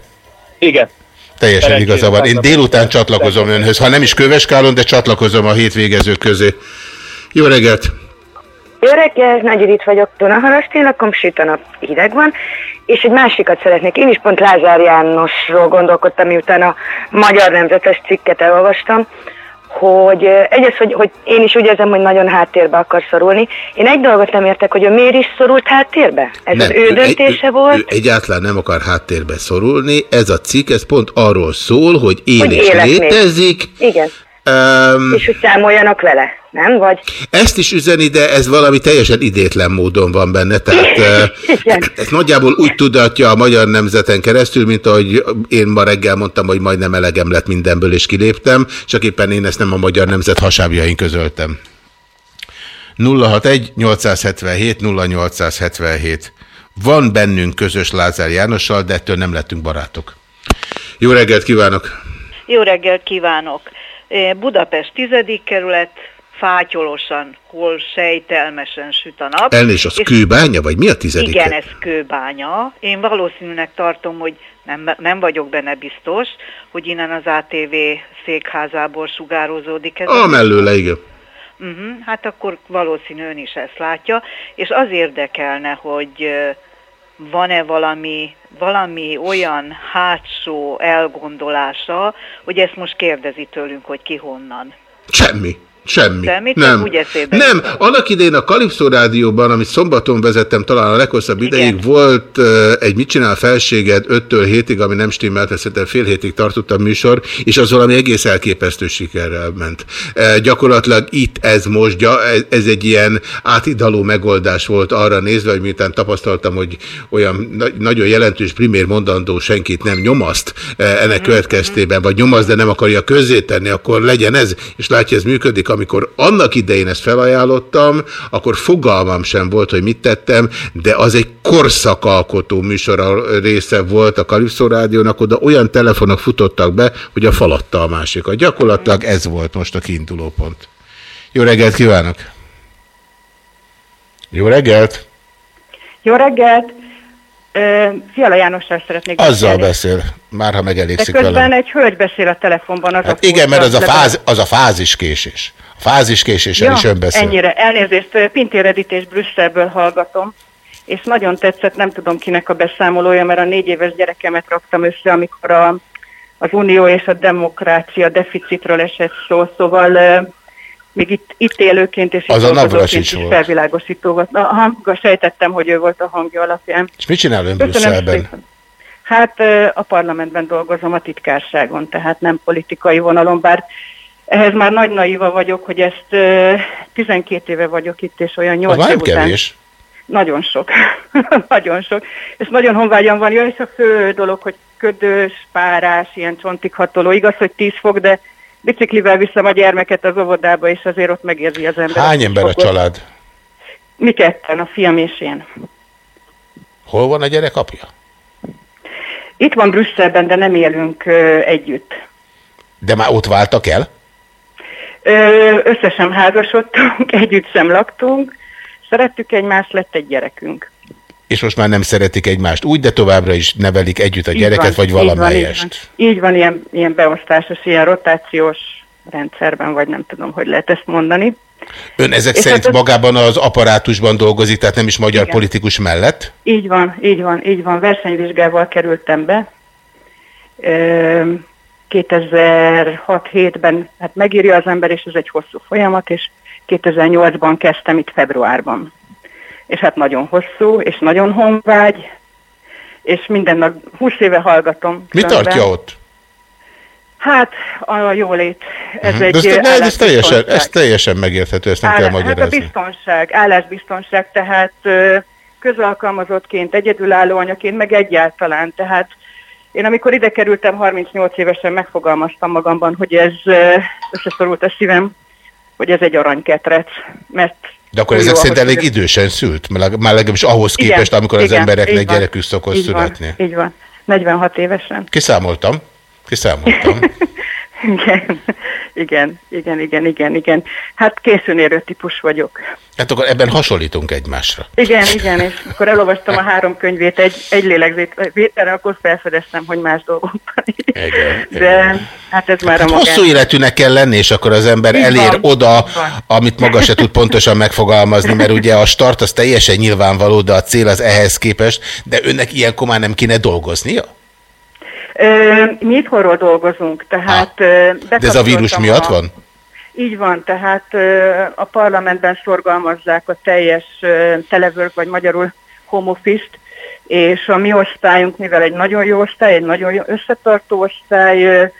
Igen. Teljesen igaza van. Én délután csatlakozom önhöz. Ha nem is Köveskálon, de csatlakozom a hétvégezők közé. Jó reggelt! Jó reggelt, Nagy Judit vagyok, Dunaharasztén, lakom, süt a nap, hideg van, és egy másikat szeretnék. Én is pont Lázár Jánosról gondolkodtam, miután a Magyar Nemzetes cikket elolvastam, hogy eh, egyrészt, hogy, hogy én is úgy érzem, hogy nagyon háttérbe akar szorulni. Én egy dolgot nem értek, hogy ő miért is szorult háttérbe? Ez az ő döntése ő, volt? Ő egyáltalán nem akar háttérbe szorulni. Ez a cikk, ez pont arról szól, hogy él hogy és létezik. Igen. Um, És hogy számoljanak vele, nem? Vagy Ezt is üzeni, de ez valami teljesen idétlen módon van benne. Tehát eh, ez nagyjából úgy tudatja a magyar nemzeten keresztül, mint ahogy én ma reggel mondtam, hogy majdnem elegem lett mindenből, és kiléptem, csak éppen én ezt nem a magyar nemzet hasábjain közöltem. 061 877 0877 Van bennünk közös Lázár Jánossal, de ettől nem lettünk barátok. Jó reggelt kívánok! Jó reggelt kívánok! Budapest 10. kerület, fátyolosan, hol sejtelmesen süt a nap. Elnézést, az És- kőbánya, vagy mi a tizedik? Igen, ez kőbánya. Én valószínűnek tartom, hogy nem, nem vagyok benne biztos, hogy innen az ATV székházából sugározódik ez. A mellőle, igen. Uh-huh, hát akkor valószínű ön is ezt látja, és az érdekelne, hogy van-e valami, valami olyan hátsó elgondolása, hogy ezt most kérdezi tőlünk, hogy ki honnan. Semmi. Semmi. Semmi, csak nem. úgy eszébe nem. jutott. Annak idején a Kalipszó rádióban, amit szombaton vezettem, talán a leghosszabb ideig volt uh, egy Mit csinál felséged 5-től 7-ig, ami nem stimmelt, mert szerintem fél hétig tartott a műsor, és az valami egész elképesztő sikerrel ment. Uh, gyakorlatilag itt ez most, gya, ez, egy ilyen átidaló megoldás volt arra nézve, hogy miután tapasztaltam, hogy olyan na nagyon jelentős primér mondandó senkit nem nyomaszt uh, ennek következtében, vagy nyomaszt, de nem akarja közzétenni, akkor legyen ez, és látja, ez működik. Amikor annak idején ezt felajánlottam, akkor fogalmam sem volt, hogy mit tettem, de az egy korszakalkotó műsor része volt a Kalipszó Rádiónak, oda olyan telefonok futottak be, hogy a falatta a másikat. Gyakorlatilag ez volt most a kiinduló pont. Jó reggelt kívánok! Jó reggelt! Jó reggelt! Fiala Jánossal szeretnék Azzal beszélni. beszél, már ha De megelégszik közben velem. egy hölgy beszél a telefonban. Az Hát a igen, mert az a, fáz, az a fáziskésés. A fáziskésésen is ön beszél. ennyire. Elnézést, Pintér Edit és Brüsszelből hallgatom, és nagyon tetszett, nem tudom kinek a beszámolója, mert a négy éves gyerekemet raktam össze, amikor a, az unió és a demokrácia deficitről esett szó, szóval még itt, itt élőként és itt Az a dolgozóként Navracsics is volt. felvilágosító volt. Aha, sejtettem, hogy ő volt a hangja alapján. És mit csinál ön Brüsszelben? szépen. Hát a parlamentben dolgozom a titkárságon, tehát nem politikai vonalon, bár ehhez már nagy naiva vagyok, hogy ezt ö, 12 éve vagyok itt, és olyan 8 Az év után... kevés. Nagyon sok. nagyon sok. És nagyon honvágyam van. Ja, és a fő dolog, hogy ködös, párás, ilyen csontig hatoló. Igaz, hogy 10 fok, de biciklivel viszem a gyermeket az óvodába, és azért ott megérzi az ember. Hány ember a család? Mi ketten, a fiam és én. Hol van a gyerek apja? Itt van Brüsszelben, de nem élünk ö, együtt. De már ott váltak el? Összesen házasodtunk, együtt sem laktunk, szerettük egymást, lett egy gyerekünk. És most már nem szeretik egymást úgy, de továbbra is nevelik együtt a Így gyereket, van, vagy így van, valamelyest. Így van, így van ilyen, ilyen beosztásos, ilyen rotációs rendszerben, vagy nem tudom, hogy lehet ezt mondani. Ön ezek És szerint hát ez- magában az apparátusban dolgozik, tehát nem is magyar Igen. politikus mellett? Így van, így van, így van. Versenyvizsgával kerültem be. Ö, 2006-7-ben hát megírja az ember, és ez egy hosszú folyamat, és 2008-ban kezdtem itt februárban. És hát nagyon hosszú, és nagyon honvágy, és minden nap 20 éve hallgatom. Mi különben. tartja ott? Hát a jólét. Ez Mhm. egy De ez, állásbiztonság. teljesen, ez teljesen megérthető, ezt nem kell Áll- Hát a magyarázni. biztonság, állásbiztonság, tehát közalkalmazottként, egyedülálló anyaként, meg egyáltalán. Tehát én amikor ide kerültem, 38 évesen megfogalmaztam magamban, hogy ez összeszorult a szívem, hogy ez egy aranyketrec, mert De akkor ezek szerint elég idősen szült, már legalábbis ahhoz Igen, képest, amikor az igen, embereknek így van. gyerekük szokott Így van, születni. Így van, 46 évesen. Kiszámoltam. Kiszámoltam. Igen, igen, igen, igen, igen, igen. Hát későn érő típus vagyok. Hát akkor ebben hasonlítunk egymásra. Igen, igen, és akkor elolvastam a három könyvét egy, egy lélegzétvételre, akkor felfedeztem, hogy más dolgok van. Igen, De hát ez már Hát a magán. hosszú életűnek kell lenni, és akkor az ember Így elér van, oda, van. amit maga se tud pontosan megfogalmazni, mert ugye a start az teljesen nyilvánvaló, de a cél az ehhez képest, de önnek ilyenkor már nem kéne dolgoznia? Mi itthonról dolgozunk, tehát... De ez a vírus miatt a- van? Így van, tehát a parlamentben szorgalmazzák a teljes ö, telework, vagy magyarul home office-t, és a mi osztályunk, mivel egy nagyon jó osztály, egy nagyon jó összetartó osztály,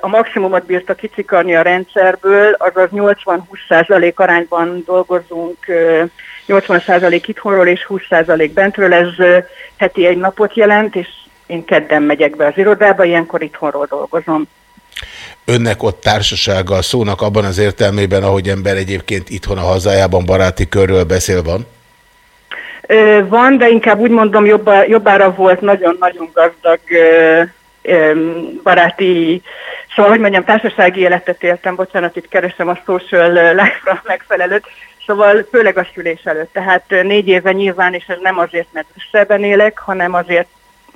a maximumot bírta kicikarni a rendszerből, azaz 80-20% arányban dolgozunk, ö, 80% itthonról és 20% bentről, ez heti egy napot jelent, és én kedden megyek be az irodába, ilyenkor itthonról dolgozom. Önnek ott társasággal szónak abban az értelmében, ahogy ember egyébként itthon a hazájában baráti körről beszél van? Ö, Van, de inkább úgy mondom, jobbá, jobbára volt nagyon-nagyon gazdag ö, ö, baráti, szóval, hogy mondjam, társasági életet éltem, bocsánat, itt keresem a social life-ra megfelelőt, szóval főleg a szülés előtt. Tehát négy éve nyilván, és ez nem azért, mert Brüsszelben élek, hanem azért,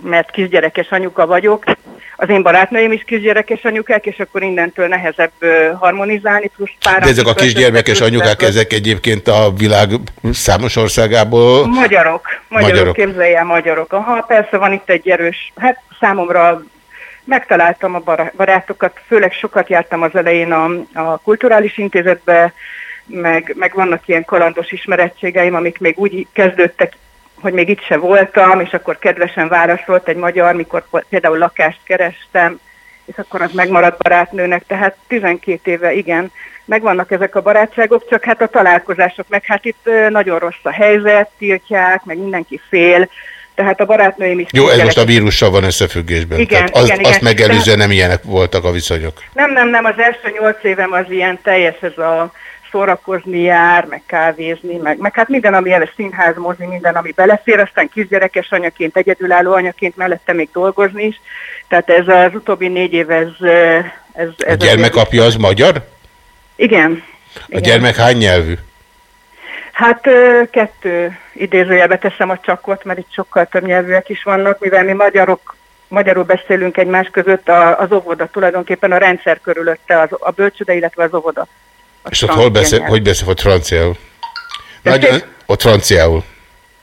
mert kisgyerekes anyuka vagyok. Az én barátnőim is kisgyerekes anyukák, és akkor innentől nehezebb harmonizálni, plusz páran De ezek a kisgyermekes anyukák, ezek egyébként a világ számos országából... Magyarok, magyarok, Magyarok. magyarok. képzelj el, magyarok. Aha, persze van itt egy erős, hát számomra megtaláltam a bará- barátokat, főleg sokat jártam az elején a, a kulturális intézetbe, meg, meg vannak ilyen kalandos ismerettségeim, amik még úgy kezdődtek, hogy még itt se voltam, és akkor kedvesen válaszolt egy magyar, mikor például lakást kerestem, és akkor az megmaradt barátnőnek, tehát 12 éve igen, megvannak ezek a barátságok, csak hát a találkozások, meg hát itt nagyon rossz a helyzet, tiltják, meg mindenki fél, tehát a barátnőim is... Jó, ez most a vírussal van összefüggésben. Igen, Tehát az, igen, igen. Azt megelőzően nem ilyenek voltak a viszonyok. Nem, nem, nem, az első nyolc évem az ilyen teljes, ez a szórakozni jár, meg kávézni, meg, meg hát minden, ami el, színház, mozi, minden, ami belefér, aztán kisgyerekes anyaként, egyedülálló anyaként mellette még dolgozni is. Tehát ez az utóbbi négy év, ez... ez, ez A gyermekapja az magyar? Igen. A igen. gyermek hány nyelvű? Hát kettő idézőjelbe teszem a csakot, mert itt sokkal több nyelvűek is vannak, mivel mi magyarok magyarul beszélünk egymás között, a, az óvoda tulajdonképpen a rendszer körülötte, az, a bölcsőde, illetve az óvoda. És ott hol beszél, hogy beszél, ott franciául? Nagyon, ott franciául.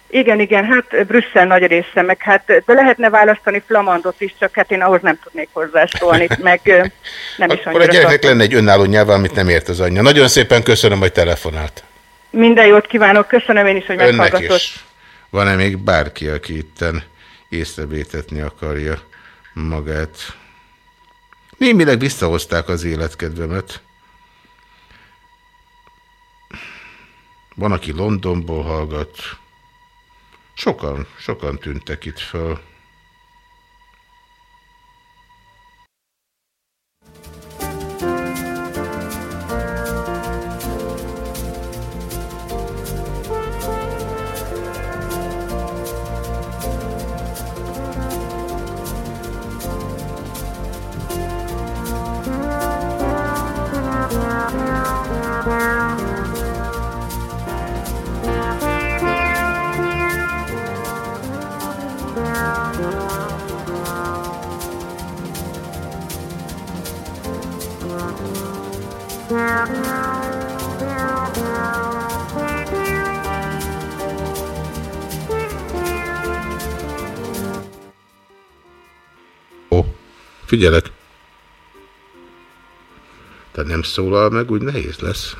Igen, igen, hát Brüsszel nagy része, meg hát, de lehetne választani flamandot is, csak hát én ahhoz nem tudnék hozzászólni, meg nem is Akkor a gyereknek tartom. lenne egy önálló nyelve, amit nem ért az anyja. Nagyon szépen köszönöm, hogy telefonált. Minden jót kívánok, köszönöm én is, hogy Önnek meghallgatott. Van-e még bárki, aki itten észrevétetni akarja magát. Némileg visszahozták az életkedvemet. Van, aki Londonból hallgat. Sokan, sokan tűntek itt föl. Figyelek. Te nem szólal meg, úgy nehéz lesz.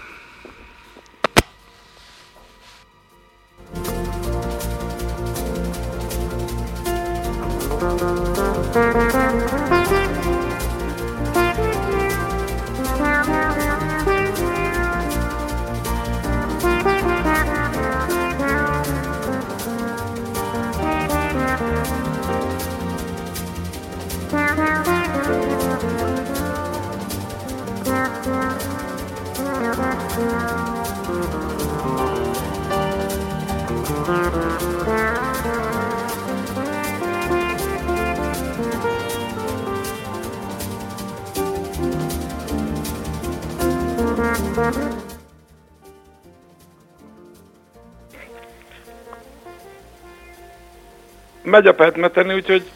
Megy a petmeteni, úgyhogy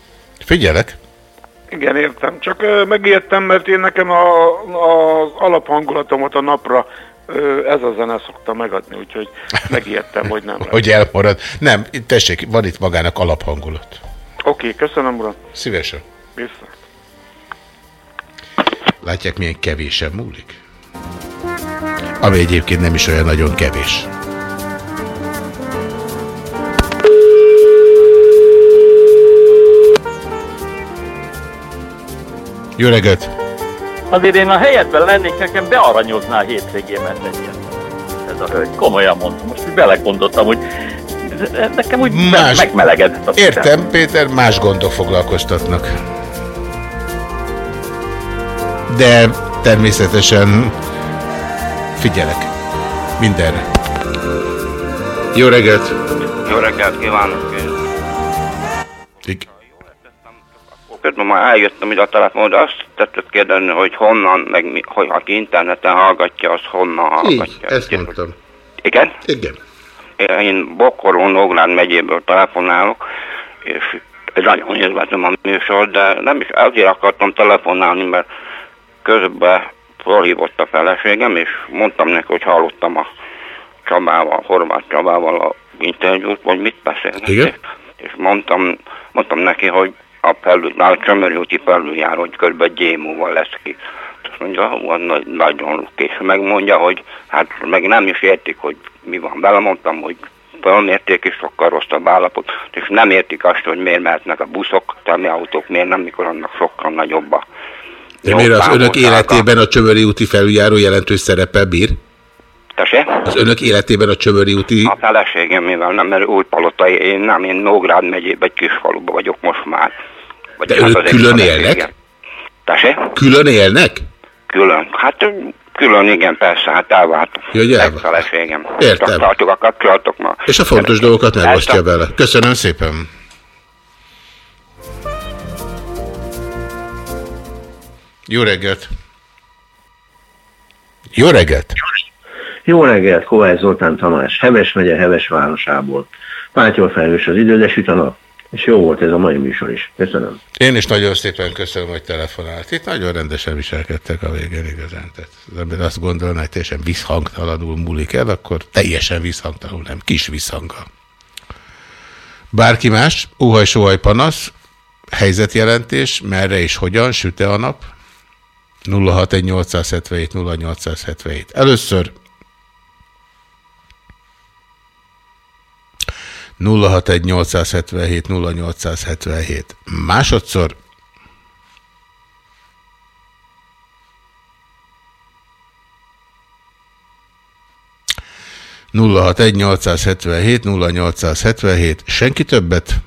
Figyelek. igen, értem. Csak ö, megértem, mert én nekem a, a az alaphangulatomat a napra ö, ez a zene szokta megadni, úgyhogy megértem, hogy nem. Hogy elmarad. Nem, tessék, van itt magának alaphangulat. Oké, köszönöm, uram. Szívesen. Vissza. Látják, milyen kevésen múlik? Ami egyébként nem is olyan nagyon kevés. Jó reggelt! Azért én a helyedben lennék, nekem bearanyozná a hétvégémet egy ilyen. Ez a hölgy. Komolyan mondom, most úgy belegondoltam, hogy nekem úgy Más- megmelegedett a. Értem, Péter, más gondok foglalkoztatnak. De természetesen figyelek mindenre. Jó reggelt! Jó reggelt kívánok! Közben már eljöttem ide a telefon, de azt tetszett kérdezni, hogy honnan, meg mi, hogy aki interneten hallgatja, az honnan hallgatja. Így, ezt mondtam. Igen? Igen. Én Bokoró, Nógrád megyéből telefonálok, és nagyon élvezem a műsor, de nem is azért akartam telefonálni, mert közben felhívott a feleségem, és mondtam neki, hogy hallottam a Csabával, Horváth Csabával a interjút, vagy mit beszélnek. Igen. És mondtam, mondtam neki, hogy a, felül, a Csömöri úti felüljáró, hogy kb. múlva lesz ki. Azt mondja, nagy, nagyon és megmondja, hogy hát meg nem is értik, hogy mi van vele, mondtam, hogy fölmérték és sokkal rosszabb állapot, és nem értik azt, hogy miért mehetnek a buszok, autók miért nem, mikor annak sokkal nagyobb a De miért az önök életében a Csömöri úti felüljáró jelentős szereppel bír? Tessék? Az önök életében a Csömöri úti... A feleségem, mivel nem, mert új palotai, én nem, én Nógrád megyében egy kis faluban vagyok most már. Vagy De hát egy külön élnek? Tessék? Külön élnek? Külön. Hát külön, igen, persze, hát elvált. Egy feleségem. Értem. Csak tartjuk a kapcsolatok ma. És a fontos dolgokat megosztja vele. Köszönöm szépen. Jó reggelt! Jó reggelt! Jó reggelt, Kovács Zoltán Tamás, Heves megye, Heves városából. Pátyol felhős az idő, de a nap. És jó volt ez a mai műsor is. Köszönöm. Én is nagyon szépen köszönöm, hogy telefonált. Itt nagyon rendesen viselkedtek a végén igazán. Tehát az ember azt gondolná, hogy teljesen visszhangtalanul múlik el, akkor teljesen visszhangtalanul, nem kis visszhanggal. Bárki más, óhaj, sóhaj, panasz, helyzetjelentés, merre és hogyan, süte a nap? 061 0877. Először 061 877 0877. Másodszor nulla hat egy 0877 0877, senki többet?